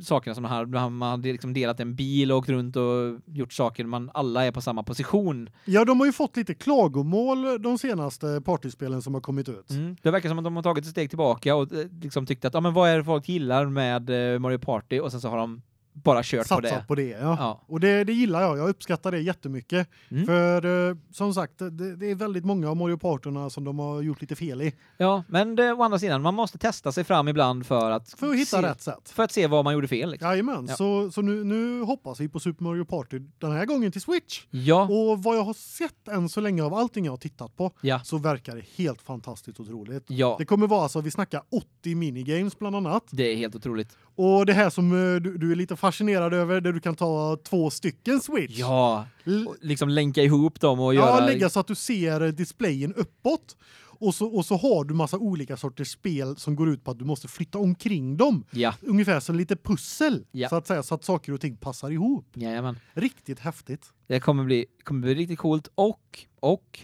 [SPEAKER 1] sakerna som här, man hade liksom delat en bil och åkt runt och gjort saker, man alla är på samma position.
[SPEAKER 2] Ja, de har ju fått lite klagomål de senaste partyspelen som har kommit ut.
[SPEAKER 1] Mm. Det verkar som att de har tagit ett steg tillbaka och eh, liksom tyckt att ja men vad är det folk gillar med eh, Mario Party och sen så har de bara kört på
[SPEAKER 2] Satsat
[SPEAKER 1] det.
[SPEAKER 2] på det, ja.
[SPEAKER 1] Ja.
[SPEAKER 2] Och det, det gillar jag. Jag uppskattar det jättemycket.
[SPEAKER 1] Mm.
[SPEAKER 2] För eh, som sagt, det, det är väldigt många av Mario Partyna som de har gjort lite fel i.
[SPEAKER 1] Ja, men det, å andra sidan, man måste testa sig fram ibland för att
[SPEAKER 2] För att hitta
[SPEAKER 1] se,
[SPEAKER 2] rätt sätt.
[SPEAKER 1] För att se vad man gjorde fel. Liksom.
[SPEAKER 2] Jajamän,
[SPEAKER 1] Ja.
[SPEAKER 2] så, så nu, nu hoppas vi på Super Mario Party den här gången till Switch.
[SPEAKER 1] Ja,
[SPEAKER 2] Och vad jag har sett än så länge av allting jag har tittat på
[SPEAKER 1] ja,
[SPEAKER 2] så verkar det helt fantastiskt otroligt.
[SPEAKER 1] ja.
[SPEAKER 2] Det kommer vara alltså, vi snackar 80 minigames bland annat.
[SPEAKER 1] Det är helt otroligt.
[SPEAKER 2] Och det här som eh, du, du är lite fascinerad över, där du kan ta två stycken Switch.
[SPEAKER 1] Ja, och liksom länka ihop dem och
[SPEAKER 2] ja
[SPEAKER 1] göra...
[SPEAKER 2] lägga så att du ser displayen uppåt. Och så, och så har du massa olika sorters spel som går ut på att du måste flytta omkring dem.
[SPEAKER 1] Ja,
[SPEAKER 2] Ungefär som lite pussel,
[SPEAKER 1] Ja.
[SPEAKER 2] så att säga, så att saker och ting passar ihop.
[SPEAKER 1] jajamän.
[SPEAKER 2] Riktigt häftigt.
[SPEAKER 1] Det kommer bli, kommer bli riktigt coolt och, och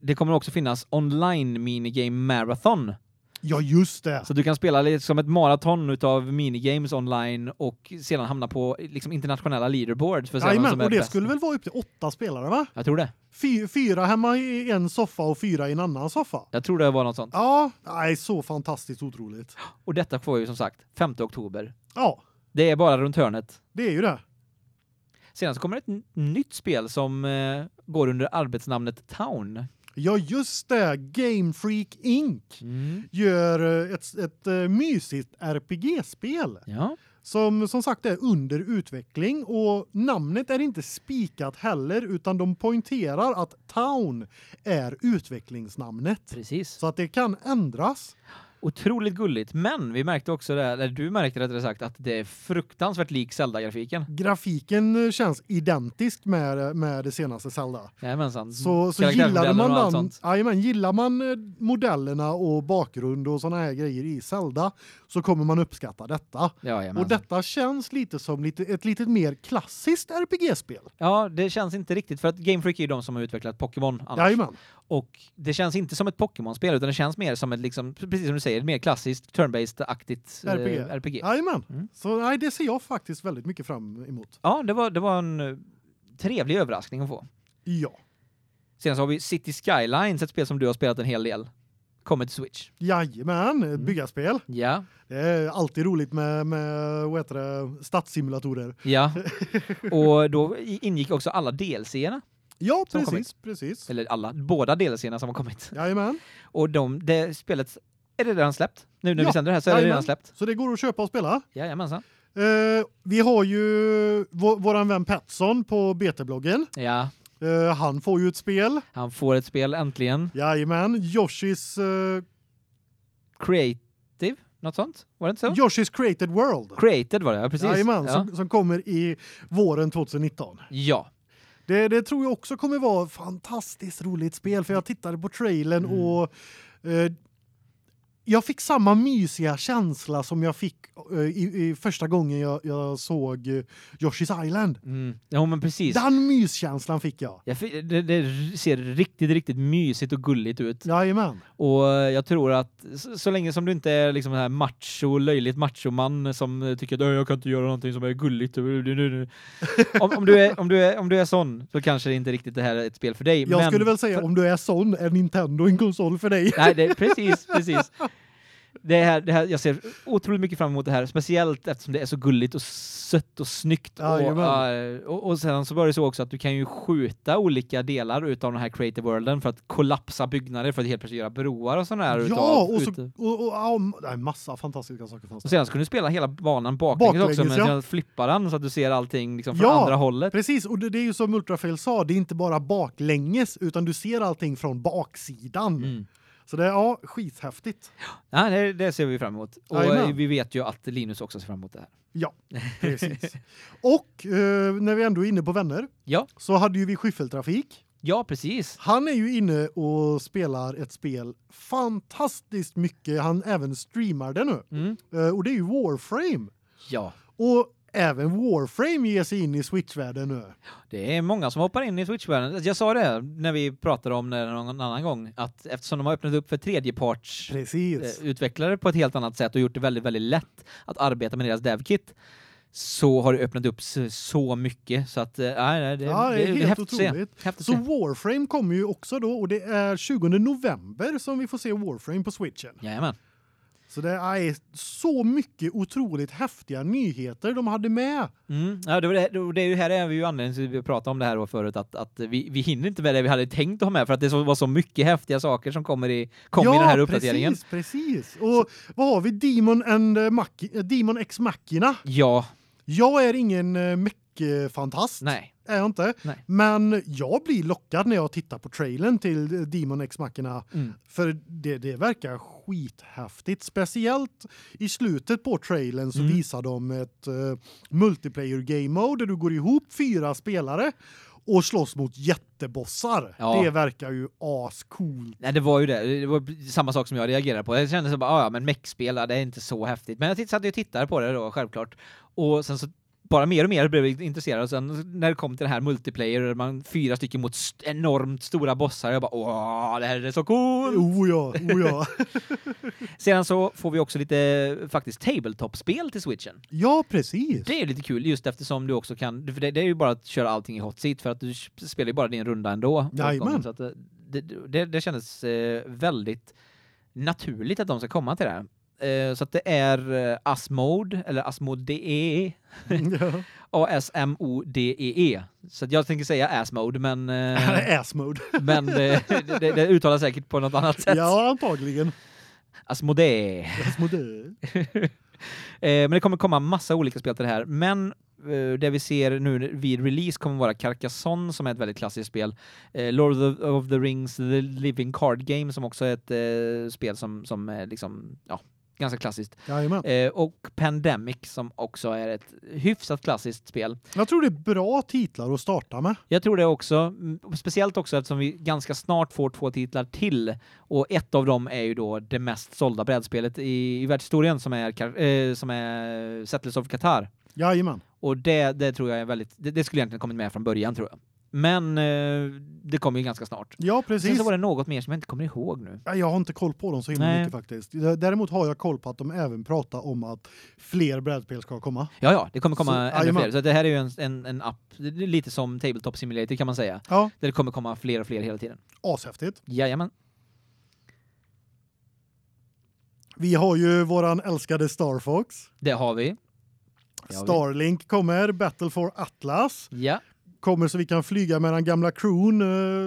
[SPEAKER 1] det kommer också finnas online minigame marathon.
[SPEAKER 2] Ja, just det.
[SPEAKER 1] Så du kan spela lite som ett maraton utav minigames online och sedan hamna på liksom internationella leaderboards för att se vem som är
[SPEAKER 2] och det
[SPEAKER 1] bäst.
[SPEAKER 2] skulle väl vara upp till åtta spelare va?
[SPEAKER 1] Jag tror det.
[SPEAKER 2] Fy, fyra hemma i en soffa och fyra i en annan soffa.
[SPEAKER 1] Jag tror det var något sånt.
[SPEAKER 2] Ja, nej, så fantastiskt otroligt.
[SPEAKER 1] Och detta får ju som sagt 5 oktober.
[SPEAKER 2] Ja,
[SPEAKER 1] Det är bara runt hörnet.
[SPEAKER 2] det är ju det.
[SPEAKER 1] Sedan så kommer ett nytt spel som eh, går under arbetsnamnet Town.
[SPEAKER 2] Ja, just det. Game Freak Inc. gör eh, ett, ett eh, mysigt RPG-spel
[SPEAKER 1] Ja.
[SPEAKER 2] som som sagt är under utveckling och namnet är inte spikat heller utan de poängterar att Town är utvecklingsnamnet.
[SPEAKER 1] Precis.
[SPEAKER 2] Så att det kan ändras.
[SPEAKER 1] Otroligt gulligt, men vi märkte också det, eller du märkte rättare sagt att det är fruktansvärt lik Zelda-grafiken.
[SPEAKER 2] Grafiken eh, känns identisk med med det senaste Zelda.
[SPEAKER 1] Jajamensan.
[SPEAKER 2] Så så gillade man den,
[SPEAKER 1] sånt.
[SPEAKER 2] jajamän, gillar man eh, modellerna och bakgrund och såna här grejer i Zelda så kommer man uppskatta detta.
[SPEAKER 1] Jajamensan.
[SPEAKER 2] Och detta känns lite som lite ett lite mer klassiskt RPG-spel.
[SPEAKER 1] Ja, det känns inte riktigt för att Game Freak är ju de som har utvecklat Pokémon annars.
[SPEAKER 2] Jajamän.
[SPEAKER 1] Och det känns inte som ett Pokémon-spel utan det känns mer som ett liksom precis som du säger, ett mer klassiskt turn-based-aktigt eh,
[SPEAKER 2] RPG.
[SPEAKER 1] RPG.
[SPEAKER 2] Jajamän.
[SPEAKER 1] Mm.
[SPEAKER 2] Så nej, det ser jag faktiskt väldigt mycket fram emot.
[SPEAKER 1] Ja, det var det var en eh, trevlig överraskning att få.
[SPEAKER 2] Ja.
[SPEAKER 1] Sen så har vi City Skylines, ett spel som du har spelat en hel del. Kommer till Switch.
[SPEAKER 2] Jajamän,
[SPEAKER 1] Mm.
[SPEAKER 2] byggarspel.
[SPEAKER 1] Ja.
[SPEAKER 2] Det är alltid roligt med med vad heter det, stadssimulatorer.
[SPEAKER 1] Ja. Och då ingick också alla DLC-erna.
[SPEAKER 2] Ja, precis, precis.
[SPEAKER 1] Eller alla, båda DLC-erna som har kommit.
[SPEAKER 2] Jajamän.
[SPEAKER 1] Och de, det spelet, är det redan släppt? Nu när
[SPEAKER 2] Ja,
[SPEAKER 1] vi sänder det här så är det
[SPEAKER 2] jajamän.
[SPEAKER 1] redan släppt.
[SPEAKER 2] Så det går att köpa och spela.
[SPEAKER 1] Jajamensan.
[SPEAKER 2] Eh, vi har ju vår, våran vän Petson på BT-bloggen.
[SPEAKER 1] Ja,
[SPEAKER 2] Eh, han får ju ett spel.
[SPEAKER 1] han får ett spel äntligen.
[SPEAKER 2] Jajamän, Yoshi's uh,
[SPEAKER 1] Creative, något sånt? Var det inte så?
[SPEAKER 2] Yoshi's Created World.
[SPEAKER 1] Created var det, ja precis.
[SPEAKER 2] Jajamän,
[SPEAKER 1] ja.
[SPEAKER 2] som, som kommer i våren 2019.
[SPEAKER 1] ja.
[SPEAKER 2] Det, det tror jag också kommer vara ett fantastiskt roligt spel för jag tittade på trailern
[SPEAKER 1] Mm.
[SPEAKER 2] och eh, jag fick samma mysiga känsla som jag fick eh, i, i första gången jag, jag såg eh, Yoshi's Island.
[SPEAKER 1] Mm. Ja, men precis.
[SPEAKER 2] Den myskänslan fick jag.
[SPEAKER 1] Jag fi- det, det ser riktigt, riktigt mysigt och gulligt ut.
[SPEAKER 2] Jajamän.
[SPEAKER 1] Och eh, jag tror att så, så länge som du inte är liksom den här macho, löjligt machoman som tycker att "Ö, jag kan inte göra någonting som är gulligt. om, om, du är, om, du är, om du är sån så kanske det inte riktigt det här är ett spel för dig.
[SPEAKER 2] Jag
[SPEAKER 1] men
[SPEAKER 2] skulle väl säga
[SPEAKER 1] för-
[SPEAKER 2] om du är sån är Nintendo en konsol för dig.
[SPEAKER 1] Nej, det precis, precis. Det här, det här, jag ser otroligt mycket fram emot det här, speciellt eftersom det är så gulligt och sött och snyggt. Och,
[SPEAKER 2] Jajamän.
[SPEAKER 1] eh, och, och sen så var det så också att du kan ju skjuta olika delar utav den här creative worlden för att kollapsa byggnader för att helt plötsligt göra broar och sådana här
[SPEAKER 2] Ja,
[SPEAKER 1] utav,
[SPEAKER 2] och så
[SPEAKER 1] ute-
[SPEAKER 2] och, och ja, nej, massa fantastiska saker fanns
[SPEAKER 1] och
[SPEAKER 2] det.
[SPEAKER 1] sedan ska du spela hela banan baklänges, också
[SPEAKER 2] Baklänges,
[SPEAKER 1] men
[SPEAKER 2] ja.
[SPEAKER 1] ja. flippa den så att du ser allting liksom från
[SPEAKER 2] Ja,
[SPEAKER 1] andra hållet.
[SPEAKER 2] Precis, och det, det är ju som Ultrafail sa, det är inte bara baklänges utan du ser allting från baksidan.
[SPEAKER 1] Mm.
[SPEAKER 2] Så det är ja, skithäftigt.
[SPEAKER 1] Ja, det, det ser vi fram emot. Och eh, vi vet ju att Linus också ser fram emot det här.
[SPEAKER 2] Ja, precis. och eh, när vi ändå är inne på vänner
[SPEAKER 1] Ja,
[SPEAKER 2] så hade ju vi Skyffeltrafik.
[SPEAKER 1] ja precis.
[SPEAKER 2] Han är ju inne och spelar ett spel fantastiskt mycket. Han även streamar det nu.
[SPEAKER 1] Mm.
[SPEAKER 2] Eh, och det är ju Warframe.
[SPEAKER 1] Ja.
[SPEAKER 2] Och även Warframe ger sig in i Switch-världen nu.
[SPEAKER 1] Det är många som hoppar in i Switch-världen. Jag sa det när vi pratade om det någon annan gång, att eftersom de har öppnat upp för tredjeparts
[SPEAKER 2] Precis.
[SPEAKER 1] eh, utvecklare på ett helt annat sätt och gjort det väldigt, väldigt lätt att arbeta med deras devkit, så har det öppnat upp så, mycket så att eh, nej, nej, det,
[SPEAKER 2] Ja, det är helt
[SPEAKER 1] häftigt
[SPEAKER 2] otroligt.
[SPEAKER 1] Häftigt
[SPEAKER 2] Så. Warframe kommer ju också då och det är 20 november som vi får se Warframe på Switchen.
[SPEAKER 1] Jajamän.
[SPEAKER 2] Så det är så mycket otroligt häftiga nyheter de hade med.
[SPEAKER 1] Mm. Ja, det, det, det är ju här är vi ju anledningen till vi pratade om det här då förut att, att vi, vi hinner inte med det vi hade tänkt att ha med för att det så, var så mycket häftiga saker som kommer i kom i den här uppdateringen.
[SPEAKER 2] precis, precis. Och vad har vi Demon and Mach Demon X Machina?
[SPEAKER 1] Ja,
[SPEAKER 2] Jag är ingen uh, mech-fantast.
[SPEAKER 1] nej.
[SPEAKER 2] Är jag inte.
[SPEAKER 1] Nej.
[SPEAKER 2] Men jag blir lockad när jag tittar på trailern till eh, Demon X Machina
[SPEAKER 1] Mm.
[SPEAKER 2] för det det verkar skithäftigt speciellt i slutet på trailern så
[SPEAKER 1] Mm.
[SPEAKER 2] visar de ett uh, multiplayer game mode där du går ihop fyra spelare och slåss mot jättebossar.
[SPEAKER 1] Ja.
[SPEAKER 2] Det verkar ju ascoolt.
[SPEAKER 1] Nej, det var ju det. Det var samma sak som jag reagerade på. Jag kände så bara, "Ah, ja, men mechspel, ja, det är inte så häftigt. Men jag satt ju och tittade på det då, självklart. Och sen så bara mer och mer blev jag intresserad och sen när det kom till det här multiplayer där man fyra stycken mot st enormt stora bossar jag bara åh det här är så coolt.
[SPEAKER 2] Oh ja, oh ja.
[SPEAKER 1] Sedan så får vi också lite faktiskt tabletop-spel till Switchen.
[SPEAKER 2] ja, precis.
[SPEAKER 1] Det är lite kul just eftersom du också kan för det, det är ju bara att köra allting i hot seat för att du spelar ju bara din runda ändå.
[SPEAKER 2] Jajamän.
[SPEAKER 1] Så att det, det, det, det kändes eh, väldigt naturligt att de ska komma till det här. Eh, så att det är eh, Asmode eller Asmodee
[SPEAKER 2] ja.
[SPEAKER 1] A-S-M-O-D-E-E. E. Så att jag tänker säga Asmode men eh,
[SPEAKER 2] Ass mode.
[SPEAKER 1] men det, det, det uttalas säkert på något annat sätt.
[SPEAKER 2] Ja, antagligen.
[SPEAKER 1] Asmodee.
[SPEAKER 2] Ass mode.
[SPEAKER 1] Eh, men det kommer komma massa olika spel till det här. Men det vi ser nu vid release kommer vara Carcassonne som är ett väldigt klassiskt spel. Lord of the, Rings The Living Card Game som också är ett spel som, som är liksom, ja, ganska klassiskt. Eh, och Pandemic som också är ett hyfsat klassiskt spel.
[SPEAKER 2] Jag tror det är bra titlar att starta med.
[SPEAKER 1] Jag tror det också, mm, speciellt också eftersom vi ganska snart får två titlar till och ett av dem är ju då det mest sålda brädspelet i, i världshistorien som är, eh, som är Settlers of Qatar.
[SPEAKER 2] Jajamän.
[SPEAKER 1] Och det, det tror jag är väldigt, det, det skulle egentligen kommit med från början tror jag. Men eh, det kommer ju ganska snart.
[SPEAKER 2] Ja,
[SPEAKER 1] Sen
[SPEAKER 2] precis.
[SPEAKER 1] så var det något mer som jag inte kommer ihåg nu.
[SPEAKER 2] Ja, Jag har inte koll på dem så himla
[SPEAKER 1] Nej.
[SPEAKER 2] mycket faktiskt. Däremot har jag koll på att de även pratar om att fler brädspel ska komma.
[SPEAKER 1] Ja, ja, det kommer komma
[SPEAKER 2] Så,
[SPEAKER 1] ännu
[SPEAKER 2] jajamän.
[SPEAKER 1] fler. Så det här är ju en, en, en app, lite som Tabletop Simulator kan man säga.
[SPEAKER 2] Ja,
[SPEAKER 1] Där det kommer komma fler och fler hela tiden.
[SPEAKER 2] ashäftigt.
[SPEAKER 1] Jajamän.
[SPEAKER 2] Vi har ju våran älskade Star Fox.
[SPEAKER 1] Det har vi. Det har vi.
[SPEAKER 2] Starlink kommer, Battle for Atlas
[SPEAKER 1] Ja.
[SPEAKER 2] Kommer så vi kan flyga med den gamla crewn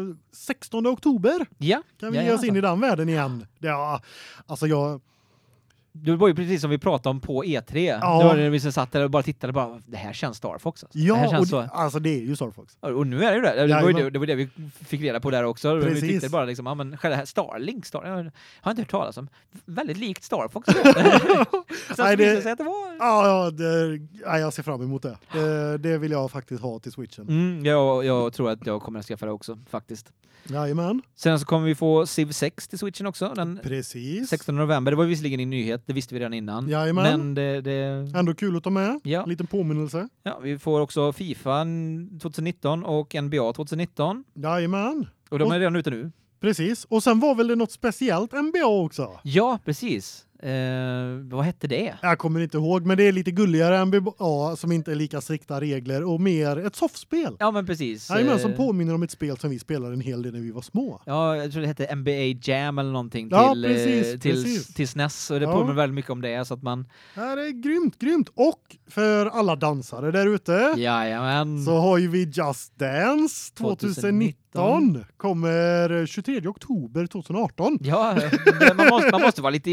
[SPEAKER 2] eh, 16 oktober.
[SPEAKER 1] Ja.
[SPEAKER 2] Kan vi ge oss in i den världen igen. Ja, alltså jag
[SPEAKER 1] Det var ju precis som vi pratade om på E3.
[SPEAKER 2] Ja.
[SPEAKER 1] Det var när vi så satt där och bara tittade bara det här känns Star Fox alltså. det här
[SPEAKER 2] Ja, och
[SPEAKER 1] så.
[SPEAKER 2] det, alltså det är ju Star Fox.
[SPEAKER 1] Och nu är det ju det. Det var ju det, det, var det vi fick reda på där också. Vi
[SPEAKER 2] Precis.
[SPEAKER 1] tyckte bara liksom, ja men själva här Starlink, Star, jag har inte hört talas om. Väldigt likt Star Fox. Så
[SPEAKER 2] Nej, det-
[SPEAKER 1] sig att det var...
[SPEAKER 2] Ja, ja, det, ja, jag ser fram emot det. det. Det vill jag faktiskt ha till Switchen.
[SPEAKER 1] Mm, jag, jag tror att jag kommer att skaffa det också, faktiskt.
[SPEAKER 2] Jajamän,
[SPEAKER 1] Sen så kommer vi få Civ 6 till Switchen också, den
[SPEAKER 2] precis.
[SPEAKER 1] 16 november. Det var visserligen en nyhet, det visste vi redan innan.
[SPEAKER 2] Jajamän.
[SPEAKER 1] Men det, det,
[SPEAKER 2] Ändå kul att ta med.
[SPEAKER 1] Ja.
[SPEAKER 2] En liten påminnelse.
[SPEAKER 1] ja, vi får också Fifa 2019 och NBA 2019.
[SPEAKER 2] Jajamän,
[SPEAKER 1] Och de
[SPEAKER 2] Och-
[SPEAKER 1] är redan ute nu.
[SPEAKER 2] precis. Och sen var väl det något speciellt NBA också?
[SPEAKER 1] Ja, precis. Eh, vad hette det?
[SPEAKER 2] Jag kommer inte ihåg, men det är lite gulligare NBA som inte är lika strikta regler och mer ett softspel.
[SPEAKER 1] Ja, men precis.
[SPEAKER 2] Jajamän, som
[SPEAKER 1] Eh,
[SPEAKER 2] påminner om ett spel som vi spelade en hel del när vi var små.
[SPEAKER 1] Ja, jag tror det hette NBA Jam eller någonting
[SPEAKER 2] Ja,
[SPEAKER 1] till,
[SPEAKER 2] precis,
[SPEAKER 1] eh, till,
[SPEAKER 2] precis.
[SPEAKER 1] till SNES och det
[SPEAKER 2] Ja.
[SPEAKER 1] påminner väldigt mycket om det så att man
[SPEAKER 2] Det här är grymt, grymt. Och för alla dansare där ute
[SPEAKER 1] Jajamän.
[SPEAKER 2] så har ju vi Just Dance 2019. Kommer 23 oktober 2018.
[SPEAKER 1] Ja, man måste, man måste vara lite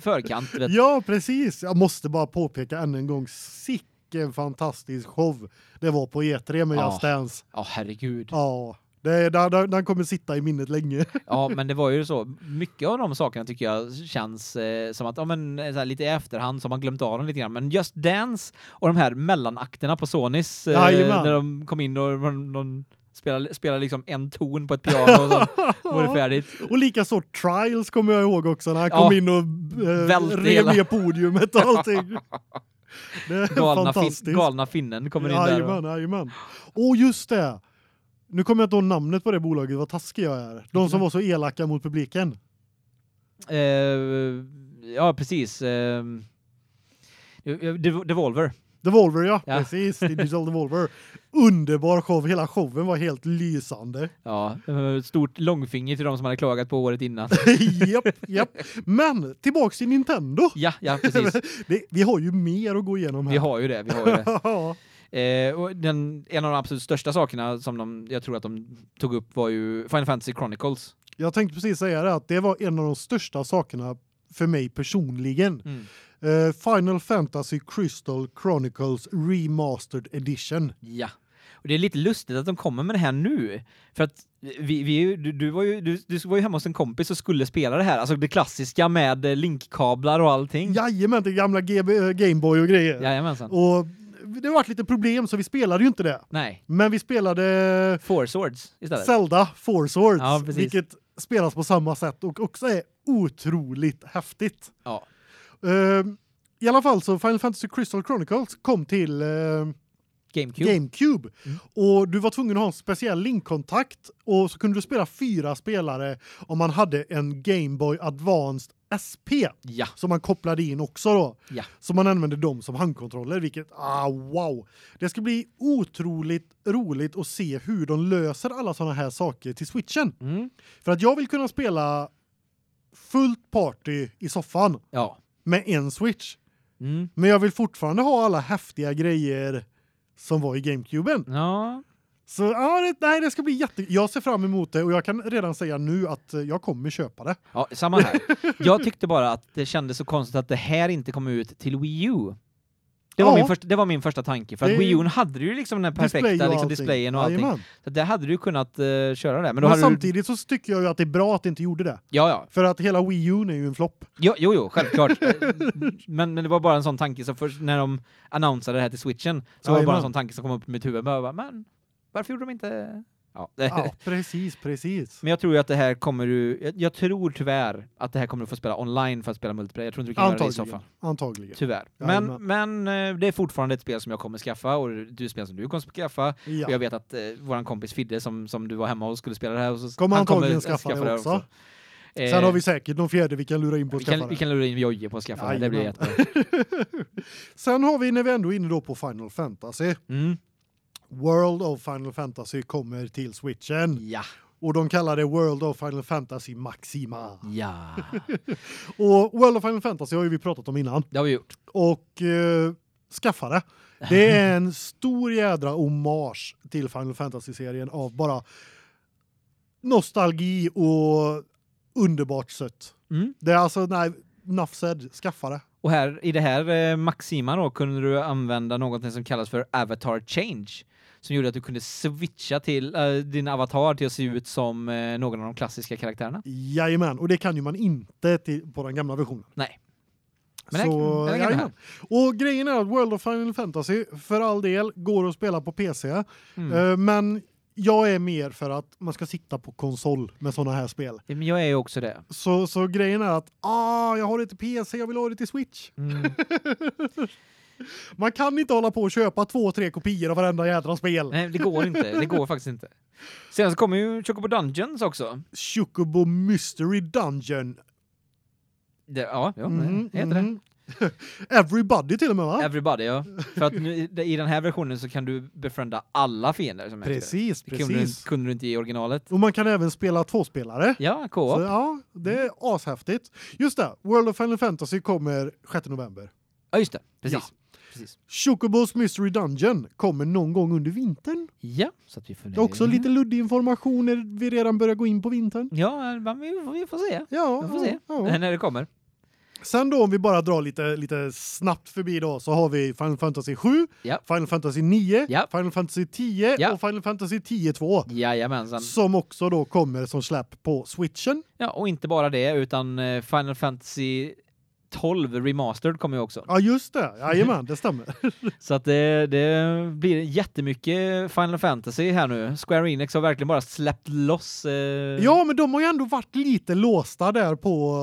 [SPEAKER 1] förkant. Vet.
[SPEAKER 2] Ja, precis. Jag måste bara påpeka än en gång sicken fantastisk show det var på E3 med
[SPEAKER 1] Ja.
[SPEAKER 2] Just Dance.
[SPEAKER 1] Ja, herregud.
[SPEAKER 2] Ja, det den, den, kommer sitta i minnet länge.
[SPEAKER 1] Ja, men det var ju så. Mycket av de sakerna tycker jag känns eh, som att, ja men eh, här, lite i efterhand som man glömt av dem lite grann. Men Just Dance och de här mellanakterna på Sonys, eh, när de kom in och de, de spelade, spelade liksom en ton på ett piano och så var det färdigt.
[SPEAKER 2] Och lika så Trials kommer jag ihåg också när han
[SPEAKER 1] Ja.
[SPEAKER 2] kom in och eh, rev ner podiumet och allting. Det är
[SPEAKER 1] Galna, fin, galna finnen kommer in där.
[SPEAKER 2] Jajamän,
[SPEAKER 1] Och,
[SPEAKER 2] jajamän. Och just det. Nu kommer jag inte ihåg namnet på det bolaget, vad taskig jag är. De som var så elaka mot publiken.
[SPEAKER 1] eh, ja, precis. Eh, Dev- Devolver.
[SPEAKER 2] Devolver ja,
[SPEAKER 1] Ja.
[SPEAKER 2] precis. Digital Devolver. Underbar show, hela showen var helt lysande.
[SPEAKER 1] Ja, eh, stort långfinger till de som hade klagat på året innan.
[SPEAKER 2] japp, japp. Men tillbaks till Nintendo.
[SPEAKER 1] Ja, ja, precis.
[SPEAKER 2] Det, vi har ju mer att gå igenom här.
[SPEAKER 1] Vi har ju det, vi har ju det. Eh, den, en av de absolut största sakerna som de, jag tror att de tog upp var ju Final Fantasy Chronicles.
[SPEAKER 2] Jag tänkte precis säga det att det var en av de största sakerna för mig personligen. Eh, Final Fantasy Crystal Chronicles Remastered Edition.
[SPEAKER 1] Ja. Och det är lite lustigt att de kommer med det här nu. För att vi, vi du, du, var ju, du, du var ju hemma hos en kompis och skulle spela det här. Alltså det klassiska med eh, linkkablar och allting.
[SPEAKER 2] Jajamän, det gamla GB, eh, Gameboy och grejer.
[SPEAKER 1] Jajamensan.
[SPEAKER 2] Och det har varit lite problem så vi spelade ju inte det.
[SPEAKER 1] Nej.
[SPEAKER 2] Men vi spelade
[SPEAKER 1] Four Swords istället.
[SPEAKER 2] Zelda Four Swords,
[SPEAKER 1] Ja,
[SPEAKER 2] vilket spelas på samma sätt och också är otroligt häftigt.
[SPEAKER 1] Ja.
[SPEAKER 2] Ehm, I alla fall så Final Fantasy Crystal Chronicles kom till eh,
[SPEAKER 1] GameCube.
[SPEAKER 2] GameCube
[SPEAKER 1] Mm.
[SPEAKER 2] och du var tvungen att ha en speciell linkkontakt och så kunde du spela fyra spelare om man hade en Game Boy Advanced SP
[SPEAKER 1] Ja.
[SPEAKER 2] som man kopplade in också då.
[SPEAKER 1] Ja.
[SPEAKER 2] Så man använde dem som handkontroller vilket ah wow. Det ska bli otroligt roligt att se hur de löser alla såna här saker till Switchen.
[SPEAKER 1] Mm.
[SPEAKER 2] För att jag vill kunna spela fullt party i soffan
[SPEAKER 1] Ja.
[SPEAKER 2] Med en Switch.
[SPEAKER 1] Mm.
[SPEAKER 2] Men jag vill fortfarande ha alla häftiga grejer som var i GameCuben.
[SPEAKER 1] Ja.
[SPEAKER 2] Så ja, det, nej, det ska bli jätte Jag ser fram emot det och jag kan redan säga nu att eh, jag kommer köpa det.
[SPEAKER 1] Ja, samma här. Jag tyckte bara att det kändes så konstigt att det här inte kom ut till Wii U. Det var,
[SPEAKER 2] Ja.
[SPEAKER 1] min, första, det var min första tanke, för
[SPEAKER 2] Det-
[SPEAKER 1] att Wii U hade ju liksom den perfekta
[SPEAKER 2] Display och
[SPEAKER 1] liksom, displayen och allting.
[SPEAKER 2] Jajamän.
[SPEAKER 1] Så där hade du kunnat uh, köra det. Men,
[SPEAKER 2] Men,
[SPEAKER 1] hade du,
[SPEAKER 2] samtidigt så tycker jag ju att det är bra att det inte gjorde det.
[SPEAKER 1] Ja, ja.
[SPEAKER 2] För att hela Wii U är ju en flopp.
[SPEAKER 1] Jo, jo, jo självklart. Men, men det var bara en sån tanke, så först när de annonsade det här till Switchen, så var det bara en
[SPEAKER 2] Jajamän.
[SPEAKER 1] sån tanke som kom upp i mitt huvud. Bara, men varför gjorde de inte... Ja.
[SPEAKER 2] Ja, precis, precis.
[SPEAKER 1] Men jag tror ju att det här kommer du... Jag, jag tror tyvärr att det här kommer du få spela online för att spela multiplayer. Jag tror inte du kan göra det i
[SPEAKER 2] Antagligen.
[SPEAKER 1] soffan.
[SPEAKER 2] Antagligen.
[SPEAKER 1] Tyvärr.
[SPEAKER 2] Jajamän.
[SPEAKER 1] Men, men eh, det är fortfarande ett spel som jag kommer skaffa och det är ett spel som du kommer skaffa. Och
[SPEAKER 2] Ja.
[SPEAKER 1] jag vet att eh, våran kompis Fidde som, som du var hemma och skulle spela det här och så
[SPEAKER 2] Kommer
[SPEAKER 1] han
[SPEAKER 2] antagligen skaffa det också.
[SPEAKER 1] Eh,
[SPEAKER 2] Sen har vi säkert någon fjärde vi kan lura in på att
[SPEAKER 1] vi
[SPEAKER 2] skaffa
[SPEAKER 1] kan, vi
[SPEAKER 2] det.
[SPEAKER 1] kan lura in Jojje på att skaffa det. Det blir jättebra.
[SPEAKER 2] Sen har vi när vi ändå är inne då på Final Fantasy.
[SPEAKER 1] Mm.
[SPEAKER 2] World of Final Fantasy kommer till Switchen
[SPEAKER 1] Ja.
[SPEAKER 2] och de kallar det World of Final Fantasy Maxima.
[SPEAKER 1] Ja.
[SPEAKER 2] Och World of Final Fantasy har ju vi pratat om innan
[SPEAKER 1] Det har vi gjort.
[SPEAKER 2] och eh, skaffa det. Det är en stor jädra hommage till Final Fantasy-serien av bara nostalgi och underbart sött.
[SPEAKER 1] Mm.
[SPEAKER 2] Det är alltså nej, Nuff said, skaffa det.
[SPEAKER 1] Och här i det här eh, Maxima då kunde du använda något som kallas för avatar change som gjorde att du kunde switcha till äh, din avatar till att se ut som äh, någon av de klassiska karaktärerna.
[SPEAKER 2] Jajamän, och det kan ju man inte till, på den gamla versionen.
[SPEAKER 1] Nej.
[SPEAKER 2] Men så, det. Och grejen är att World of Final Fantasy för all del går att spela på PC. Mm. Uh, men jag är mer för att man ska sitta på konsol med såna här spel.
[SPEAKER 1] Men jag är ju också det.
[SPEAKER 2] Så så grejen är att ah jag har det till PC, jag vill ha det till Switch. Mm. Man kan inte hålla på och köpa två tre kopior av varenda jädra spel.
[SPEAKER 1] Nej, det går inte. Det går faktiskt inte. Sen så kommer ju Chocobo Dungeons också.
[SPEAKER 2] Chocobo Mystery Dungeon.
[SPEAKER 1] Det, ja, ja, mm, heter mm. det.
[SPEAKER 2] Everybody till och med va?
[SPEAKER 1] Everybody ja. För att nu, i den här versionen så kan du befrienda alla fiender som
[SPEAKER 2] Precis,
[SPEAKER 1] det.
[SPEAKER 2] precis.
[SPEAKER 1] Kunde, kunde du inte i originalet.
[SPEAKER 2] Och man kan även spela tvåspelare.
[SPEAKER 1] Ja, co
[SPEAKER 2] Ja, det är ashäftigt. Just det, World of Final Fantasy kommer 6 november.
[SPEAKER 1] Ja, just det. Precis. Ja
[SPEAKER 2] precis. Chocobos Mystery Dungeon kommer någon gång under vintern.
[SPEAKER 1] Ja, så att vi får
[SPEAKER 2] Det är också lite luddig information när vi redan börjar gå in på vintern.
[SPEAKER 1] Ja, vi får se.
[SPEAKER 2] Ja,
[SPEAKER 1] vi får se ja. när det kommer.
[SPEAKER 2] Sen då om vi bara drar lite lite snabbt förbi då så har vi Final Fantasy 7,
[SPEAKER 1] ja.
[SPEAKER 2] Final Fantasy 9,
[SPEAKER 1] ja.
[SPEAKER 2] Final Fantasy 10
[SPEAKER 1] ja.
[SPEAKER 2] och Final Fantasy 10 2.
[SPEAKER 1] Jajamensan.
[SPEAKER 2] Som också då kommer som släpp på Switchen.
[SPEAKER 1] Ja, och inte bara det utan eh, Final Fantasy 12 remastered kommer ju också.
[SPEAKER 2] Ja just det. Ja, det stämmer.
[SPEAKER 1] så att det, det blir jättemycket Final Fantasy här nu. Square Enix har verkligen bara släppt loss eh...
[SPEAKER 2] Ja, men de har ju ändå varit lite låsta där på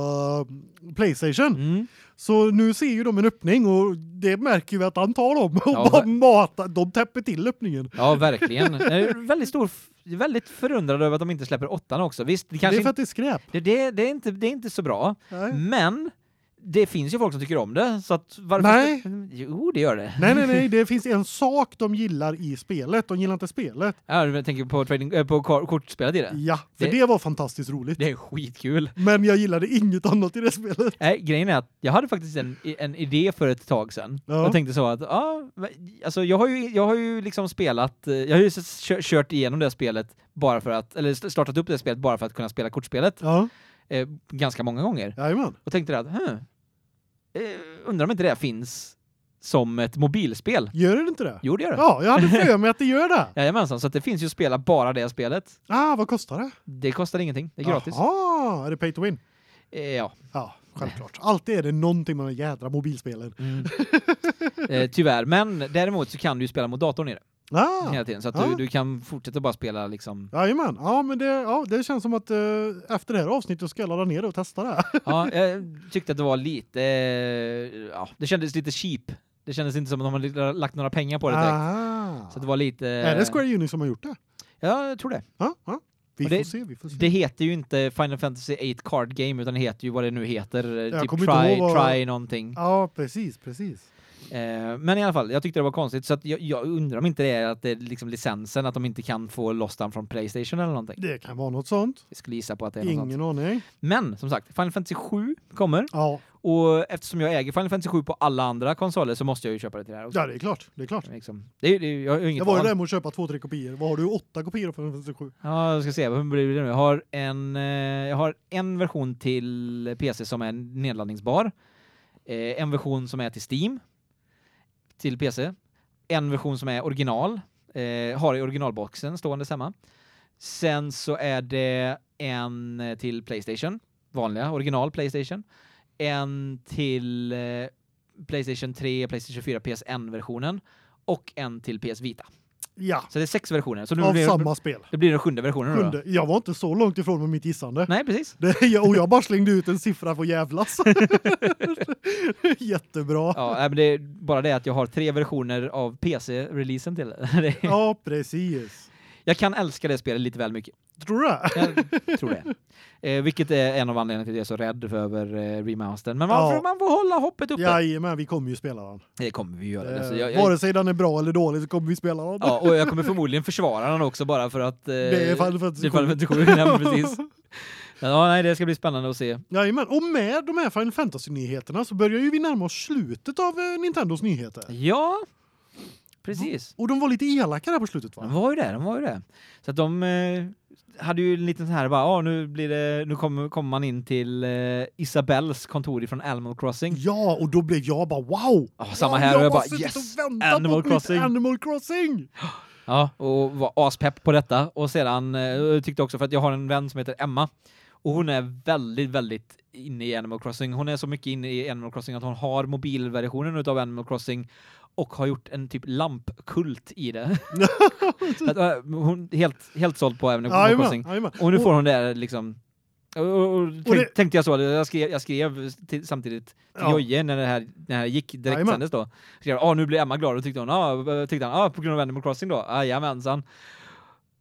[SPEAKER 2] uh, PlayStation.
[SPEAKER 1] Mm.
[SPEAKER 2] Så nu ser ju de en öppning och det märker vi att han tar dem och ja, bara matar, de täpper till öppningen.
[SPEAKER 1] Ja, verkligen. väldigt stor väldigt förundrad över att de inte släpper åttan också. Visst,
[SPEAKER 2] det kanske Det är för att det är skräp.
[SPEAKER 1] Det, det, det är inte det är inte så bra.
[SPEAKER 2] Nej.
[SPEAKER 1] Men det finns ju folk som tycker om det så att
[SPEAKER 2] varför Nej.
[SPEAKER 1] Jo, det gör det.
[SPEAKER 2] Nej nej nej, det finns en sak de gillar i spelet. De gillar inte spelet.
[SPEAKER 1] Ja, du tänker på trading äh, på kortspelet i det.
[SPEAKER 2] Ja, för det, det, var fantastiskt roligt.
[SPEAKER 1] Det är skitkul.
[SPEAKER 2] Men jag gillade inget annat i det spelet.
[SPEAKER 1] Nej, grejen är att jag hade faktiskt en en idé för ett tag sedan. Ja. Jag tänkte så att ja, alltså jag har ju jag har ju liksom spelat eh, jag har ju kört igenom det spelet bara för att eller startat upp det spelet bara för att kunna spela kortspelet.
[SPEAKER 2] Ja.
[SPEAKER 1] Eh, ganska många gånger.
[SPEAKER 2] Jajamän.
[SPEAKER 1] Och tänkte att, hm, eh, undrar om inte det finns som ett mobilspel.
[SPEAKER 2] Gör det inte det?
[SPEAKER 1] Jo, det gör det.
[SPEAKER 2] Ja, jag hade för mig att det gör det.
[SPEAKER 1] Jajamensan, så att det finns ju att spela bara det spelet.
[SPEAKER 2] Ah, vad kostar det?
[SPEAKER 1] Det kostar ingenting, det är gratis.
[SPEAKER 2] Ja, är det pay to win?
[SPEAKER 1] Eh, ja.
[SPEAKER 2] Ja, självklart. Alltid är det någonting med de jädra mobilspelen.
[SPEAKER 1] Mm. eh, tyvärr, men däremot så kan du ju spela mot datorn i det.
[SPEAKER 2] Ah,
[SPEAKER 1] hela tiden så att ah. du, du kan fortsätta bara spela liksom.
[SPEAKER 2] Ja, men ja men det ja, det känns som att uh, efter det här avsnittet ska jag ladda ner det och testa det.
[SPEAKER 1] ja, jag tyckte att det var lite ja, det kändes lite cheap. Det kändes inte som att de hade lagt några pengar på det direkt.
[SPEAKER 2] Ah.
[SPEAKER 1] Så det var lite
[SPEAKER 2] Är det Square Enix som har gjort det?
[SPEAKER 1] Ja, jag tror det.
[SPEAKER 2] Ja, ja. Vi
[SPEAKER 1] det,
[SPEAKER 2] får se, vi får se.
[SPEAKER 1] Det heter ju inte Final Fantasy 8 Card Game utan det heter ju vad det nu heter, jag typ try vad... try någonting.
[SPEAKER 2] Ja, precis, precis.
[SPEAKER 1] Eh, men i alla fall, jag tyckte det var konstigt så jag, jag undrar om inte det är att det är liksom licensen att de inte kan få loss den från PlayStation eller någonting.
[SPEAKER 2] Det kan vara något sånt.
[SPEAKER 1] Jag skulle gissa på att det är
[SPEAKER 2] Ingen
[SPEAKER 1] något
[SPEAKER 2] sånt. aning.
[SPEAKER 1] Men som sagt, Final Fantasy 7 kommer.
[SPEAKER 2] Ja.
[SPEAKER 1] Och eftersom jag äger Final Fantasy 7 på alla andra konsoler så måste jag ju köpa det till det här också.
[SPEAKER 2] Ja, det är klart. Det är klart.
[SPEAKER 1] Liksom, det är, det jag har inget
[SPEAKER 2] Jag var ju där med att köpa två, tre kopior. Vad har du? Åtta kopior av Final Fantasy 7?
[SPEAKER 1] Ja, jag ska se. Hur blir det nu? Jag har en, eh, jag har en version till PC som är nedladdningsbar. Eh, en version som är till Steam till PC. En version som är original, eh, har i originalboxen stående samma. Sen så är det en eh, till PlayStation, vanliga original PlayStation. En till eh, PlayStation 3, PlayStation 4 PSN-versionen och en till PS Vita.
[SPEAKER 2] Ja.
[SPEAKER 1] Så det är sex versioner. Så nu
[SPEAKER 2] Av
[SPEAKER 1] blir
[SPEAKER 2] samma spel.
[SPEAKER 1] Det blir den sjunde versionen sjunde.
[SPEAKER 2] då. Jag var inte så långt ifrån med mitt gissande.
[SPEAKER 1] Nej, precis.
[SPEAKER 2] Det, och jag bara slängde ut en siffra för jävlas. Jättebra.
[SPEAKER 1] Ja, men det är bara det att jag har tre versioner av PC-releasen till
[SPEAKER 2] ja, precis.
[SPEAKER 1] Jag kan älska det spelet lite väl mycket.
[SPEAKER 2] Tror du
[SPEAKER 1] det? Jag tror det. Eh, vilket är en av anledningarna till att jag är så rädd för över eh, remastern. Men man, ja. får, man får hålla hoppet uppe.
[SPEAKER 2] Ja, men vi kommer ju spela den.
[SPEAKER 1] Det kommer vi göra. Eh,
[SPEAKER 2] jag, jag, vare sig den är bra eller dålig så kommer vi spela den.
[SPEAKER 1] Ja, och jag kommer förmodligen försvara den också bara för att... Eh,
[SPEAKER 2] det är Final Fantasy
[SPEAKER 1] 7. Ja, precis. Ja, nej, det ska bli spännande att se.
[SPEAKER 2] Ja, men och med de här Final Fantasy-nyheterna så börjar ju vi närma oss slutet av eh, Nintendos nyheter.
[SPEAKER 1] Ja, Precis.
[SPEAKER 2] Och de var lite elaka där på slutet va?
[SPEAKER 1] De var ju det, de var ju det. Så att de eh, hade ju en liten så här bara, ja nu blir det nu kommer kommer man in till eh, Isabells kontor från Animal Crossing.
[SPEAKER 2] Ja, och då blev jag bara wow.
[SPEAKER 1] Ja, samma här jag
[SPEAKER 2] har
[SPEAKER 1] bara yes. Animal Crossing.
[SPEAKER 2] Animal Crossing.
[SPEAKER 1] Ja, och var aspepp på detta och sedan eh, tyckte också för att jag har en vän som heter Emma och hon är väldigt väldigt inne i Animal Crossing. Hon är så mycket inne i Animal Crossing att hon har mobilversionen utav Animal Crossing och har gjort en typ lampkult i det. att, eh, hon helt helt såld på Crossing.
[SPEAKER 2] jajamän.
[SPEAKER 1] Och nu får hon det liksom och, och, och, tänk,
[SPEAKER 2] det-
[SPEAKER 1] tänkte jag så, jag skrev, jag skrev till, samtidigt till
[SPEAKER 2] Ja.
[SPEAKER 1] Jojje när det här, när det här gick
[SPEAKER 2] Jajamän.
[SPEAKER 1] direktsändes då. Skrev, ah, nu blir Emma glad och tyckte hon, ah, tyckte han, ah, på grund av Animal Crossing då, jajamensan.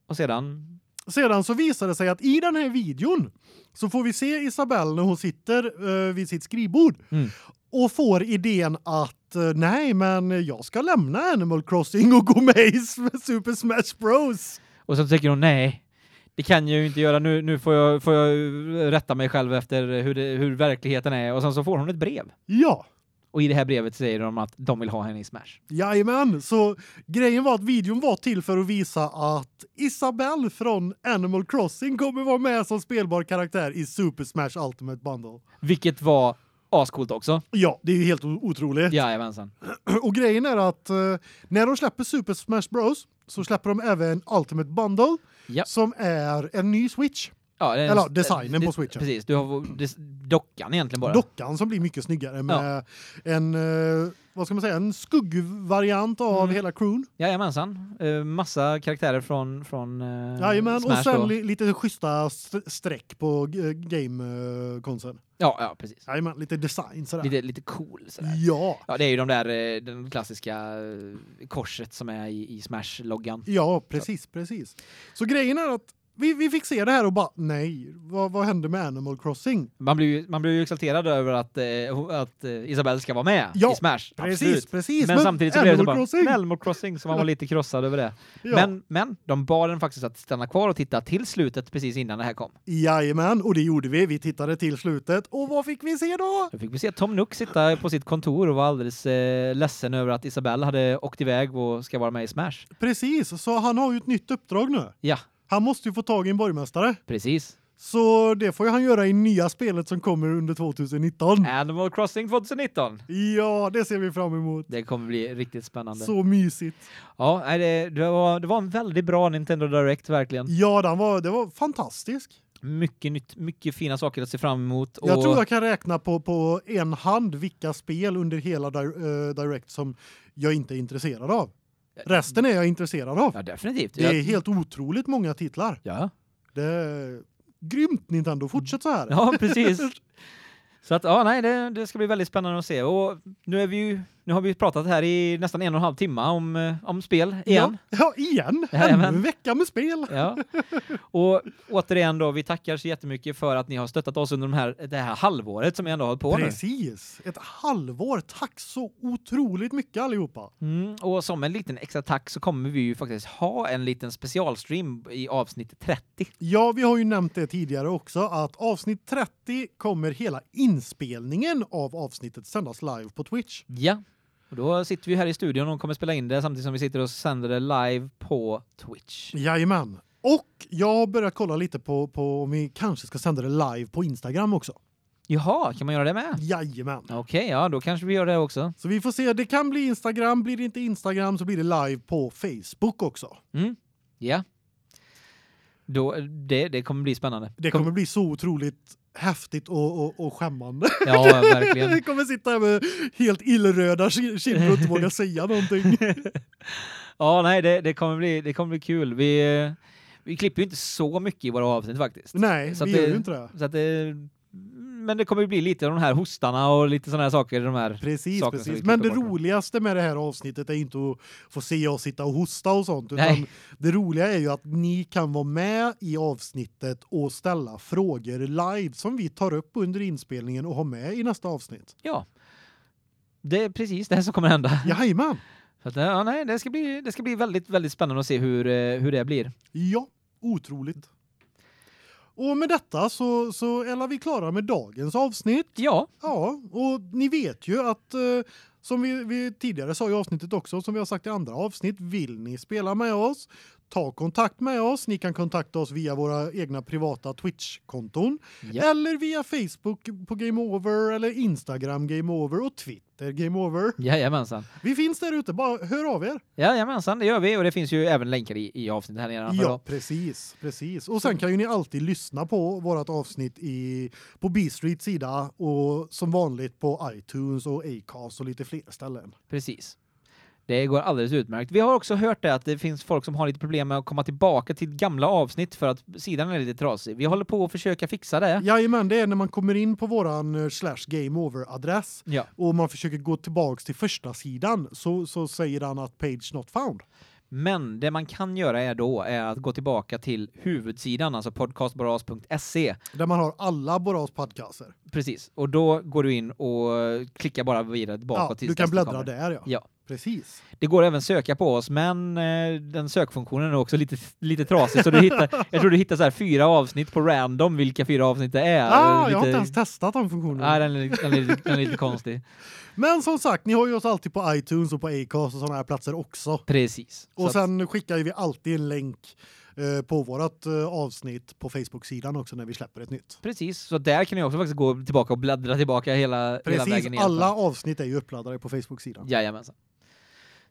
[SPEAKER 1] Och sedan,
[SPEAKER 2] Sedan så visade det sig att i den här videon så får vi se Isabelle när hon sitter uh, vid sitt skrivbord
[SPEAKER 1] Mm.
[SPEAKER 2] och får idén att eh, nej, men jag ska lämna Animal Crossing och gå med i Super Smash Bros.
[SPEAKER 1] och så tänker hon, nej, det kan jag ju inte göra, nu, nu får, jag, får jag rätta mig själv efter hur, det, hur verkligheten är. Och sen så får hon ett brev.
[SPEAKER 2] Ja,
[SPEAKER 1] Och i det här brevet säger de att de vill ha henne i Smash.
[SPEAKER 2] jajamän. Så grejen var att videon var till för att visa att Isabelle från Animal Crossing kommer vara med som spelbar karaktär i Super Smash Ultimate Bundle.
[SPEAKER 1] Vilket var ascoolt också.
[SPEAKER 2] Ja, det är ju helt otroligt.
[SPEAKER 1] Jajamensan.
[SPEAKER 2] Och grejen är att eh, när de släpper Super Smash Bros så släpper de även Ultimate Bundle
[SPEAKER 1] Ja.
[SPEAKER 2] som är en ny Switch.
[SPEAKER 1] Ja, är-
[SPEAKER 2] Eller designen
[SPEAKER 1] det-
[SPEAKER 2] på Switchen.
[SPEAKER 1] Precis, du har dockan egentligen bara.
[SPEAKER 2] Dockan som blir mycket snyggare med en eh, vad ska man säga en skuggvariant av
[SPEAKER 1] Mm.
[SPEAKER 2] hela crewn.
[SPEAKER 1] Jajamensan. Uh, massa karaktärer från från uh,
[SPEAKER 2] Jajamän, och sen
[SPEAKER 1] då.
[SPEAKER 2] li lite schyssta st streck på game-konsen.
[SPEAKER 1] Ja, ja, precis.
[SPEAKER 2] Jajamän, lite design sådär.
[SPEAKER 1] Lite lite cool sådär.
[SPEAKER 2] Ja.
[SPEAKER 1] Ja, det är ju de där eh, den klassiska eh, korset som är i, i Smash loggan.
[SPEAKER 2] Ja, precis, precis. Så grejen är att vi, vi fick se det här och bara nej, vad, vad hände med Animal Crossing?
[SPEAKER 1] Man blir ju man blir ju exalterad över att eh, att eh, Isabelle ska vara med
[SPEAKER 2] Ja,
[SPEAKER 1] i Smash.
[SPEAKER 2] Precis,
[SPEAKER 1] Absolut.
[SPEAKER 2] precis.
[SPEAKER 1] Men, samtidigt så blev det så bara. Animal Crossing så man var lite krossad över det.
[SPEAKER 2] Ja.
[SPEAKER 1] Men men de bad den faktiskt att stanna kvar och titta till slutet precis innan det här kom.
[SPEAKER 2] Jajamän, och det gjorde vi. Vi tittade till slutet. Och vad fick vi se då?
[SPEAKER 1] Då fick vi se Tom Nook sitta på sitt kontor och vara alldeles eh, ledsen över att Isabelle hade åkt iväg och ska vara med i Smash.
[SPEAKER 2] Precis, så han har ju ett nytt uppdrag nu.
[SPEAKER 1] Ja,
[SPEAKER 2] Han måste ju få tag i en borgmästare.
[SPEAKER 1] precis.
[SPEAKER 2] Så det får ju han göra i nya spelet som kommer under 2019.
[SPEAKER 1] Animal Crossing 2019.
[SPEAKER 2] Ja, det ser vi fram emot.
[SPEAKER 1] Det kommer bli riktigt spännande.
[SPEAKER 2] Så mysigt.
[SPEAKER 1] Ja, det, det, var, det var en väldigt bra Nintendo Direct verkligen.
[SPEAKER 2] Ja, den var, det var fantastisk.
[SPEAKER 1] Mycket nytt, mycket fina saker att se fram emot.
[SPEAKER 2] Jag
[SPEAKER 1] och-
[SPEAKER 2] tror jag kan räkna på, på en hand vilka spel under hela eh, Direct som jag inte är intresserad av. Resten är jag intresserad av.
[SPEAKER 1] Ja, definitivt.
[SPEAKER 2] Det är
[SPEAKER 1] Jag-
[SPEAKER 2] helt otroligt många titlar.
[SPEAKER 1] Ja.
[SPEAKER 2] Det är grymt Nintendo, fortsätt så här.
[SPEAKER 1] Ja, precis. Så att ja, nej, det, det ska bli väldigt spännande att se och nu är vi ju nu har vi pratat här i nästan en och en halv timme om eh, om spel igen.
[SPEAKER 2] Ja, ja igen. Ännu en vecka med spel.
[SPEAKER 1] Ja. Och återigen då, vi tackar så jättemycket för att ni har stöttat oss under de här, det här halvåret som vi ändå har hållit på nu.
[SPEAKER 2] Precis. Ett halvår. Tack så otroligt mycket allihopa.
[SPEAKER 1] Mm, och som en liten extra tack så kommer vi ju faktiskt ha en liten specialstream i avsnitt 30.
[SPEAKER 2] Ja, vi har ju nämnt det tidigare också att avsnitt 30 kommer hela inspelningen av avsnittet sändas live på Twitch.
[SPEAKER 1] Ja. Och då sitter vi här i studion och kommer spela in det samtidigt som vi sitter och sänder det live på Twitch.
[SPEAKER 2] Jajamän. Och jag har börjat kolla lite på, på om vi kanske ska sända det live på Instagram också.
[SPEAKER 1] Jaha, kan man göra det med?
[SPEAKER 2] Jajamän.
[SPEAKER 1] Okej, ja, då kanske vi gör det också.
[SPEAKER 2] Så vi får se, det kan bli Instagram, blir det inte Instagram så blir det live på Facebook också.
[SPEAKER 1] Mm. Ja. Då det det kommer bli spännande.
[SPEAKER 2] Det kommer bli så otroligt häftigt och, och, och skämmande.
[SPEAKER 1] Ja, verkligen.
[SPEAKER 2] Jag kommer sitta här med helt illröda ki- kinder och inte våga säga någonting.
[SPEAKER 1] Ja, nej, det, det kommer bli det kommer bli kul. Vi eh, vi klipper ju inte så mycket i våra avsnitt faktiskt.
[SPEAKER 2] Nej,
[SPEAKER 1] Så
[SPEAKER 2] vi gör
[SPEAKER 1] det-
[SPEAKER 2] ju inte det.
[SPEAKER 1] Så att det men det kommer bli lite av de här hostarna och lite såna här saker de här.
[SPEAKER 2] Precis, precis. Men det roligaste med det här avsnittet är inte att få se oss sitta och hosta och sånt utan
[SPEAKER 1] Nej.
[SPEAKER 2] det roliga är ju att ni kan vara med i avsnittet och ställa frågor live som vi tar upp under inspelningen och har med i nästa avsnitt.
[SPEAKER 1] Ja. Det är precis det som kommer hända.
[SPEAKER 2] Jajamän.
[SPEAKER 1] Så att, ja, nej, det ska bli det ska bli väldigt väldigt spännande att se hur eh, hur det blir.
[SPEAKER 2] Ja, otroligt. Och med detta så så är vi klara med dagens avsnitt.
[SPEAKER 1] Ja,
[SPEAKER 2] Ja, och ni vet ju att eh, som vi, vi tidigare sa i avsnittet också som vi har sagt i andra avsnitt vill ni spela med oss ta kontakt med oss. Ni kan kontakta oss via våra egna privata Twitch-konton
[SPEAKER 1] Ja.
[SPEAKER 2] eller via Facebook på Game Over eller Instagram Game Over och Twitter Game Over.
[SPEAKER 1] Jajamensan.
[SPEAKER 2] Vi finns där ute, bara hör av er.
[SPEAKER 1] Jajamensan, det gör vi och det finns ju även länkar i, i avsnittet här nedanför.
[SPEAKER 2] Ja,
[SPEAKER 1] då.
[SPEAKER 2] precis, precis. Och sen kan ju ni alltid lyssna på vårat avsnitt i på B Street sida och som vanligt på iTunes och Acast och lite fler ställen.
[SPEAKER 1] Precis. Det går alldeles utmärkt. Vi har också hört det att det finns folk som har lite problem med att komma tillbaka till gamla avsnitt för att sidan är lite trasig. Vi håller på att försöka fixa det.
[SPEAKER 2] Jajamän, det är när man kommer in på våran eh, slash game over adress
[SPEAKER 1] Ja,
[SPEAKER 2] och man försöker gå tillbaks till första sidan så så säger han att page not found.
[SPEAKER 1] men det man kan göra är då är att gå tillbaka till huvudsidan, alltså podcastbaras.se.
[SPEAKER 2] Där man har alla Boras podcaster.
[SPEAKER 1] Precis. Och då går du in och klickar bara vidare bakåt
[SPEAKER 2] Ja,
[SPEAKER 1] tills
[SPEAKER 2] du kan bläddra
[SPEAKER 1] kommer.
[SPEAKER 2] där ja.
[SPEAKER 1] Ja.
[SPEAKER 2] Precis.
[SPEAKER 1] Det går även söka på oss, men eh, den sökfunktionen är också lite lite trasig så du hittar jag tror du hittar så fyra avsnitt på random vilka fyra avsnitt det är.
[SPEAKER 2] Ah,
[SPEAKER 1] lite,
[SPEAKER 2] jag har inte ens testat den funktionen.
[SPEAKER 1] Nej, den är, den, är, lite- den är lite konstig.
[SPEAKER 2] Men som sagt, ni har ju oss alltid på iTunes och på Acast och såna här platser också.
[SPEAKER 1] Precis. Så
[SPEAKER 2] Och
[SPEAKER 1] att-
[SPEAKER 2] sen skickar ju vi alltid en länk eh, på vårat eh, avsnitt på Facebook-sidan också när vi släpper ett nytt.
[SPEAKER 1] precis, så där kan ni också faktiskt gå tillbaka och bläddra tillbaka hela hela
[SPEAKER 2] Precis,
[SPEAKER 1] vägen ner.
[SPEAKER 2] alla avsnitt är ju uppladdade på Facebook-sidan.
[SPEAKER 1] Jajamensan.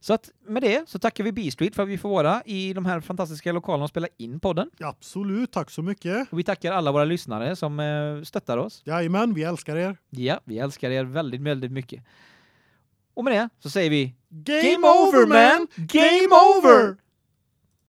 [SPEAKER 1] Så att med det så tackar vi B-Street för att vi får vara i de här fantastiska lokalerna och spela in podden.
[SPEAKER 2] Absolut, tack så mycket.
[SPEAKER 1] Och vi tackar alla våra lyssnare som eh, stöttar oss.
[SPEAKER 2] Jajamän, vi älskar er.
[SPEAKER 1] Ja, vi älskar er väldigt, väldigt mycket. Och med det så säger vi
[SPEAKER 2] Game over man! Game over!